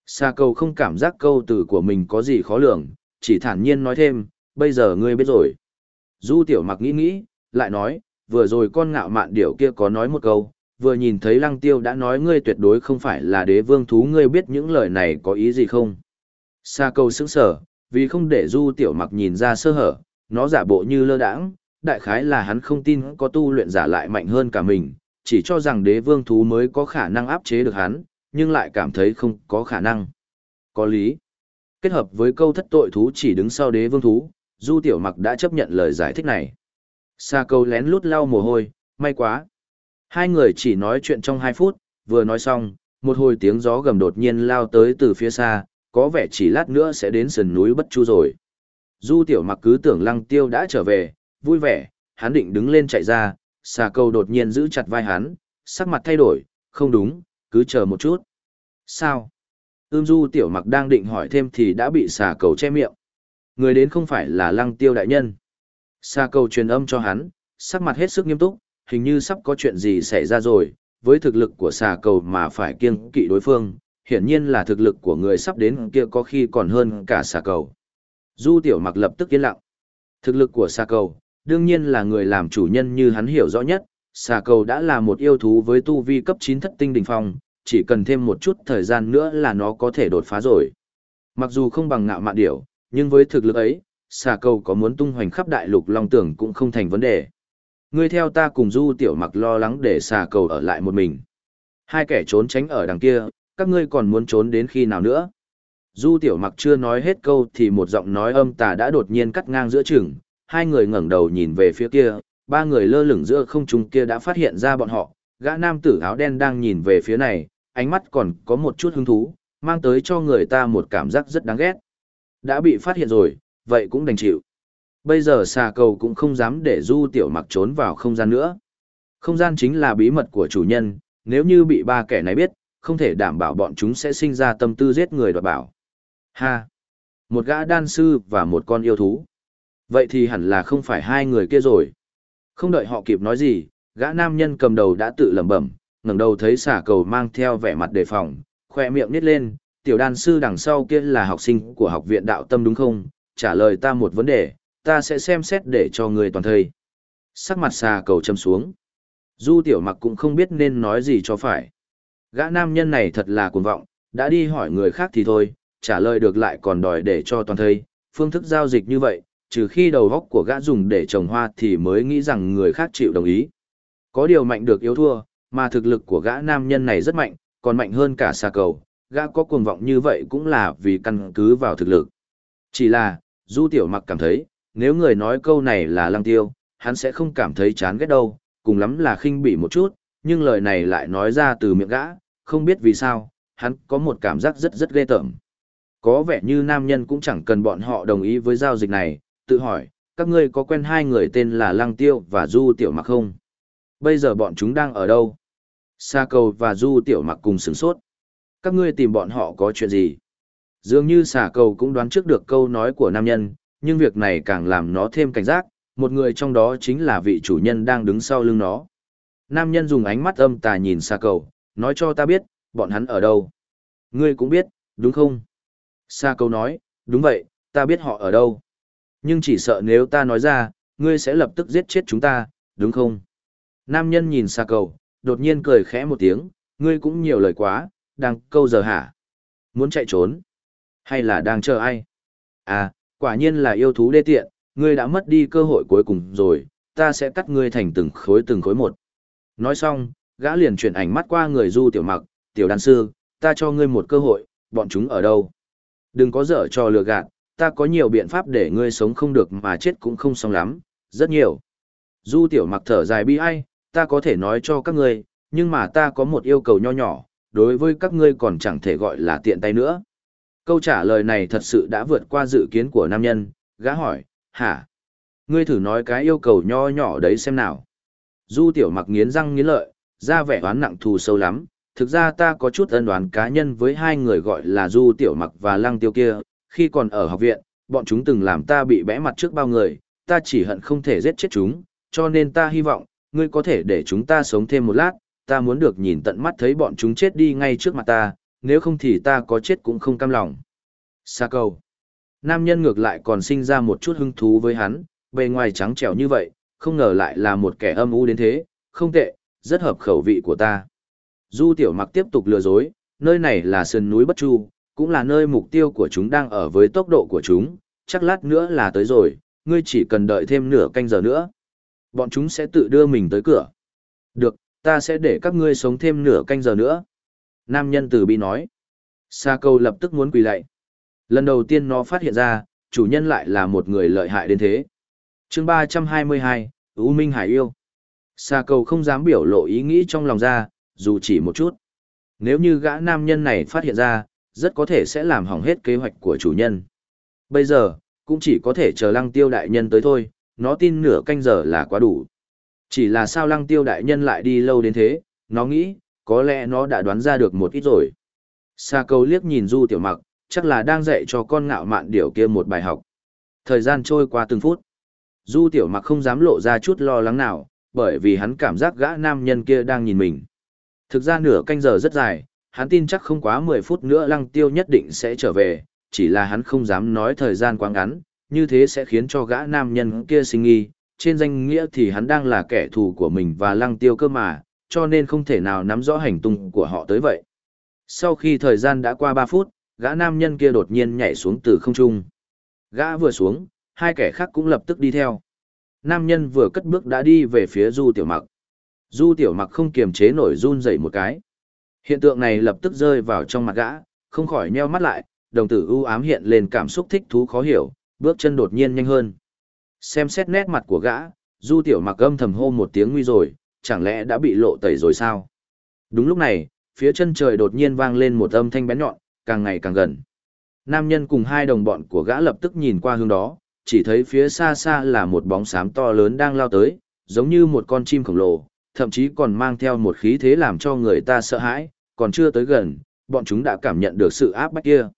Sa cầu không cảm giác câu từ của mình có gì khó lường, chỉ thản nhiên nói thêm, bây giờ ngươi biết rồi. Du tiểu mặc nghĩ nghĩ, lại nói, vừa rồi con ngạo mạn điểu kia có nói một câu, vừa nhìn thấy lăng tiêu đã nói ngươi tuyệt đối không phải là đế vương thú ngươi biết những lời này có ý gì không. Sa câu sững sở, vì không để du tiểu mặc nhìn ra sơ hở, nó giả bộ như lơ đãng, đại khái là hắn không tin có tu luyện giả lại mạnh hơn cả mình, chỉ cho rằng đế vương thú mới có khả năng áp chế được hắn, nhưng lại cảm thấy không có khả năng. Có lý. Kết hợp với câu thất tội thú chỉ đứng sau đế vương thú, Du Tiểu Mặc đã chấp nhận lời giải thích này. Sa câu lén lút lau mồ hôi, may quá. Hai người chỉ nói chuyện trong hai phút, vừa nói xong, một hồi tiếng gió gầm đột nhiên lao tới từ phía xa, có vẻ chỉ lát nữa sẽ đến sườn núi bất chu rồi. Du Tiểu Mặc cứ tưởng Lăng Tiêu đã trở về, vui vẻ, hắn định đứng lên chạy ra, xà câu đột nhiên giữ chặt vai hắn, sắc mặt thay đổi, không đúng, cứ chờ một chút. Sao? Ưm du tiểu mặc đang định hỏi thêm thì đã bị xà cầu che miệng. Người đến không phải là lăng tiêu đại nhân. Xà cầu truyền âm cho hắn, sắc mặt hết sức nghiêm túc, hình như sắp có chuyện gì xảy ra rồi, với thực lực của xà cầu mà phải kiêng kỵ đối phương, hiển nhiên là thực lực của người sắp đến kia có khi còn hơn cả xà cầu. Du tiểu mặc lập tức yên lặng. Thực lực của xà cầu, đương nhiên là người làm chủ nhân như hắn hiểu rõ nhất, xà cầu đã là một yêu thú với tu vi cấp 9 thất tinh đỉnh phong, chỉ cần thêm một chút thời gian nữa là nó có thể đột phá rồi. Mặc dù không bằng ngạo mạn điểu, nhưng với thực lực ấy, xà cầu có muốn tung hoành khắp đại lục long tưởng cũng không thành vấn đề. Ngươi theo ta cùng du tiểu mặc lo lắng để xà cầu ở lại một mình. Hai kẻ trốn tránh ở đằng kia, các ngươi còn muốn trốn đến khi nào nữa? Du tiểu mặc chưa nói hết câu thì một giọng nói âm tà đã đột nhiên cắt ngang giữa chừng, hai người ngẩng đầu nhìn về phía kia, ba người lơ lửng giữa không trung kia đã phát hiện ra bọn họ, gã nam tử áo đen đang nhìn về phía này, ánh mắt còn có một chút hứng thú, mang tới cho người ta một cảm giác rất đáng ghét. Đã bị phát hiện rồi, vậy cũng đành chịu. Bây giờ xà cầu cũng không dám để du tiểu mặc trốn vào không gian nữa. Không gian chính là bí mật của chủ nhân, nếu như bị ba kẻ này biết, không thể đảm bảo bọn chúng sẽ sinh ra tâm tư giết người đoạt bảo. Ha! Một gã đan sư và một con yêu thú. Vậy thì hẳn là không phải hai người kia rồi. Không đợi họ kịp nói gì, gã nam nhân cầm đầu đã tự lẩm bẩm, ngẩng đầu thấy xả cầu mang theo vẻ mặt đề phòng, khoe miệng nít lên, tiểu đan sư đằng sau kia là học sinh của học viện đạo tâm đúng không? Trả lời ta một vấn đề, ta sẽ xem xét để cho người toàn thây. Sắc mặt xà cầu châm xuống. Du tiểu mặc cũng không biết nên nói gì cho phải. Gã nam nhân này thật là cuồng vọng, đã đi hỏi người khác thì thôi, trả lời được lại còn đòi để cho toàn thây. Phương thức giao dịch như vậy, trừ khi đầu góc của gã dùng để trồng hoa thì mới nghĩ rằng người khác chịu đồng ý. Có điều mạnh được yếu thua, mà thực lực của gã nam nhân này rất mạnh, còn mạnh hơn cả xa cầu, gã có cuồng vọng như vậy cũng là vì căn cứ vào thực lực. Chỉ là, Du Tiểu Mặc cảm thấy, nếu người nói câu này là lăng tiêu, hắn sẽ không cảm thấy chán ghét đâu, cùng lắm là khinh bỉ một chút, nhưng lời này lại nói ra từ miệng gã, không biết vì sao, hắn có một cảm giác rất rất ghê tởm. Có vẻ như nam nhân cũng chẳng cần bọn họ đồng ý với giao dịch này, tự hỏi, các ngươi có quen hai người tên là Lăng Tiêu và Du Tiểu Mặc không? Bây giờ bọn chúng đang ở đâu? Sa cầu và Du Tiểu Mặc cùng sửng sốt. Các ngươi tìm bọn họ có chuyện gì? Dường như xà cầu cũng đoán trước được câu nói của nam nhân, nhưng việc này càng làm nó thêm cảnh giác, một người trong đó chính là vị chủ nhân đang đứng sau lưng nó. Nam nhân dùng ánh mắt âm tà nhìn xà cầu, nói cho ta biết, bọn hắn ở đâu. Ngươi cũng biết, đúng không? Sa cầu nói, đúng vậy, ta biết họ ở đâu. Nhưng chỉ sợ nếu ta nói ra, ngươi sẽ lập tức giết chết chúng ta, đúng không? Nam nhân nhìn xà cầu, đột nhiên cười khẽ một tiếng, ngươi cũng nhiều lời quá, đang câu giờ hả? Muốn chạy trốn? Hay là đang chờ ai? À, quả nhiên là yêu thú đê tiện, ngươi đã mất đi cơ hội cuối cùng rồi, ta sẽ cắt ngươi thành từng khối từng khối một. Nói xong, gã liền chuyển ảnh mắt qua người du tiểu mặc, tiểu đàn sư, ta cho ngươi một cơ hội, bọn chúng ở đâu? Đừng có dở trò lừa gạt, ta có nhiều biện pháp để ngươi sống không được mà chết cũng không xong lắm, rất nhiều. Du tiểu mặc thở dài bi ai, ta có thể nói cho các ngươi, nhưng mà ta có một yêu cầu nho nhỏ, đối với các ngươi còn chẳng thể gọi là tiện tay nữa. Câu trả lời này thật sự đã vượt qua dự kiến của nam nhân, gã hỏi, hả? Ngươi thử nói cái yêu cầu nho nhỏ đấy xem nào. Du tiểu mặc nghiến răng nghiến lợi, ra vẻ oán nặng thù sâu lắm, thực ra ta có chút ân đoán cá nhân với hai người gọi là Du tiểu mặc và lăng tiêu kia, khi còn ở học viện, bọn chúng từng làm ta bị bẽ mặt trước bao người, ta chỉ hận không thể giết chết chúng, cho nên ta hy vọng, ngươi có thể để chúng ta sống thêm một lát, ta muốn được nhìn tận mắt thấy bọn chúng chết đi ngay trước mặt ta, nếu không thì ta có chết cũng không cam lòng. Sa cầu, Nam nhân ngược lại còn sinh ra một chút hứng thú với hắn, bề ngoài trắng trẻo như vậy, không ngờ lại là một kẻ âm u đến thế, không tệ, rất hợp khẩu vị của ta. Du tiểu mặc tiếp tục lừa dối, nơi này là sườn núi Bất Chu, cũng là nơi mục tiêu của chúng đang ở với tốc độ của chúng, chắc lát nữa là tới rồi, ngươi chỉ cần đợi thêm nửa canh giờ nữa. Bọn chúng sẽ tự đưa mình tới cửa. Được, ta sẽ để các ngươi sống thêm nửa canh giờ nữa. Nam nhân từ bi nói. Sa câu lập tức muốn quỳ lạy. Lần đầu tiên nó phát hiện ra, chủ nhân lại là một người lợi hại đến thế. chương 322, U Minh Hải Yêu. Sa cầu không dám biểu lộ ý nghĩ trong lòng ra, dù chỉ một chút. Nếu như gã nam nhân này phát hiện ra, rất có thể sẽ làm hỏng hết kế hoạch của chủ nhân. Bây giờ, cũng chỉ có thể chờ lăng tiêu đại nhân tới thôi, nó tin nửa canh giờ là quá đủ. Chỉ là sao lăng tiêu đại nhân lại đi lâu đến thế, nó nghĩ, có lẽ nó đã đoán ra được một ít rồi. Sa cầu liếc nhìn du tiểu mặc, chắc là đang dạy cho con ngạo mạn điểu kia một bài học. Thời gian trôi qua từng phút. Du tiểu mặc không dám lộ ra chút lo lắng nào, bởi vì hắn cảm giác gã nam nhân kia đang nhìn mình. Thực ra nửa canh giờ rất dài, hắn tin chắc không quá 10 phút nữa lăng tiêu nhất định sẽ trở về, chỉ là hắn không dám nói thời gian quá ngắn, như thế sẽ khiến cho gã nam nhân kia sinh nghi, trên danh nghĩa thì hắn đang là kẻ thù của mình và lăng tiêu cơ mà, cho nên không thể nào nắm rõ hành tung của họ tới vậy. Sau khi thời gian đã qua 3 phút, gã nam nhân kia đột nhiên nhảy xuống từ không trung. Gã vừa xuống, hai kẻ khác cũng lập tức đi theo. Nam nhân vừa cất bước đã đi về phía Du Tiểu Mặc. Du Tiểu Mặc không kiềm chế nổi run rẩy một cái. Hiện tượng này lập tức rơi vào trong mặt gã, không khỏi nheo mắt lại, đồng tử ưu ám hiện lên cảm xúc thích thú khó hiểu, bước chân đột nhiên nhanh hơn. Xem xét nét mặt của gã, Du Tiểu Mặc âm thầm hô một tiếng nguy rồi, chẳng lẽ đã bị lộ tẩy rồi sao? Đúng lúc này, phía chân trời đột nhiên vang lên một âm thanh bén nhọn, càng ngày càng gần. Nam nhân cùng hai đồng bọn của gã lập tức nhìn qua hướng đó, chỉ thấy phía xa xa là một bóng xám to lớn đang lao tới, giống như một con chim khổng lồ, thậm chí còn mang theo một khí thế làm cho người ta sợ hãi, còn chưa tới gần, bọn chúng đã cảm nhận được sự áp bách kia.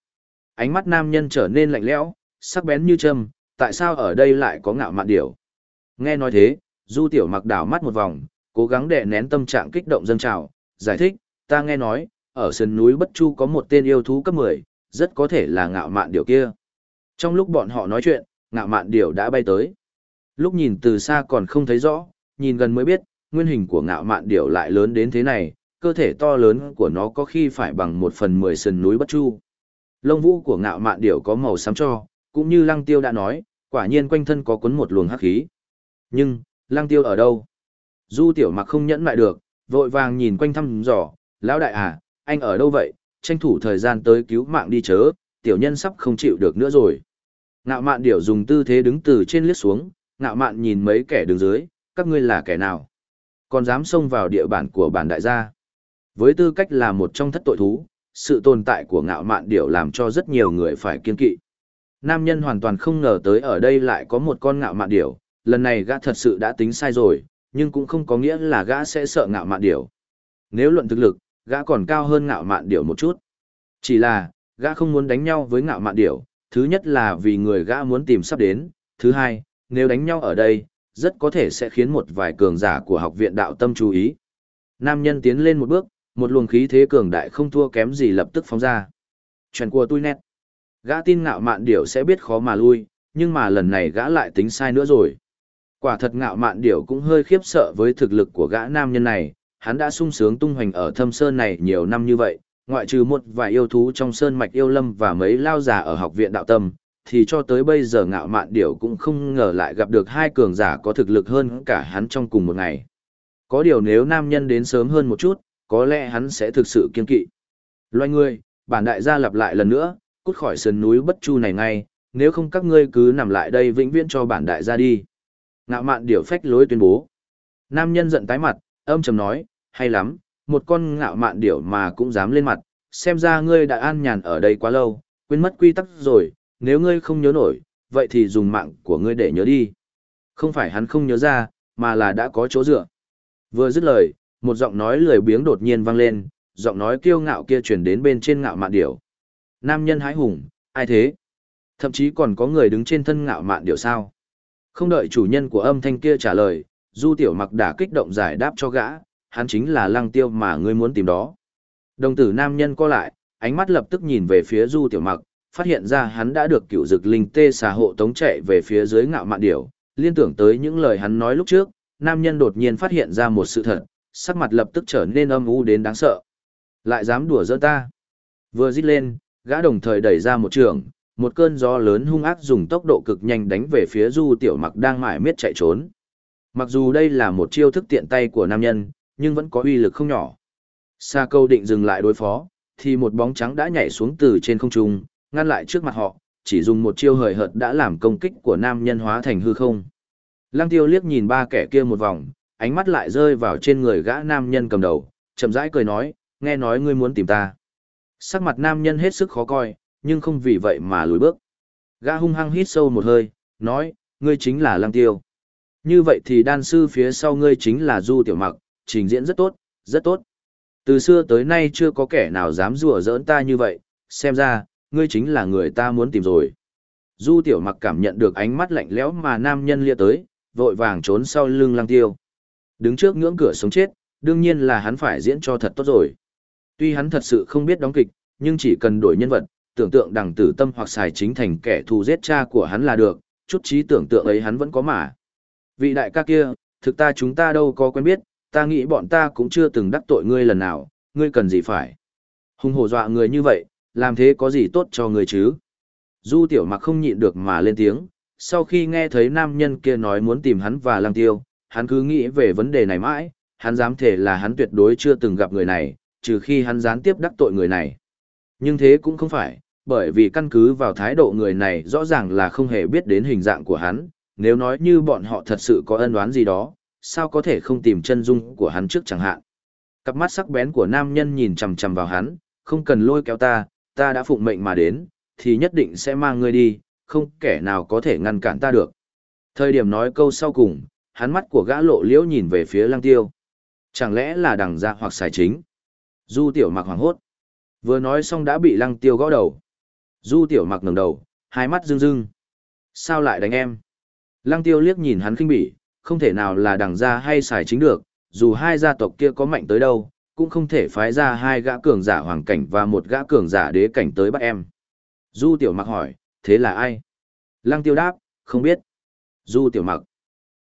Ánh mắt nam nhân trở nên lạnh lẽo, sắc bén như châm, tại sao ở đây lại có ngạo mạn điểu? Nghe nói thế, Du Tiểu Mặc đảo mắt một vòng, cố gắng đè nén tâm trạng kích động dâng trào, giải thích, ta nghe nói, ở sườn núi Bất Chu có một tên yêu thú cấp 10, rất có thể là ngạo mạn điểu kia. Trong lúc bọn họ nói chuyện, ngạo mạn điểu đã bay tới. Lúc nhìn từ xa còn không thấy rõ, nhìn gần mới biết, nguyên hình của ngạo mạn điểu lại lớn đến thế này, cơ thể to lớn của nó có khi phải bằng một phần mười sườn núi Bất Chu. Lông vũ của ngạo mạn điểu có màu xám cho, cũng như lăng tiêu đã nói, quả nhiên quanh thân có cuốn một luồng hắc khí. Nhưng, lăng tiêu ở đâu? Du tiểu mặc không nhẫn lại được, vội vàng nhìn quanh thăm dò, lão đại à, anh ở đâu vậy, tranh thủ thời gian tới cứu mạng đi chớ, tiểu nhân sắp không chịu được nữa rồi. Ngạo mạn điểu dùng tư thế đứng từ trên liếc xuống, ngạo mạn nhìn mấy kẻ đứng dưới, các ngươi là kẻ nào? Còn dám xông vào địa bàn của bản đại gia. Với tư cách là một trong thất tội thú, sự tồn tại của ngạo mạn điểu làm cho rất nhiều người phải kiên kỵ. Nam nhân hoàn toàn không ngờ tới ở đây lại có một con ngạo mạn điểu, lần này gã thật sự đã tính sai rồi, nhưng cũng không có nghĩa là gã sẽ sợ ngạo mạn điểu. Nếu luận thực lực, gã còn cao hơn ngạo mạn điểu một chút. Chỉ là, gã không muốn đánh nhau với ngạo mạn điểu, thứ nhất là vì người gã muốn tìm sắp đến, thứ hai, nếu đánh nhau ở đây, rất có thể sẽ khiến một vài cường giả của học viện đạo tâm chú ý. Nam nhân tiến lên một bước, một luồng khí thế cường đại không thua kém gì lập tức phóng ra. Chuyện của tôi nét. Gã tin ngạo mạn điểu sẽ biết khó mà lui, nhưng mà lần này gã lại tính sai nữa rồi. Quả thật ngạo mạn điểu cũng hơi khiếp sợ với thực lực của gã nam nhân này, hắn đã sung sướng tung hoành ở thâm sơn này nhiều năm như vậy, ngoại trừ một vài yêu thú trong sơn mạch yêu lâm và mấy lao giả ở học viện đạo tâm, thì cho tới bây giờ ngạo mạn điểu cũng không ngờ lại gặp được hai cường giả có thực lực hơn cả hắn trong cùng một ngày. Có điều nếu nam nhân đến sớm hơn một chút, có lẽ hắn sẽ thực sự kiên kỵ. Loài người, bản đại gia lặp lại lần nữa, cút khỏi sườn núi bất chu này ngay, nếu không các ngươi cứ nằm lại đây vĩnh viễn cho bản đại gia đi. Ngạo mạn điểu phách lối tuyên bố. Nam nhân giận tái mặt, âm trầm nói, hay lắm, một con ngạo mạn điểu mà cũng dám lên mặt, xem ra ngươi đã an nhàn ở đây quá lâu, quên mất quy tắc rồi, nếu ngươi không nhớ nổi, vậy thì dùng mạng của ngươi để nhớ đi. Không phải hắn không nhớ ra, mà là đã có chỗ dựa. Vừa dứt lời, một giọng nói lười biếng đột nhiên vang lên, giọng nói kiêu ngạo kia truyền đến bên trên ngạo mạn điểu. Nam nhân hái hùng, ai thế? Thậm chí còn có người đứng trên thân ngạo mạn điểu sao? Không đợi chủ nhân của âm thanh kia trả lời, Du Tiểu Mặc đã kích động giải đáp cho gã, hắn chính là lăng tiêu mà ngươi muốn tìm đó. Đồng tử nam nhân co lại, ánh mắt lập tức nhìn về phía Du Tiểu Mặc, phát hiện ra hắn đã được cựu dực linh tê xà hộ tống chạy về phía dưới ngạo mạn điểu, liên tưởng tới những lời hắn nói lúc trước, nam nhân đột nhiên phát hiện ra một sự thật, sắc mặt lập tức trở nên âm u đến đáng sợ. Lại dám đùa giỡn ta. Vừa dứt lên, gã đồng thời đẩy ra một trường, một cơn gió lớn hung ác dùng tốc độ cực nhanh đánh về phía Du Tiểu Mặc đang mải miết chạy trốn. Mặc dù đây là một chiêu thức tiện tay của nam nhân, nhưng vẫn có uy lực không nhỏ. Sa câu định dừng lại đối phó, thì một bóng trắng đã nhảy xuống từ trên không trung, ngăn lại trước mặt họ, chỉ dùng một chiêu hời hợt đã làm công kích của nam nhân hóa thành hư không. Lăng tiêu liếc nhìn ba kẻ kia một vòng, ánh mắt lại rơi vào trên người gã nam nhân cầm đầu, chậm rãi cười nói, nghe nói ngươi muốn tìm ta. Sắc mặt nam nhân hết sức khó coi, nhưng không vì vậy mà lùi bước. Gã hung hăng hít sâu một hơi, nói, ngươi chính là lăng tiêu. Như vậy thì đan sư phía sau ngươi chính là Du Tiểu Mặc, trình diễn rất tốt, rất tốt. Từ xưa tới nay chưa có kẻ nào dám rùa giỡn ta như vậy, xem ra, ngươi chính là người ta muốn tìm rồi. Du Tiểu Mặc cảm nhận được ánh mắt lạnh lẽo mà nam nhân lia tới, vội vàng trốn sau lưng lăng tiêu. Đứng trước ngưỡng cửa sống chết, đương nhiên là hắn phải diễn cho thật tốt rồi. Tuy hắn thật sự không biết đóng kịch, nhưng chỉ cần đổi nhân vật, tưởng tượng đằng tử tâm hoặc xài chính thành kẻ thù giết cha của hắn là được, chút trí tưởng tượng ấy hắn vẫn có mà. Vị đại ca kia, thực ta chúng ta đâu có quen biết, ta nghĩ bọn ta cũng chưa từng đắc tội ngươi lần nào, ngươi cần gì phải. Hùng hổ dọa người như vậy, làm thế có gì tốt cho người chứ? Du tiểu mặc không nhịn được mà lên tiếng, sau khi nghe thấy nam nhân kia nói muốn tìm hắn và lang tiêu, hắn cứ nghĩ về vấn đề này mãi, hắn dám thể là hắn tuyệt đối chưa từng gặp người này, trừ khi hắn gián tiếp đắc tội người này. Nhưng thế cũng không phải, bởi vì căn cứ vào thái độ người này rõ ràng là không hề biết đến hình dạng của hắn, nếu nói như bọn họ thật sự có ân oán gì đó, sao có thể không tìm chân dung của hắn trước chẳng hạn. Cặp mắt sắc bén của nam nhân nhìn chằm chằm vào hắn, không cần lôi kéo ta, ta đã phụng mệnh mà đến, thì nhất định sẽ mang ngươi đi, không kẻ nào có thể ngăn cản ta được. Thời điểm nói câu sau cùng, hắn mắt của gã lộ liễu nhìn về phía lăng tiêu. Chẳng lẽ là đằng ra hoặc xài chính? Du tiểu mặc hoàng hốt. Vừa nói xong đã bị lăng tiêu gõ đầu. Du tiểu mặc ngẩng đầu, hai mắt rưng rưng. Sao lại đánh em? Lăng tiêu liếc nhìn hắn khinh bỉ, không thể nào là đằng ra hay xài chính được, dù hai gia tộc kia có mạnh tới đâu, cũng không thể phái ra hai gã cường giả hoàng cảnh và một gã cường giả đế cảnh tới bắt em. Du tiểu mặc hỏi, thế là ai? Lăng tiêu đáp, không biết. Du tiểu mặc.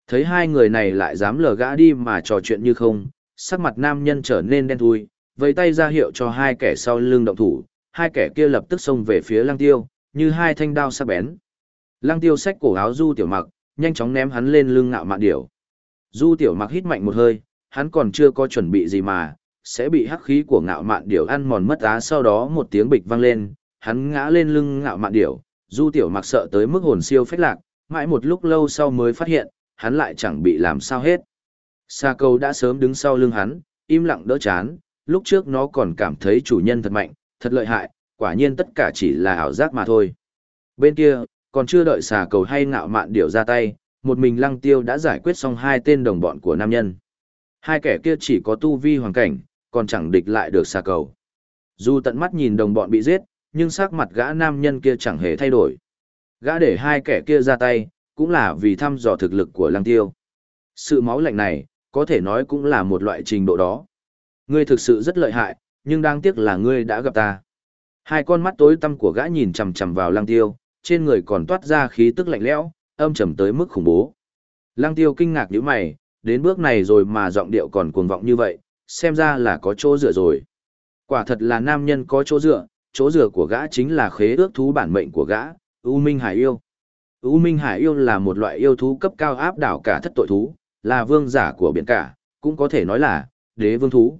Thấy hai người này lại dám lờ gã đi mà trò chuyện như không, sắc mặt nam nhân trở nên đen thui, vẫy tay ra hiệu cho hai kẻ sau lưng động thủ, hai kẻ kia lập tức xông về phía lăng tiêu, như hai thanh đao sắc bén. Lăng tiêu xách cổ áo du tiểu mặc, nhanh chóng ném hắn lên lưng ngạo mạn điểu. Du tiểu mặc hít mạnh một hơi, hắn còn chưa có chuẩn bị gì mà, sẽ bị hắc khí của ngạo mạn điểu ăn mòn mất á sau đó một tiếng bịch vang lên, hắn ngã lên lưng ngạo mạn điểu, du tiểu mặc sợ tới mức hồn siêu phách lạc, mãi một lúc lâu sau mới phát hiện, hắn lại chẳng bị làm sao hết. Sa câu đã sớm đứng sau lưng hắn, im lặng đỡ chán, lúc trước nó còn cảm thấy chủ nhân thật mạnh, thật lợi hại, quả nhiên tất cả chỉ là ảo giác mà thôi. Bên kia, còn chưa đợi xà cầu hay ngạo mạn điểu ra tay, một mình lăng tiêu đã giải quyết xong hai tên đồng bọn của nam nhân. Hai kẻ kia chỉ có tu vi hoàn cảnh, còn chẳng địch lại được xà cầu. Dù tận mắt nhìn đồng bọn bị giết, nhưng sắc mặt gã nam nhân kia chẳng hề thay đổi. Gã để hai kẻ kia ra tay, cũng là vì thăm dò thực lực của lăng tiêu. Sự máu lạnh này, có thể nói cũng là một loại trình độ đó. Ngươi thực sự rất lợi hại, nhưng đáng tiếc là ngươi đã gặp ta. Hai con mắt tối tăm của gã nhìn chằm chằm vào lăng tiêu, trên người còn toát ra khí tức lạnh lẽo, âm trầm tới mức khủng bố. Lăng tiêu kinh ngạc như mày, đến bước này rồi mà giọng điệu còn cuồng vọng như vậy, xem ra là có chỗ dựa rồi. Quả thật là nam nhân có chỗ dựa, chỗ dựa của gã chính là khế ước thú bản mệnh của gã, U Minh Hải Yêu. U Minh Hải Yêu là một loại yêu thú cấp cao áp đảo cả thất tội thú, là vương giả của biển cả, cũng có thể nói là đế vương thú.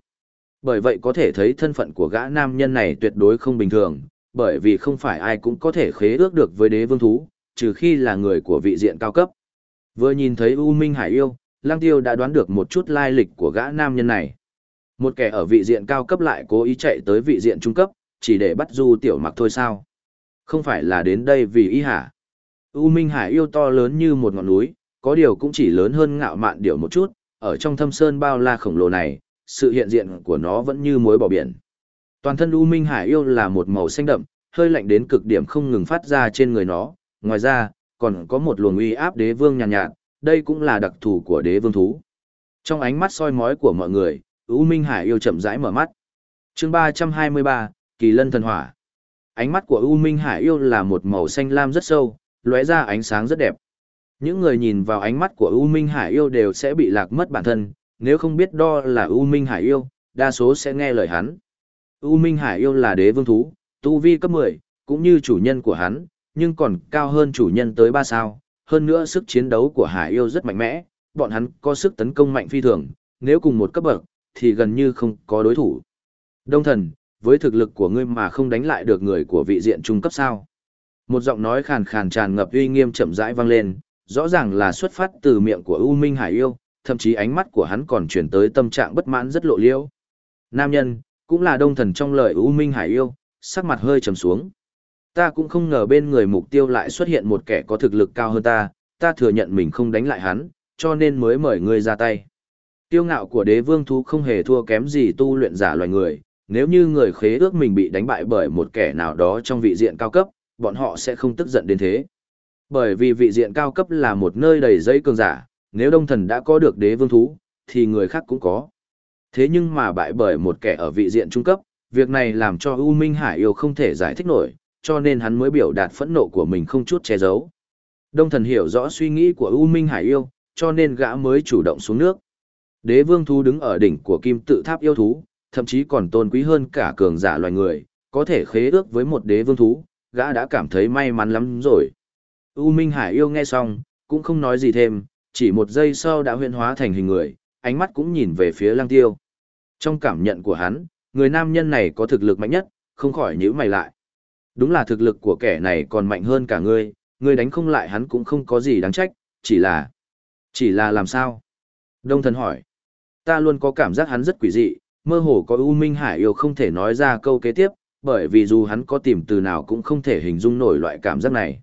Bởi vậy có thể thấy thân phận của gã nam nhân này tuyệt đối không bình thường, bởi vì không phải ai cũng có thể khế ước được với đế vương thú, trừ khi là người của vị diện cao cấp. Vừa nhìn thấy U Minh Hải Yêu, Lang Tiêu đã đoán được một chút lai lịch của gã nam nhân này. Một kẻ ở vị diện cao cấp lại cố ý chạy tới vị diện trung cấp, chỉ để bắt du tiểu mặc thôi sao? Không phải là đến đây vì ý hả? U Minh Hải Yêu to lớn như một ngọn núi, có điều cũng chỉ lớn hơn ngạo mạn điểu một chút, ở trong thâm sơn bao la khổng lồ này, sự hiện diện của nó vẫn như muối bỏ biển. Toàn thân U Minh Hải yêu là một màu xanh đậm, hơi lạnh đến cực điểm không ngừng phát ra trên người nó, ngoài ra, còn có một luồng uy áp đế vương nhàn nhạt, nhạt, đây cũng là đặc thù của đế vương thú. Trong ánh mắt soi mói của mọi người, U Minh Hải yêu chậm rãi mở mắt. Chương 323, Kỳ Lân thần hỏa. Ánh mắt của U Minh Hải yêu là một màu xanh lam rất sâu, lóe ra ánh sáng rất đẹp. Những người nhìn vào ánh mắt của U Minh Hải yêu đều sẽ bị lạc mất bản thân, nếu không biết đo là U Minh Hải yêu, đa số sẽ nghe lời hắn. U Minh Hải yêu là đế vương thú, tu vi cấp 10, cũng như chủ nhân của hắn, nhưng còn cao hơn chủ nhân tới 3 sao. Hơn nữa sức chiến đấu của Hải yêu rất mạnh mẽ, bọn hắn có sức tấn công mạnh phi thường, nếu cùng một cấp bậc, thì gần như không có đối thủ. Đông thần, với thực lực của ngươi mà không đánh lại được người của vị diện trung cấp sao. Một giọng nói khàn khàn tràn ngập uy nghiêm chậm rãi vang lên, rõ ràng là xuất phát từ miệng của U Minh Hải yêu, thậm chí ánh mắt của hắn còn chuyển tới tâm trạng bất mãn rất lộ liễu. Nam nhân, cũng là đông thần trong lời U Minh Hải yêu, sắc mặt hơi trầm xuống. Ta cũng không ngờ bên người mục tiêu lại xuất hiện một kẻ có thực lực cao hơn ta, ta thừa nhận mình không đánh lại hắn, cho nên mới mời ngươi ra tay. Tiêu ngạo của đế vương thú không hề thua kém gì tu luyện giả loài người, nếu như người khế ước mình bị đánh bại bởi một kẻ nào đó trong vị diện cao cấp, bọn họ sẽ không tức giận đến thế. Bởi vì vị diện cao cấp là một nơi đầy dây cường giả, nếu đông thần đã có được đế vương thú, thì người khác cũng có. Thế nhưng mà bại bởi một kẻ ở vị diện trung cấp, việc này làm cho U Minh Hải yêu không thể giải thích nổi, cho nên hắn mới biểu đạt phẫn nộ của mình không chút che giấu. Đông thần hiểu rõ suy nghĩ của U Minh Hải yêu, cho nên gã mới chủ động xuống nước. Đế vương thú đứng ở đỉnh của kim tự tháp yêu thú, thậm chí còn tôn quý hơn cả cường giả loài người, có thể khế ước với một đế vương thú, gã đã cảm thấy may mắn lắm rồi. U Minh Hải yêu nghe xong, cũng không nói gì thêm, chỉ một giây sau đã huyễn hóa thành hình người, ánh mắt cũng nhìn về phía lang tiêu. Trong cảm nhận của hắn, người nam nhân này có thực lực mạnh nhất, không khỏi nhíu mày lại. Đúng là thực lực của kẻ này còn mạnh hơn cả ngươi, ngươi đánh không lại hắn cũng không có gì đáng trách, chỉ là... Chỉ là làm sao? Đông thần hỏi. Ta luôn có cảm giác hắn rất quỷ dị, mơ hồ có U Minh Hải yêu không thể nói ra câu kế tiếp, bởi vì dù hắn có tìm từ nào cũng không thể hình dung nổi loại cảm giác này.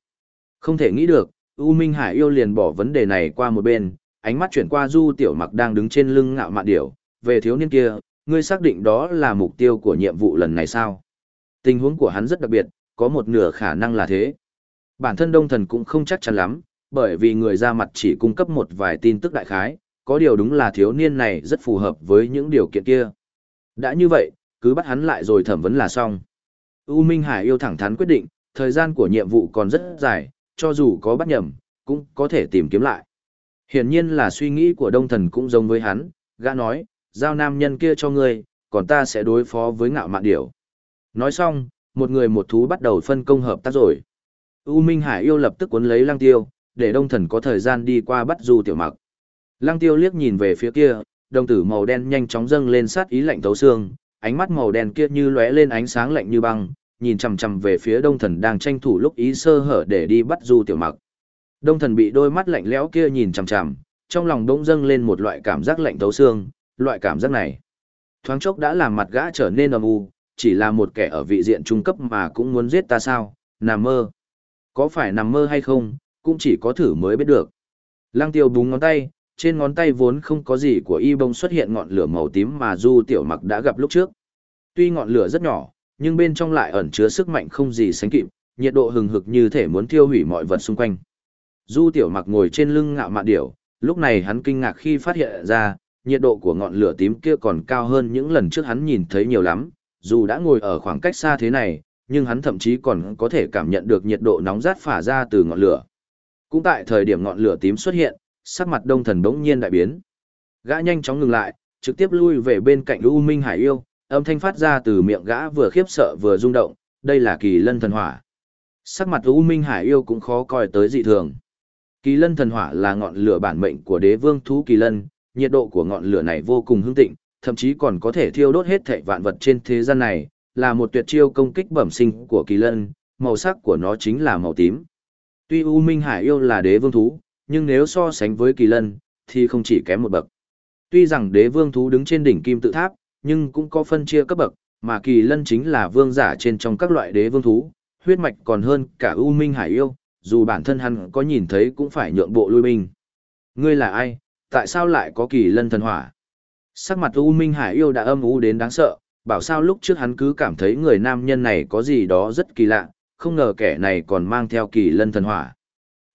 Không thể nghĩ được, U Minh Hải yêu liền bỏ vấn đề này qua một bên, ánh mắt chuyển qua Du Tiểu Mặc đang đứng trên lưng ngạo mạn điểu, về thiếu niên kia, ngươi xác định đó là mục tiêu của nhiệm vụ lần này sao? Tình huống của hắn rất đặc biệt, có một nửa khả năng là thế. Bản thân Đông Thần cũng không chắc chắn lắm, bởi vì người ra mặt chỉ cung cấp một vài tin tức đại khái, có điều đúng là thiếu niên này rất phù hợp với những điều kiện kia. Đã như vậy, cứ bắt hắn lại rồi thẩm vấn là xong. U Minh Hải yêu thẳng thắn quyết định, thời gian của nhiệm vụ còn rất dài, cho dù có bắt nhầm, cũng có thể tìm kiếm lại. Hiển nhiên là suy nghĩ của đông thần cũng giống với hắn, gã nói, giao nam nhân kia cho ngươi, còn ta sẽ đối phó với ngạo mạn điểu. Nói xong, một người một thú bắt đầu phân công hợp tác rồi. U Minh Hải yêu lập tức cuốn lấy lăng tiêu, để đông thần có thời gian đi qua bắt du tiểu mặc. Lăng tiêu liếc nhìn về phía kia, đồng tử màu đen nhanh chóng dâng lên sát ý lạnh thấu xương, ánh mắt màu đen kia như lóe lên ánh sáng lạnh như băng, nhìn chằm chằm về phía đông thần đang tranh thủ lúc ý sơ hở để đi bắt du tiểu mặc. Đông thần bị đôi mắt lạnh lẽo kia nhìn chằm chằm, trong lòng bỗng dâng lên một loại cảm giác lạnh thấu xương, loại cảm giác này. Thoáng chốc đã làm mặt gã trở nên âm u, chỉ là một kẻ ở vị diện trung cấp mà cũng muốn giết ta sao, nằm mơ. Có phải nằm mơ hay không, cũng chỉ có thử mới biết được. Lăng tiêu búng ngón tay, trên ngón tay vốn không có gì của y bông xuất hiện ngọn lửa màu tím mà du tiểu mặc đã gặp lúc trước. Tuy ngọn lửa rất nhỏ, nhưng bên trong lại ẩn chứa sức mạnh không gì sánh kịp, nhiệt độ hừng hực như thể muốn thiêu hủy mọi vật xung quanh. Du tiểu mặc ngồi trên lưng ngạo mạn điểu, lúc này hắn kinh ngạc khi phát hiện ra, nhiệt độ của ngọn lửa tím kia còn cao hơn những lần trước hắn nhìn thấy nhiều lắm, dù đã ngồi ở khoảng cách xa thế này, nhưng hắn thậm chí còn có thể cảm nhận được nhiệt độ nóng rát phả ra từ ngọn lửa. Cũng tại thời điểm ngọn lửa tím xuất hiện, sắc mặt đông thần bỗng nhiên đại biến. Gã nhanh chóng ngừng lại, trực tiếp lui về bên cạnh U Minh Hải Yêu, âm thanh phát ra từ miệng gã vừa khiếp sợ vừa rung động, đây là kỳ lân thần hỏa. Sắc mặt U Minh Hải Yêu cũng khó coi tới dị thường. Kỳ lân thần hỏa là ngọn lửa bản mệnh của đế vương thú kỳ lân, nhiệt độ của ngọn lửa này vô cùng hưng tịnh, thậm chí còn có thể thiêu đốt hết thảy vạn vật trên thế gian này, là một tuyệt chiêu công kích bẩm sinh của kỳ lân, màu sắc của nó chính là màu tím. Tuy U Minh Hải yêu là đế vương thú, nhưng nếu so sánh với kỳ lân, thì không chỉ kém một bậc. Tuy rằng đế vương thú đứng trên đỉnh kim tự tháp, nhưng cũng có phân chia cấp bậc, mà kỳ lân chính là vương giả trên trong các loại đế vương thú, huyết mạch còn hơn cả U Minh Hải yêu, dù bản thân hắn có nhìn thấy cũng phải nhượng bộ lui binh. Ngươi là ai, tại sao lại có kỳ lân thần hỏa? Sắc mặt U Minh Hải yêu đã âm u đến đáng sợ, bảo sao lúc trước hắn cứ cảm thấy người nam nhân này có gì đó rất kỳ lạ, không ngờ kẻ này còn mang theo kỳ lân thần hỏa.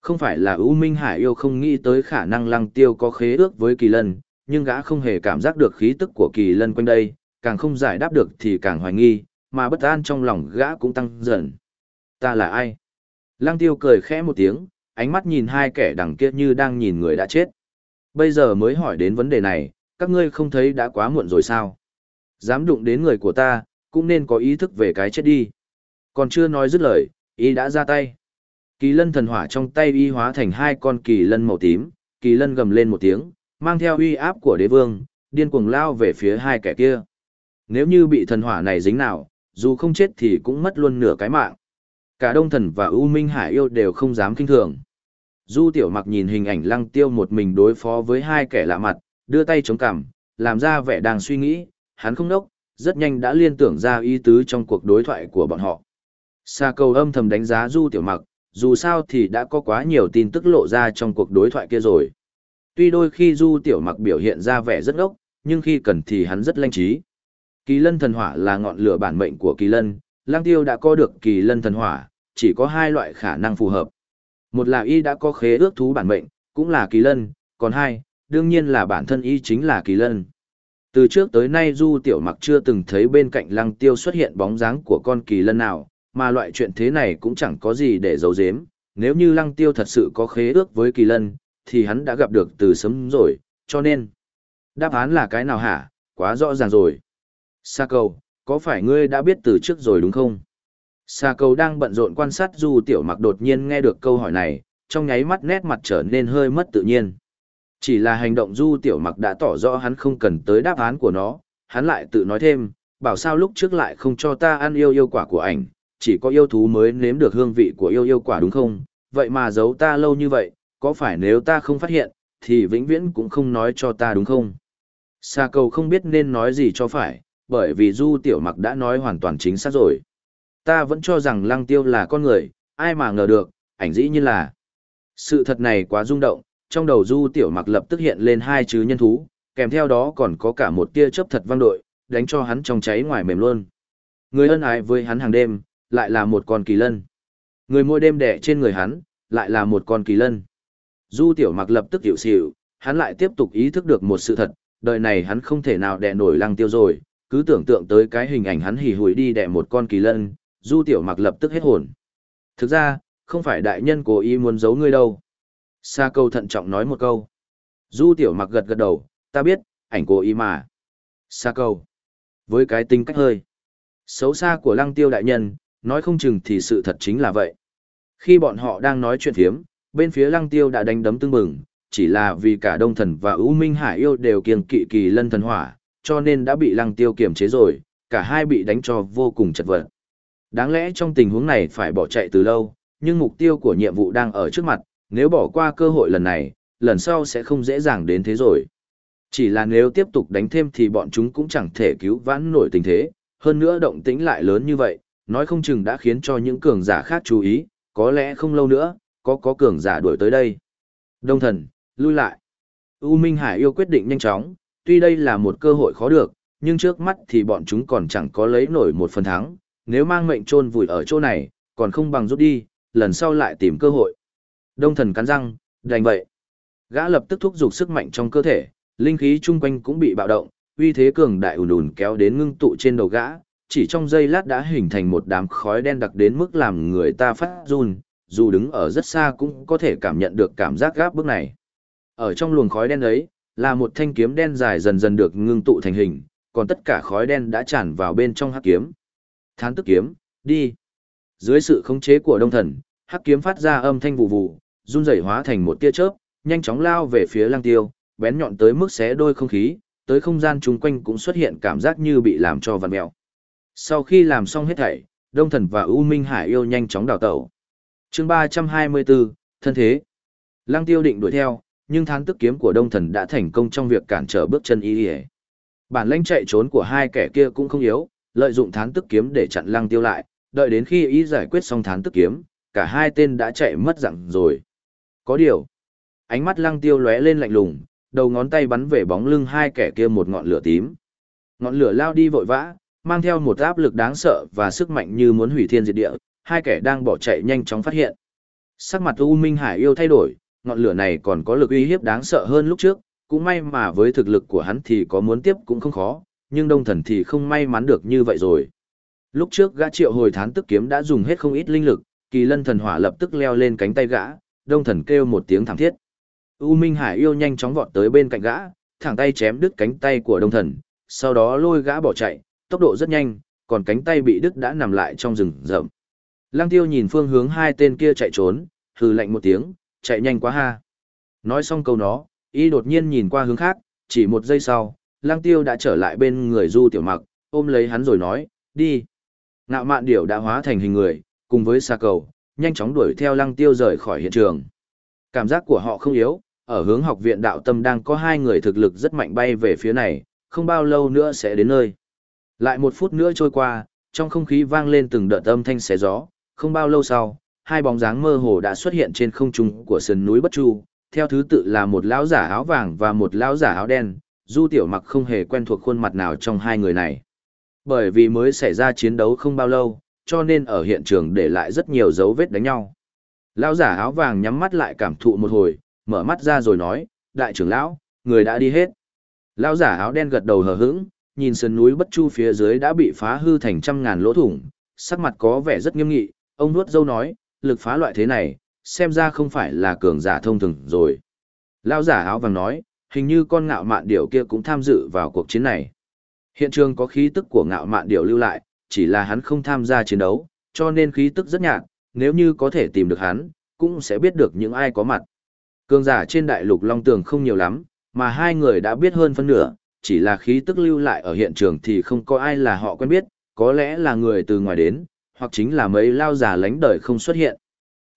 Không phải là U Minh Hải yêu không nghĩ tới khả năng lăng tiêu có khế ước với kỳ lân, nhưng gã không hề cảm giác được khí tức của kỳ lân quanh đây, càng không giải đáp được thì càng hoài nghi, mà bất an trong lòng gã cũng tăng dần. Ta là ai? Lăng tiêu cười khẽ một tiếng, ánh mắt nhìn hai kẻ đằng kia như đang nhìn người đã chết. Bây giờ mới hỏi đến vấn đề này, các ngươi không thấy đã quá muộn rồi sao? Dám đụng đến người của ta, cũng nên có ý thức về cái chết đi. Còn chưa nói dứt lời, y đã ra tay. Kỳ lân thần hỏa trong tay y hóa thành hai con kỳ lân màu tím, kỳ lân gầm lên một tiếng, mang theo uy áp của đế vương, điên cuồng lao về phía hai kẻ kia. Nếu như bị thần hỏa này dính nào, dù không chết thì cũng mất luôn nửa cái mạng. Cả Đông Thần và U Minh Hải yêu đều không dám kinh thường. Du Tiểu Mặc nhìn hình ảnh Lăng Tiêu một mình đối phó với hai kẻ lạ mặt, đưa tay chống cằm, làm ra vẻ đang suy nghĩ, hắn không đốc, rất nhanh đã liên tưởng ra ý tứ trong cuộc đối thoại của bọn họ. Sa cầu âm thầm đánh giá Du Tiểu Mặc, dù sao thì đã có quá nhiều tin tức lộ ra trong cuộc đối thoại kia rồi. Tuy đôi khi Du Tiểu Mặc biểu hiện ra vẻ rất ngốc, nhưng khi cần thì hắn rất lanh trí. Kỳ lân thần hỏa là ngọn lửa bản mệnh của kỳ lân, lang tiêu đã có được kỳ lân thần hỏa, chỉ có hai loại khả năng phù hợp. Một là y đã có khế ước thú bản mệnh, cũng là kỳ lân, còn hai, đương nhiên là bản thân y chính là kỳ lân. Từ trước tới nay Du Tiểu Mặc chưa từng thấy bên cạnh lăng tiêu xuất hiện bóng dáng của con kỳ lân nào, mà loại chuyện thế này cũng chẳng có gì để giấu giếm. Nếu như lăng tiêu thật sự có khế ước với kỳ lân, thì hắn đã gặp được từ sớm rồi, cho nên. Đáp án là cái nào hả, quá rõ ràng rồi. Sa cầu, có phải ngươi đã biết từ trước rồi đúng không? Sa cầu đang bận rộn quan sát Du Tiểu Mặc đột nhiên nghe được câu hỏi này, trong nháy mắt nét mặt trở nên hơi mất tự nhiên. Chỉ là hành động Du Tiểu Mặc đã tỏ rõ hắn không cần tới đáp án của nó, hắn lại tự nói thêm, bảo sao lúc trước lại không cho ta ăn yêu yêu quả của ảnh, chỉ có yêu thú mới nếm được hương vị của yêu yêu quả đúng không? Vậy mà giấu ta lâu như vậy, có phải nếu ta không phát hiện, thì vĩnh viễn cũng không nói cho ta đúng không? Sa cầu không biết nên nói gì cho phải, bởi vì Du Tiểu Mặc đã nói hoàn toàn chính xác rồi. Ta vẫn cho rằng Lăng Tiêu là con người, ai mà ngờ được, ảnh dĩ như là. Sự thật này quá rung động, trong đầu Du Tiểu Mặc lập tức hiện lên hai chữ nhân thú, kèm theo đó còn có cả một tia chớp thật vang đội, đánh cho hắn trong cháy ngoài mềm luôn. Người ân ái với hắn hàng đêm, lại là một con kỳ lân. Người mỗi đêm đẻ trên người hắn, lại là một con kỳ lân. Du Tiểu Mặc lập tức hiểu xỉu, hắn lại tiếp tục ý thức được một sự thật, đời này hắn không thể nào đè nổi lăng tiêu rồi, cứ tưởng tượng tới cái hình ảnh hắn hì hủi đi đè một con kỳ lân, Du Tiểu Mặc lập tức hết hồn. Thực ra, không phải đại nhân cố ý muốn giấu ngươi đâu. Sa câu thận trọng nói một câu. Du Tiểu Mặc gật gật đầu, ta biết, ảnh cố ý mà. Sa câu. Với cái tính cách hơi. Xấu xa của lăng tiêu đại nhân, nói không chừng thì sự thật chính là vậy. Khi bọn họ đang nói chuyện thiếm, bên phía lăng tiêu đã đánh đấm tương bừng, chỉ là vì cả Đông Thần và U Minh Hải yêu đều kiêng kỵ kỳ lân thần hỏa, cho nên đã bị lăng tiêu kiềm chế rồi, cả hai bị đánh cho vô cùng chật vật. Đáng lẽ trong tình huống này phải bỏ chạy từ lâu, nhưng mục tiêu của nhiệm vụ đang ở trước mặt, nếu bỏ qua cơ hội lần này, lần sau sẽ không dễ dàng đến thế rồi. Chỉ là nếu tiếp tục đánh thêm thì bọn chúng cũng chẳng thể cứu vãn nổi tình thế, hơn nữa động tĩnh lại lớn như vậy, nói không chừng đã khiến cho những cường giả khác chú ý, có lẽ không lâu nữa, có có cường giả đuổi tới đây. Đông thần, lui lại. U Minh Hải yêu quyết định nhanh chóng, tuy đây là một cơ hội khó được, nhưng trước mắt thì bọn chúng còn chẳng có lấy nổi một phần thắng, nếu mang mệnh trôn vùi ở chỗ này, còn không bằng rút đi, lần sau lại tìm cơ hội. Đông thần cắn răng, đành vậy. Gã lập tức thúc giục sức mạnh trong cơ thể, linh khí chung quanh cũng bị bạo động, uy thế cường đại ùn ùn kéo đến ngưng tụ trên đầu gã, chỉ trong giây lát đã hình thành một đám khói đen đặc đến mức làm người ta phát run, dù đứng ở rất xa cũng có thể cảm nhận được cảm giác gáp bước này. Ở trong luồng khói đen ấy, là một thanh kiếm đen dài dần dần được ngưng tụ thành hình, còn tất cả khói đen đã tràn vào bên trong hắc kiếm. Thán tức kiếm, đi. Dưới sự khống chế của đông thần, hắc kiếm phát ra âm thanh vụ vụ, run rẩy hóa thành một tia chớp, nhanh chóng lao về phía lang tiêu, bén nhọn tới mức xé đôi không khí, tới không gian chung quanh cũng xuất hiện cảm giác như bị làm cho vằn mèo. Sau khi làm xong hết thảy, Đông Thần và U Minh Hải yêu nhanh chóng đào tẩu chương 324, thân thế. Lăng tiêu định đuổi theo, nhưng thán tức kiếm của Đông Thần đã thành công trong việc cản trở bước chân y hề. Bản lãnh chạy trốn của hai kẻ kia cũng không yếu, lợi dụng thán tức kiếm để chặn lăng tiêu lại, đợi đến khi ý giải quyết xong thán tức kiếm, cả hai tên đã chạy mất dặn rồi. Có điều, ánh mắt lăng tiêu lóe lên lạnh lùng, đầu ngón tay bắn về bóng lưng hai kẻ kia một ngọn lửa tím. Ngọn lửa lao đi vội vã, mang theo một áp lực đáng sợ và sức mạnh như muốn hủy thiên diệt địa, hai kẻ đang bỏ chạy nhanh chóng phát hiện. Sắc mặt U Minh Hải yêu thay đổi, ngọn lửa này còn có lực uy hiếp đáng sợ hơn lúc trước, cũng may mà với thực lực của hắn thì có muốn tiếp cũng không khó, nhưng đông thần thì không may mắn được như vậy rồi. Lúc trước gã triệu hồi thán tức kiếm đã dùng hết không ít linh lực, kỳ lân thần hỏa lập tức leo lên cánh tay gã, đông thần kêu một tiếng thảm thiết. U Minh Hải yêu nhanh chóng vọt tới bên cạnh gã, thẳng tay chém đứt cánh tay của đông thần, sau đó lôi gã bỏ chạy, tốc độ rất nhanh, còn cánh tay bị đứt đã nằm lại trong rừng rậm. Lăng tiêu nhìn phương hướng hai tên kia chạy trốn, hừ lạnh một tiếng, chạy nhanh quá ha. Nói xong câu nó, y đột nhiên nhìn qua hướng khác, chỉ một giây sau, lăng tiêu đã trở lại bên người du tiểu mặc, ôm lấy hắn rồi nói, đi. Nạo mạn điểu đã hóa thành hình người, cùng với xa cầu, nhanh chóng đuổi theo lăng tiêu rời khỏi hiện trường. Cảm giác của họ không yếu, ở hướng học viện đạo tâm đang có hai người thực lực rất mạnh bay về phía này, không bao lâu nữa sẽ đến nơi. Lại một phút nữa trôi qua, trong không khí vang lên từng đợt âm thanh xé gió, không bao lâu sau, hai bóng dáng mơ hồ đã xuất hiện trên không trung của sườn núi Bất Chu, theo thứ tự là một lão giả áo vàng và một lão giả áo đen, Du Tiểu Mặc không hề quen thuộc khuôn mặt nào trong hai người này. Bởi vì mới xảy ra chiến đấu không bao lâu, cho nên ở hiện trường để lại rất nhiều dấu vết đánh nhau. Lão giả áo vàng nhắm mắt lại cảm thụ một hồi, mở mắt ra rồi nói, đại trưởng lão, người đã đi hết. Lão giả áo đen gật đầu hờ hững, nhìn sườn núi bất chu phía dưới đã bị phá hư thành trăm ngàn lỗ thủng, sắc mặt có vẻ rất nghiêm nghị, ông nuốt dâu nói, lực phá loại thế này, xem ra không phải là cường giả thông thường rồi. Lão giả áo vàng nói, hình như con ngạo mạn điểu kia cũng tham dự vào cuộc chiến này. Hiện trường có khí tức của ngạo mạn điểu lưu lại, chỉ là hắn không tham gia chiến đấu, cho nên khí tức rất nhạt, nếu như có thể tìm được hắn, cũng sẽ biết được những ai có mặt. Cường giả trên đại lục Long Tường không nhiều lắm, mà hai người đã biết hơn phân nửa, chỉ là khí tức lưu lại ở hiện trường thì không có ai là họ quen biết, có lẽ là người từ ngoài đến, hoặc chính là mấy lao giả lánh đời không xuất hiện.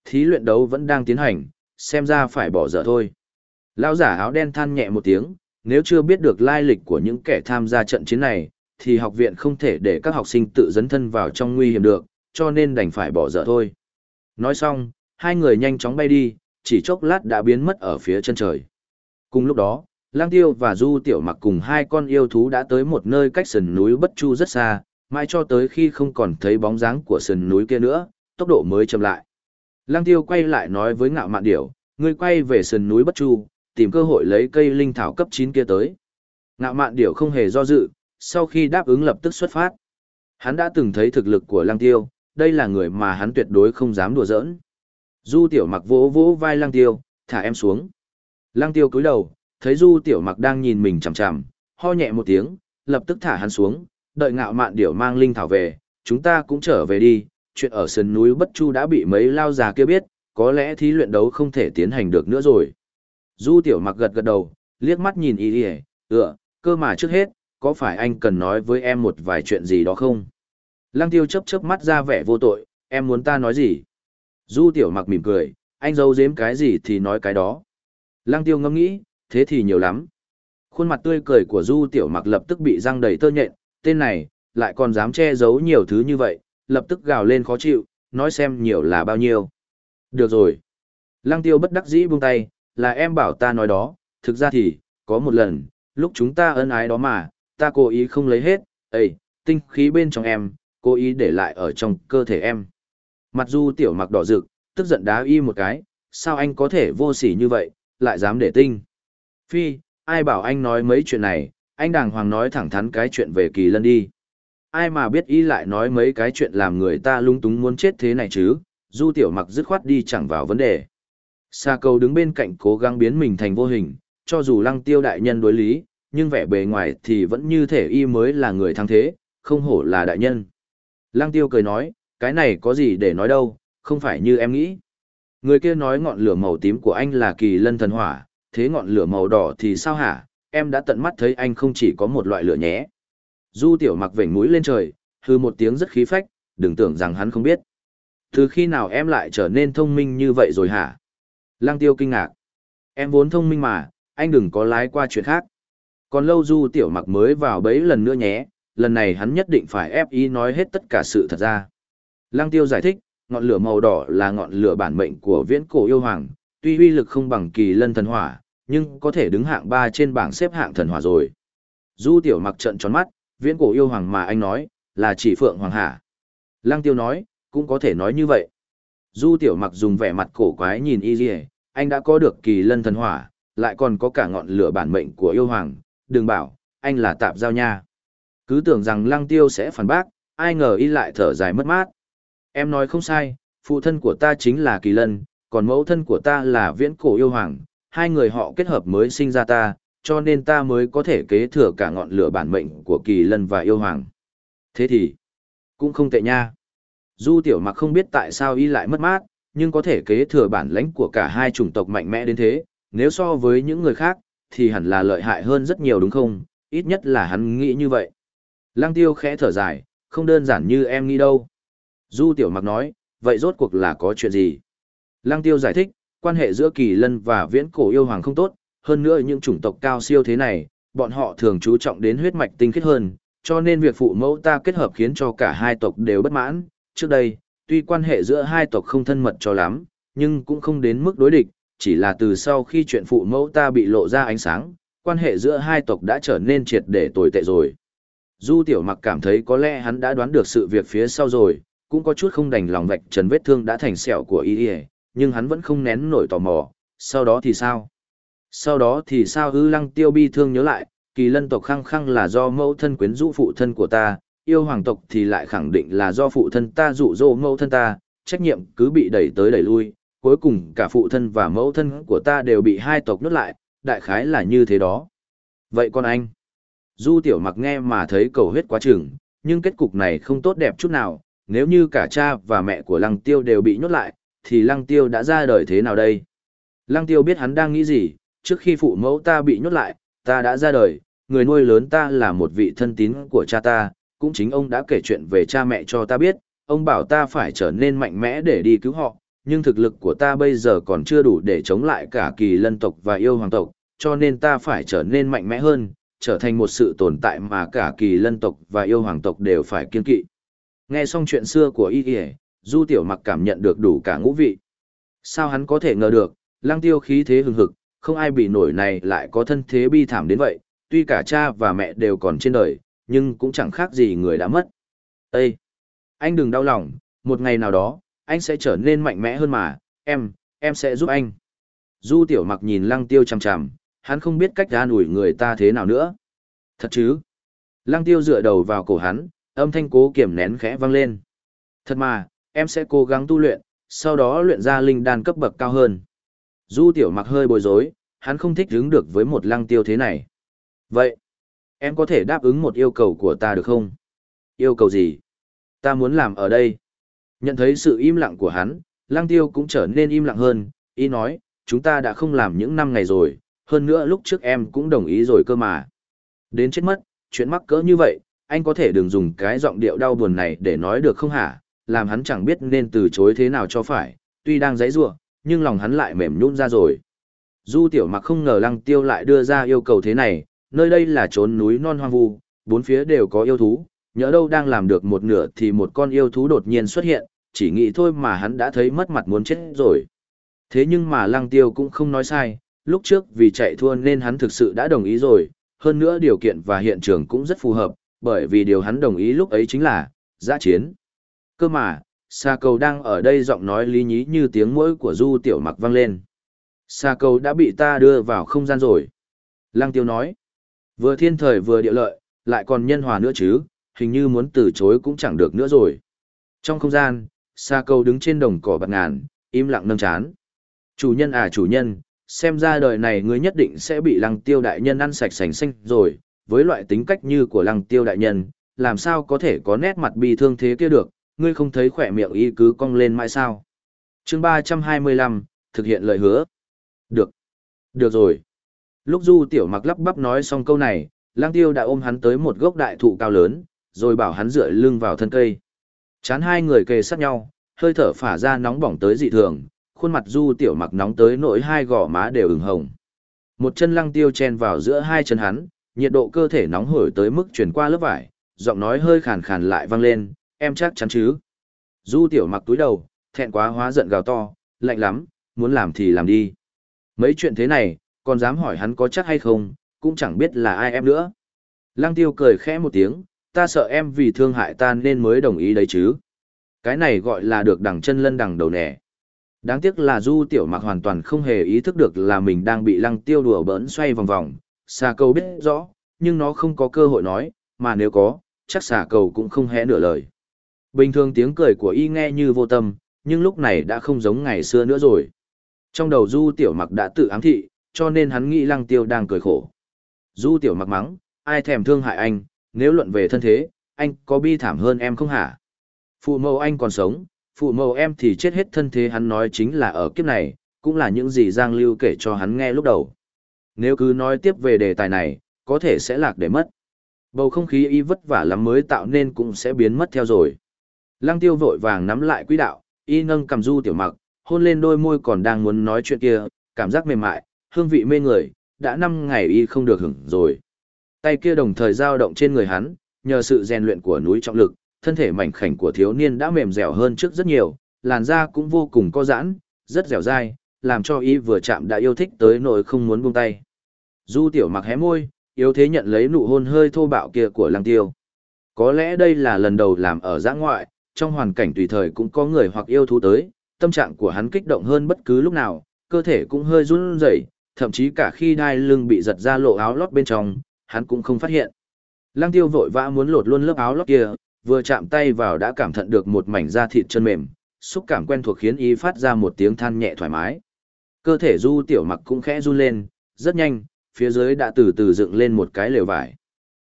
Thí luyện đấu vẫn đang tiến hành, xem ra phải bỏ dở thôi. Lao giả áo đen than nhẹ một tiếng, nếu chưa biết được lai lịch của những kẻ tham gia trận chiến này, thì học viện không thể để các học sinh tự dấn thân vào trong nguy hiểm được, cho nên đành phải bỏ dở thôi. Nói xong, hai người nhanh chóng bay đi, chỉ chốc lát đã biến mất ở phía chân trời. Cùng lúc đó, Lang Tiêu và Du Tiểu Mặc cùng hai con yêu thú đã tới một nơi cách sườn núi Bất Chu rất xa, mãi cho tới khi không còn thấy bóng dáng của sườn núi kia nữa, tốc độ mới chậm lại. Lang Tiêu quay lại nói với Ngạo Mạn Điểu, ngươi quay về sườn núi Bất Chu, tìm cơ hội lấy cây linh thảo cấp 9 kia tới. Ngạo Mạn Điểu không hề do dự, sau khi đáp ứng lập tức xuất phát. Hắn đã từng thấy thực lực của Lang Tiêu, đây là người mà hắn tuyệt đối không dám đùa giỡn. Du Tiểu Mặc vỗ vỗ vai Lang Tiêu, thả em xuống. Lang Tiêu cúi đầu, thấy Du Tiểu Mặc đang nhìn mình chằm chằm, ho nhẹ một tiếng, lập tức thả hắn xuống, đợi ngạo mạn điểu mang linh thảo về, chúng ta cũng trở về đi, chuyện ở sườn núi Bất Chu đã bị mấy lao già kia biết, có lẽ thí luyện đấu không thể tiến hành được nữa rồi. Du Tiểu Mặc gật gật đầu, liếc mắt nhìn y y, ừ, cơ mà trước hết, có phải anh cần nói với em một vài chuyện gì đó không? Lăng tiêu chớp chớp mắt ra vẻ vô tội, em muốn ta nói gì? Du Tiểu Mặc mỉm cười, anh giấu giếm cái gì thì nói cái đó. Lăng tiêu ngẫm nghĩ, thế thì nhiều lắm. Khuôn mặt tươi cười của Du Tiểu Mặc lập tức bị răng đầy tơ nhện, tên này, lại còn dám che giấu nhiều thứ như vậy, lập tức gào lên khó chịu, nói xem nhiều là bao nhiêu. Được rồi. Lăng tiêu bất đắc dĩ buông tay, là em bảo ta nói đó, thực ra thì, có một lần, lúc chúng ta ân ái đó mà, ta cố ý không lấy hết, ấy, tinh khí bên trong em, cố ý để lại ở trong cơ thể em. Mặt du tiểu mặc đỏ rực, tức giận đá y một cái, sao anh có thể vô sỉ như vậy, lại dám để tinh. Phi, ai bảo anh nói mấy chuyện này, anh đàng hoàng nói thẳng thắn cái chuyện về kỳ lân đi. Ai mà biết y lại nói mấy cái chuyện làm người ta lung túng muốn chết thế này chứ, du tiểu mặc dứt khoát đi chẳng vào vấn đề. Sa cầu đứng bên cạnh cố gắng biến mình thành vô hình, cho dù lăng tiêu đại nhân đối lý, nhưng vẻ bề ngoài thì vẫn như thể y mới là người thắng thế, không hổ là đại nhân. Lăng tiêu cười nói, cái này có gì để nói đâu, không phải như em nghĩ. Người kia nói ngọn lửa màu tím của anh là kỳ lân thần hỏa, thế ngọn lửa màu đỏ thì sao hả, em đã tận mắt thấy anh không chỉ có một loại lửa nhé. Du tiểu mặc vểnh mũi lên trời, hư một tiếng rất khí phách, đừng tưởng rằng hắn không biết. Từ khi nào em lại trở nên thông minh như vậy rồi hả? Lăng tiêu kinh ngạc. Em vốn thông minh mà, anh đừng có lái qua chuyện khác. Còn lâu du tiểu mặc mới vào bấy lần nữa nhé, lần này hắn nhất định phải ép ý nói hết tất cả sự thật ra. Lăng tiêu giải thích, ngọn lửa màu đỏ là ngọn lửa bản mệnh của viễn cổ yêu hoàng, tuy uy lực không bằng kỳ lân thần hỏa, nhưng có thể đứng hạng ba trên bảng xếp hạng thần hỏa rồi. Du tiểu mặc trận tròn mắt, viễn cổ yêu hoàng mà anh nói, là chỉ phượng hoàng Hả? Lăng tiêu nói, cũng có thể nói như vậy. Du tiểu mặc dùng vẻ mặt cổ quái nhìn y dì anh đã có được kỳ lân thần hỏa, lại còn có cả ngọn lửa bản mệnh của yêu hoàng, đừng bảo, anh là tạp giao nha. Cứ tưởng rằng lăng tiêu sẽ phản bác, ai ngờ y lại thở dài mất mát. Em nói không sai, phụ thân của ta chính là kỳ lân, còn mẫu thân của ta là viễn cổ yêu hoàng, hai người họ kết hợp mới sinh ra ta, cho nên ta mới có thể kế thừa cả ngọn lửa bản mệnh của kỳ lân và yêu hoàng. Thế thì, cũng không tệ nha. Du tiểu mặc không biết tại sao y lại mất mát, nhưng có thể kế thừa bản lãnh của cả hai chủng tộc mạnh mẽ đến thế, nếu so với những người khác, thì hẳn là lợi hại hơn rất nhiều đúng không? Ít nhất là hắn nghĩ như vậy. Lăng tiêu khẽ thở dài, không đơn giản như em nghĩ đâu. Du tiểu mặc nói, vậy rốt cuộc là có chuyện gì? Lăng tiêu giải thích, quan hệ giữa kỳ lân và viễn cổ yêu hoàng không tốt, hơn nữa những chủng tộc cao siêu thế này, bọn họ thường chú trọng đến huyết mạch tinh khiết hơn, cho nên việc phụ mẫu ta kết hợp khiến cho cả hai tộc đều bất mãn. Trước đây, tuy quan hệ giữa hai tộc không thân mật cho lắm, nhưng cũng không đến mức đối địch, chỉ là từ sau khi chuyện phụ mẫu ta bị lộ ra ánh sáng, quan hệ giữa hai tộc đã trở nên triệt để tồi tệ rồi. Du tiểu mặc cảm thấy có lẽ hắn đã đoán được sự việc phía sau rồi, cũng có chút không đành lòng vạch trần vết thương đã thành sẹo của y nhưng hắn vẫn không nén nổi tò mò, sau đó thì sao? Sau đó thì sao hư lăng tiêu bi thương nhớ lại, kỳ lân tộc khăng khăng là do mẫu thân quyến rũ phụ thân của ta, yêu hoàng tộc thì lại khẳng định là do phụ thân ta dụ dỗ mẫu thân ta, trách nhiệm cứ bị đẩy tới đẩy lui, cuối cùng cả phụ thân và mẫu thân của ta đều bị hai tộc nuốt lại, đại khái là như thế đó. Vậy con anh? Du tiểu mặc nghe mà thấy cầu huyết quá chừng, nhưng kết cục này không tốt đẹp chút nào, nếu như cả cha và mẹ của lăng tiêu đều bị nhốt lại, thì lăng tiêu đã ra đời thế nào đây? Lăng tiêu biết hắn đang nghĩ gì, trước khi phụ mẫu ta bị nhốt lại, ta đã ra đời, người nuôi lớn ta là một vị thân tín của cha ta, cũng chính ông đã kể chuyện về cha mẹ cho ta biết, ông bảo ta phải trở nên mạnh mẽ để đi cứu họ, nhưng thực lực của ta bây giờ còn chưa đủ để chống lại cả kỳ lân tộc và yêu hoàng tộc, cho nên ta phải trở nên mạnh mẽ hơn, trở thành một sự tồn tại mà cả kỳ lân tộc và yêu hoàng tộc đều phải kiên kỵ. Nghe xong chuyện xưa của y y, du tiểu mặc cảm nhận được đủ cả ngũ vị. Sao hắn có thể ngờ được, lăng tiêu khí thế hừng hực, không ai bị nổi này lại có thân thế bi thảm đến vậy, tuy cả cha và mẹ đều còn trên đời, nhưng cũng chẳng khác gì người đã mất. Ê! Anh đừng đau lòng, một ngày nào đó, anh sẽ trở nên mạnh mẽ hơn mà, em, em sẽ giúp anh. Du tiểu mặc nhìn lăng tiêu chằm chằm, hắn không biết cách an ủi người ta thế nào nữa. Thật chứ? Lăng tiêu dựa đầu vào cổ hắn, âm thanh cố kiểm nén khẽ vang lên. Thật mà, em sẽ cố gắng tu luyện, sau đó luyện ra linh đan cấp bậc cao hơn. Du tiểu mặc hơi bối rối, hắn không thích đứng được với một lăng tiêu thế này. Vậy, em có thể đáp ứng một yêu cầu của ta được không? Yêu cầu gì? Ta muốn làm ở đây. Nhận thấy sự im lặng của hắn, lăng tiêu cũng trở nên im lặng hơn, ý nói, chúng ta đã không làm những năm ngày rồi, hơn nữa lúc trước em cũng đồng ý rồi cơ mà. Đến chết mất, chuyện mắc cỡ như vậy, anh có thể đừng dùng cái giọng điệu đau buồn này để nói được không hả, làm hắn chẳng biết nên từ chối thế nào cho phải, tuy đang giãy rủa nhưng lòng hắn lại mềm nhũn ra rồi. Du tiểu mặc không ngờ lăng tiêu lại đưa ra yêu cầu thế này, nơi đây là trốn núi non hoang vu, bốn phía đều có yêu thú, nhỡ đâu đang làm được một nửa thì một con yêu thú đột nhiên xuất hiện, chỉ nghĩ thôi mà hắn đã thấy mất mặt muốn chết rồi. Thế nhưng mà lăng tiêu cũng không nói sai, lúc trước vì chạy thua nên hắn thực sự đã đồng ý rồi, hơn nữa điều kiện và hiện trường cũng rất phù hợp, bởi vì điều hắn đồng ý lúc ấy chính là, giã chiến. Cơ mà, xa cầu đang ở đây giọng nói lý nhí như tiếng mũi của du tiểu mặc vang lên. Xa cầu đã bị ta đưa vào không gian rồi. Lăng tiêu nói, vừa thiên thời vừa địa lợi, lại còn nhân hòa nữa chứ, hình như muốn từ chối cũng chẳng được nữa rồi. Trong không gian, xa cầu đứng trên đồng cỏ bạc ngàn, im lặng nâng chán. Chủ nhân à chủ nhân, xem ra đời này ngươi nhất định sẽ bị lăng tiêu đại nhân ăn sạch sành xanh rồi, với loại tính cách như của lăng tiêu đại nhân, làm sao có thể có nét mặt bi thương thế kia được, ngươi không thấy khỏe miệng y cứ cong lên mãi sao. chương 325, thực hiện lời hứa. Được. Được rồi. Lúc du tiểu mặc lắp bắp nói xong câu này, lang tiêu đã ôm hắn tới một gốc đại thụ cao lớn, rồi bảo hắn dựa lưng vào thân cây. Chán hai người kề sát nhau, hơi thở phả ra nóng bỏng tới dị thường, khuôn mặt du tiểu mặc nóng tới nỗi hai gò má đều ửng hồng. Một chân lăng tiêu chen vào giữa hai chân hắn, nhiệt độ cơ thể nóng hổi tới mức chuyển qua lớp vải, giọng nói hơi khàn khàn lại vang lên, em chắc chắn chứ. Du tiểu mặc túi đầu, thẹn quá hóa giận gào to, lạnh lắm, muốn làm thì làm đi. Mấy chuyện thế này, còn dám hỏi hắn có chắc hay không, cũng chẳng biết là ai em nữa. Lăng tiêu cười khẽ một tiếng, ta sợ em vì thương hại ta nên mới đồng ý đấy chứ. Cái này gọi là được đằng chân lân đằng đầu nẻ. Đáng tiếc là du tiểu mặc hoàn toàn không hề ý thức được là mình đang bị lăng tiêu đùa bỡn xoay vòng vòng. Xà cầu biết rõ, nhưng nó không có cơ hội nói, mà nếu có, chắc xà cầu cũng không hé nửa lời. Bình thường tiếng cười của y nghe như vô tâm, nhưng lúc này đã không giống ngày xưa nữa rồi. Trong đầu du tiểu mặc đã tự ám thị, cho nên hắn nghĩ lăng tiêu đang cười khổ. Du tiểu mặc mắng, ai thèm thương hại anh, nếu luận về thân thế, anh có bi thảm hơn em không hả? Phụ mẫu anh còn sống, phụ mẫu em thì chết hết thân thế hắn nói chính là ở kiếp này, cũng là những gì Giang Lưu kể cho hắn nghe lúc đầu. Nếu cứ nói tiếp về đề tài này, có thể sẽ lạc để mất. Bầu không khí y vất vả lắm mới tạo nên cũng sẽ biến mất theo rồi. Lăng tiêu vội vàng nắm lại quỹ đạo, y nâng cầm du tiểu mặc, hôn lên đôi môi còn đang muốn nói chuyện kia, cảm giác mềm mại, hương vị mê người, đã năm ngày y không được hưởng rồi. Tay kia đồng thời dao động trên người hắn, nhờ sự rèn luyện của núi trọng lực, thân thể mảnh khảnh của thiếu niên đã mềm dẻo hơn trước rất nhiều, làn da cũng vô cùng co giãn, rất dẻo dai, làm cho y vừa chạm đã yêu thích tới nỗi không muốn buông tay. Du tiểu mặc hé môi, yếu thế nhận lấy nụ hôn hơi thô bạo kia của lăng tiêu. Có lẽ đây là lần đầu làm ở giã ngoại, trong hoàn cảnh tùy thời cũng có người hoặc yêu thú tới, tâm trạng của hắn kích động hơn bất cứ lúc nào, cơ thể cũng hơi run rẩy, thậm chí cả khi đai lưng bị giật ra lộ áo lót bên trong, hắn cũng không phát hiện. Lăng tiêu vội vã muốn lột luôn lớp áo lót kia, vừa chạm tay vào đã cảm thận được một mảnh da thịt chân mềm, xúc cảm quen thuộc khiến y phát ra một tiếng than nhẹ thoải mái. Cơ thể du tiểu mặc cũng khẽ run lên, rất nhanh, phía dưới đã từ từ dựng lên một cái lều vải.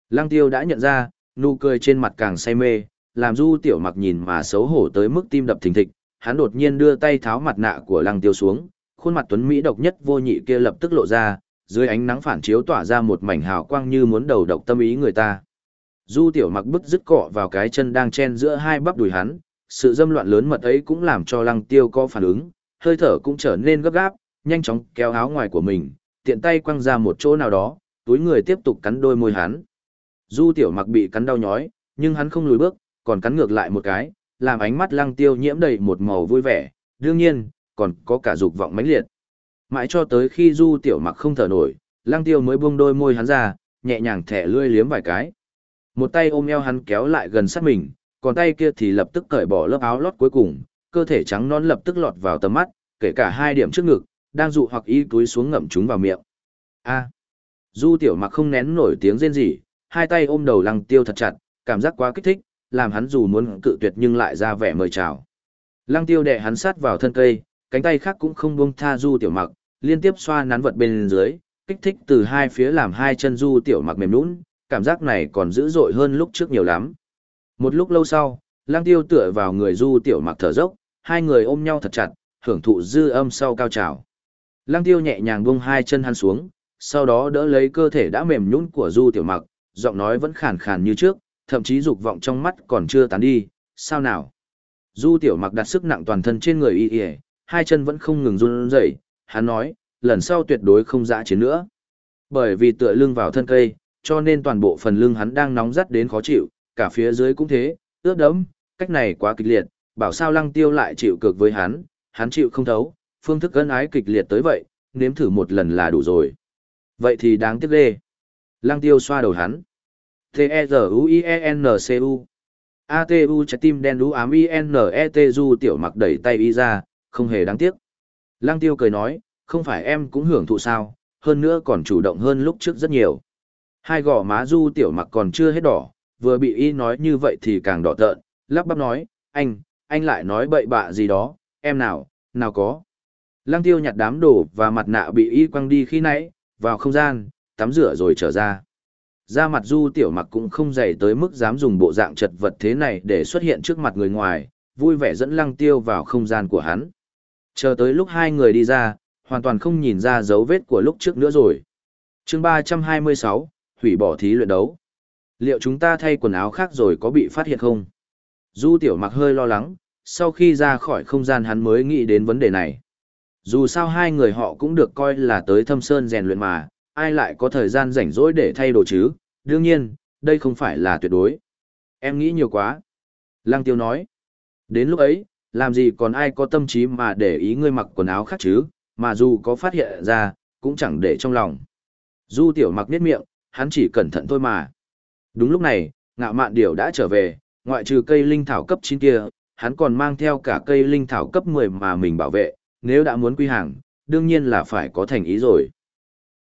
Lăng tiêu đã nhận ra, nụ cười trên mặt càng say mê, làm du tiểu mặc nhìn mà xấu hổ tới mức tim đập thình thịch, hắn đột nhiên đưa tay tháo mặt nạ của lăng tiêu xuống, khuôn mặt tuấn Mỹ độc nhất vô nhị kia lập tức lộ ra, dưới ánh nắng phản chiếu tỏa ra một mảnh hào quang như muốn đầu độc tâm ý người ta. Du tiểu mặc bức dứt cọ vào cái chân đang chen giữa hai bắp đùi hắn, sự dâm loạn lớn mật ấy cũng làm cho lăng tiêu có phản ứng, hơi thở cũng trở nên gấp gáp, nhanh chóng kéo áo ngoài của mình, tiện tay quăng ra một chỗ nào đó, túi người tiếp tục cắn đôi môi hắn. Du tiểu mặc bị cắn đau nhói, nhưng hắn không lùi bước, còn cắn ngược lại một cái, làm ánh mắt lăng tiêu nhiễm đầy một màu vui vẻ, đương nhiên, còn có cả dục vọng mãnh liệt. Mãi cho tới khi du tiểu mặc không thở nổi, lăng tiêu mới buông đôi môi hắn ra, nhẹ nhàng thẻ lươi liếm vài cái. Một tay ôm eo hắn kéo lại gần sát mình, còn tay kia thì lập tức cởi bỏ lớp áo lót cuối cùng, cơ thể trắng non lập tức lọt vào tầm mắt, kể cả hai điểm trước ngực, đang dụ hoặc y túi xuống ngậm chúng vào miệng. A. À. Du tiểu mặc không nén nổi tiếng rên rỉ, hai tay ôm đầu lăng tiêu thật chặt, cảm giác quá kích thích, làm hắn dù muốn cự tuyệt nhưng lại ra vẻ mời chào. Lăng tiêu đè hắn sát vào thân cây, cánh tay khác cũng không buông tha du tiểu mặc, liên tiếp xoa nắn vật bên dưới, kích thích từ hai phía làm hai chân du tiểu mặc mềm nũng, cảm giác này còn dữ dội hơn lúc trước nhiều lắm. Một lúc lâu sau, lang tiêu tựa vào người du tiểu mặc thở dốc, hai người ôm nhau thật chặt, hưởng thụ dư âm sau cao trào. Lang tiêu nhẹ nhàng buông hai chân hắn xuống, sau đó đỡ lấy cơ thể đã mềm nhũn của du tiểu mặc, giọng nói vẫn khàn khàn như trước, thậm chí dục vọng trong mắt còn chưa tán đi, sao nào? Du tiểu mặc đặt sức nặng toàn thân trên người y y, hai chân vẫn không ngừng run rẩy, hắn nói, lần sau tuyệt đối không dã chiến nữa. Bởi vì tựa lưng vào thân cây, cho nên toàn bộ phần lưng hắn đang nóng rắt đến khó chịu, cả phía dưới cũng thế, ướt đẫm, cách này quá kịch liệt, bảo sao lăng tiêu lại chịu cực với hắn, hắn chịu không thấu, phương thức ân ái kịch liệt tới vậy, nếm thử một lần là đủ rồi. Vậy thì đáng tiếc ghê. Lăng tiêu xoa đầu hắn. T-E-Z-U-I-E-N-C-U A T U trái tim đen đú ám I-N-E-T-U tiểu mặc đẩy tay y ra, không hề đáng tiếc. Lăng tiêu cười nói, không phải em cũng hưởng thụ sao, hơn nữa còn chủ động hơn lúc trước rất nhiều. Hai gò má du tiểu mặc còn chưa hết đỏ, vừa bị y nói như vậy thì càng đỏ tợn, lắp bắp nói, anh, anh lại nói bậy bạ gì đó, em nào, nào có. Lăng tiêu nhặt đám đồ và mặt nạ bị y quăng đi khi nãy, vào không gian, tắm rửa rồi trở ra. Ra mặt du tiểu mặc cũng không dày tới mức dám dùng bộ dạng chật vật thế này để xuất hiện trước mặt người ngoài, vui vẻ dẫn lăng tiêu vào không gian của hắn. Chờ tới lúc hai người đi ra, hoàn toàn không nhìn ra dấu vết của lúc trước nữa rồi. chương 326, hủy bỏ thí luyện đấu. Liệu chúng ta thay quần áo khác rồi có bị phát hiện không? Du tiểu mặc hơi lo lắng, sau khi ra khỏi không gian hắn mới nghĩ đến vấn đề này. Dù sao hai người họ cũng được coi là tới thâm sơn rèn luyện mà, ai lại có thời gian rảnh rỗi để thay đồ chứ, đương nhiên, đây không phải là tuyệt đối. Em nghĩ nhiều quá. Lăng tiêu nói. Đến lúc ấy, làm gì còn ai có tâm trí mà để ý ngươi mặc quần áo khác chứ, mà dù có phát hiện ra, cũng chẳng để trong lòng. Du tiểu mặc niết miệng, hắn chỉ cẩn thận thôi mà. Đúng lúc này, ngạo mạn điểu đã trở về, ngoại trừ cây linh thảo cấp 9 kia, hắn còn mang theo cả cây linh thảo cấp 10 mà mình bảo vệ, nếu đã muốn quy hàng, đương nhiên là phải có thành ý rồi.